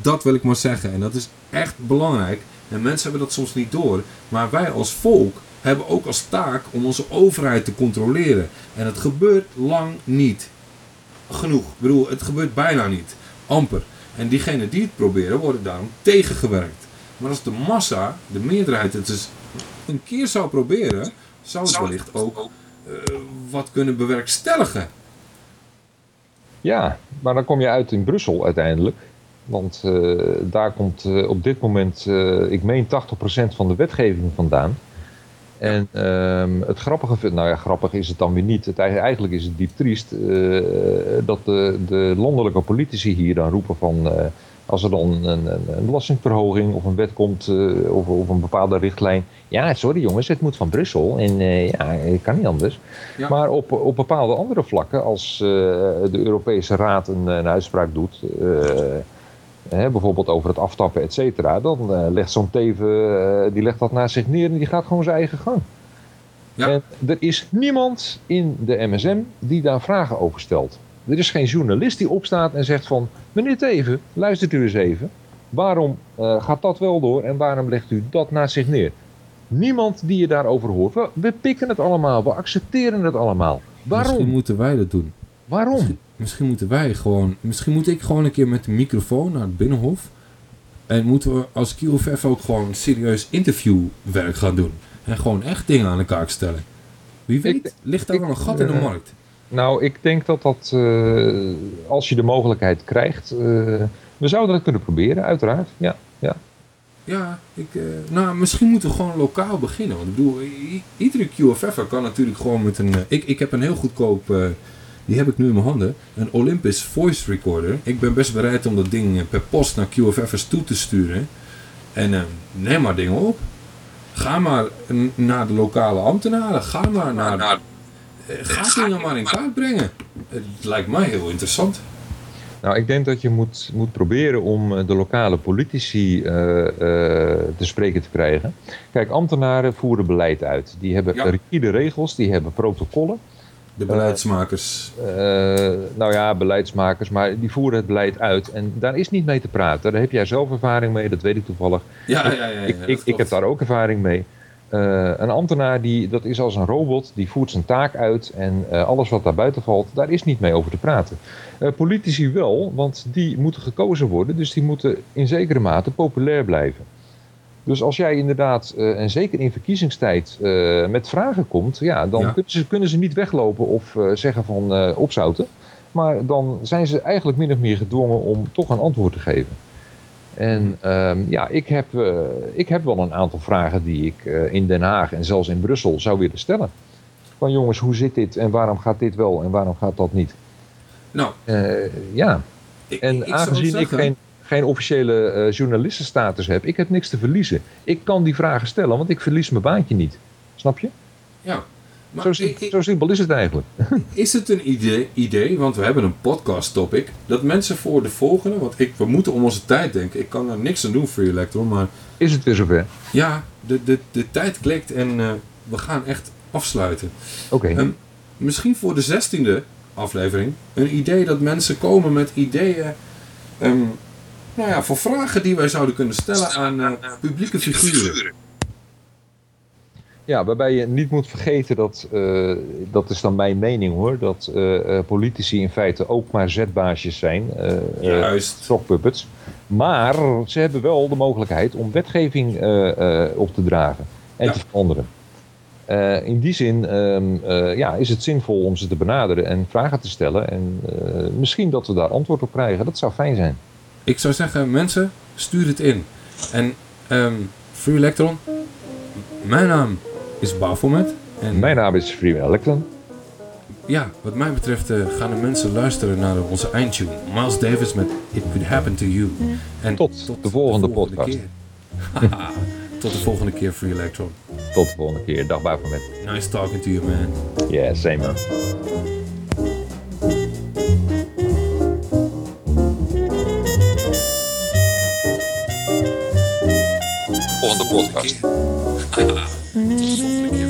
dat wil ik maar zeggen. En dat is echt belangrijk. En mensen hebben dat soms niet door. Maar wij als volk hebben ook als taak om onze overheid te controleren. En het gebeurt lang niet. Genoeg. Ik bedoel, het gebeurt bijna niet. Amper. En diegenen die het proberen worden daarom tegengewerkt. Maar als de massa, de meerderheid het dus een keer zou proberen, zou het wellicht ook wat kunnen bewerkstelligen. Ja, maar dan kom je uit in Brussel uiteindelijk. Want eh, daar komt eh, op dit moment, eh, ik meen 80% van de wetgeving vandaan. En ehm, het grappige, vind- nou ja, grappig is het dan weer niet. Het, eigenlijk is het diep triest eh, dat de, de landelijke politici hier dan roepen van... als er dan een, een, een belastingverhoging of een wet komt eh, of, of een bepaalde richtlijn. Ja, sorry jongens, het moet van Brussel en eh, ja, het kan niet anders. Ja. Maar op, op bepaalde andere vlakken, als eh, de Europese Raad een, een uitspraak doet, hè, bijvoorbeeld over het aftappen, et cetera, dan legt zo'n Teven, die legt dat naast zich neer en die gaat gewoon zijn eigen gang. En er is niemand in de MSM die daar vragen over stelt. Er is geen journalist die opstaat en zegt van, meneer Teven, luistert u eens even. Waarom eh, gaat dat wel door en waarom legt u dat naast zich neer? Niemand die je daarover hoort. We, we pikken het allemaal, we accepteren het allemaal. Waarom? Misschien moeten wij dat doen. Waarom? Misschien, misschien moeten wij gewoon... Misschien moet ik gewoon een keer met de microfoon naar het Binnenhof. En moeten we als QFF ook gewoon serieus interviewwerk gaan doen. En gewoon echt dingen aan elkaar stellen. Wie weet, ligt daar wel een gat in de eh, markt. Nou, ik denk dat dat, eh, als je de mogelijkheid krijgt, eh, we zouden dat kunnen proberen, uiteraard. Ja, ja. Ja, ik, eh, nou, misschien moeten we gewoon lokaal beginnen. Want ik bedoel, iedere QFF'er kan natuurlijk gewoon met een... ik, ik heb een heel goedkoop, eh, die heb ik nu in mijn handen, een Olympus Voice Recorder. Ik ben best bereid om dat ding per post naar QFF'ers toe te sturen. En neem maar dingen op. Ga maar naar de lokale ambtenaren. Ga maar naar... eh, ga dingen maar in kaart brengen. Het lijkt mij heel interessant. Nou, ik denk dat je moet, moet proberen om eh, de lokale politici eh, te spreken te krijgen. Kijk, ambtenaren voeren beleid uit. Die hebben Ja. rigide regels, die hebben protocollen. De beleidsmakers. Nou ja, beleidsmakers, maar die voeren het beleid uit. En daar is niet mee te praten. Daar heb jij zelf ervaring mee, dat weet ik toevallig. Ja, ja, ja, ja, ik, ik, heb daar ook ervaring mee. Eh, een ambtenaar, die, dat is als een robot, die voert zijn taak uit. En eh, alles wat daar buiten valt, daar is niet mee over te praten. Eh, politici wel, want die moeten gekozen worden. Dus die moeten in zekere mate populair blijven. Dus als jij inderdaad, en zeker in verkiezingstijd, met vragen komt, ja, dan Ja. Kunnen, ze, kunnen ze niet weglopen of zeggen van opzouten. Maar dan zijn ze eigenlijk min of meer gedwongen om toch een antwoord te geven. En ehm, ja, ik heb, eh, ik heb wel een aantal vragen die ik eh, in Den Haag en zelfs in Brussel zou willen stellen. Van jongens, hoe zit dit en waarom gaat dit wel en waarom gaat dat niet? Nou, Eh, ja, en ik aangezien ik geen, geen officiële journalistenstatus heb, ik heb niks te verliezen. Ik kan die vragen stellen, want ik verlies mijn baantje niet. Snap je? Ja. Maar Zo, zo simpel is het eigenlijk. (laughs) Is het een idee, idee, want we hebben een podcast topic, dat mensen voor de volgende, want ik, we moeten om onze tijd denken. Ik kan er niks aan doen voor je Electron, maar Is het weer zover? ja, de, de, de tijd klikt en eh, we gaan echt afsluiten. Oké. Ehm, misschien voor de zestiende aflevering een idee dat mensen komen met ideeën, ehm, nou ja, voor vragen die wij zouden kunnen stellen aan eh, publieke figuren. Ja, waarbij je niet moet vergeten dat, eh, dat is dan mijn mening hoor, dat eh, eh, politici in feite ook maar zetbaasjes zijn. eh Juist. Sockpuppets. Maar ze hebben wel de mogelijkheid om wetgeving op te dragen en te veranderen. In die zin ehm, eh, ja, is het zinvol om ze te benaderen en vragen te stellen. En misschien dat we daar antwoord op krijgen. Dat zou fijn zijn. Ik zou zeggen, mensen, stuur het in. En ehm Free Electron, mijn naam is Baphomet. En Mijn naam is Free Electron. ja, wat mij betreft eh, gaan de mensen luisteren naar onze eindtune. Miles Davis met It Could Happen To You. En tot, de volgende podcast. keer. (laughs) tot de volgende keer, Free Electron. Tot de volgende keer. Dag Baphomet. Nice talking to you, man. Yeah, same man. Volgende podcast. (laughs) Social media.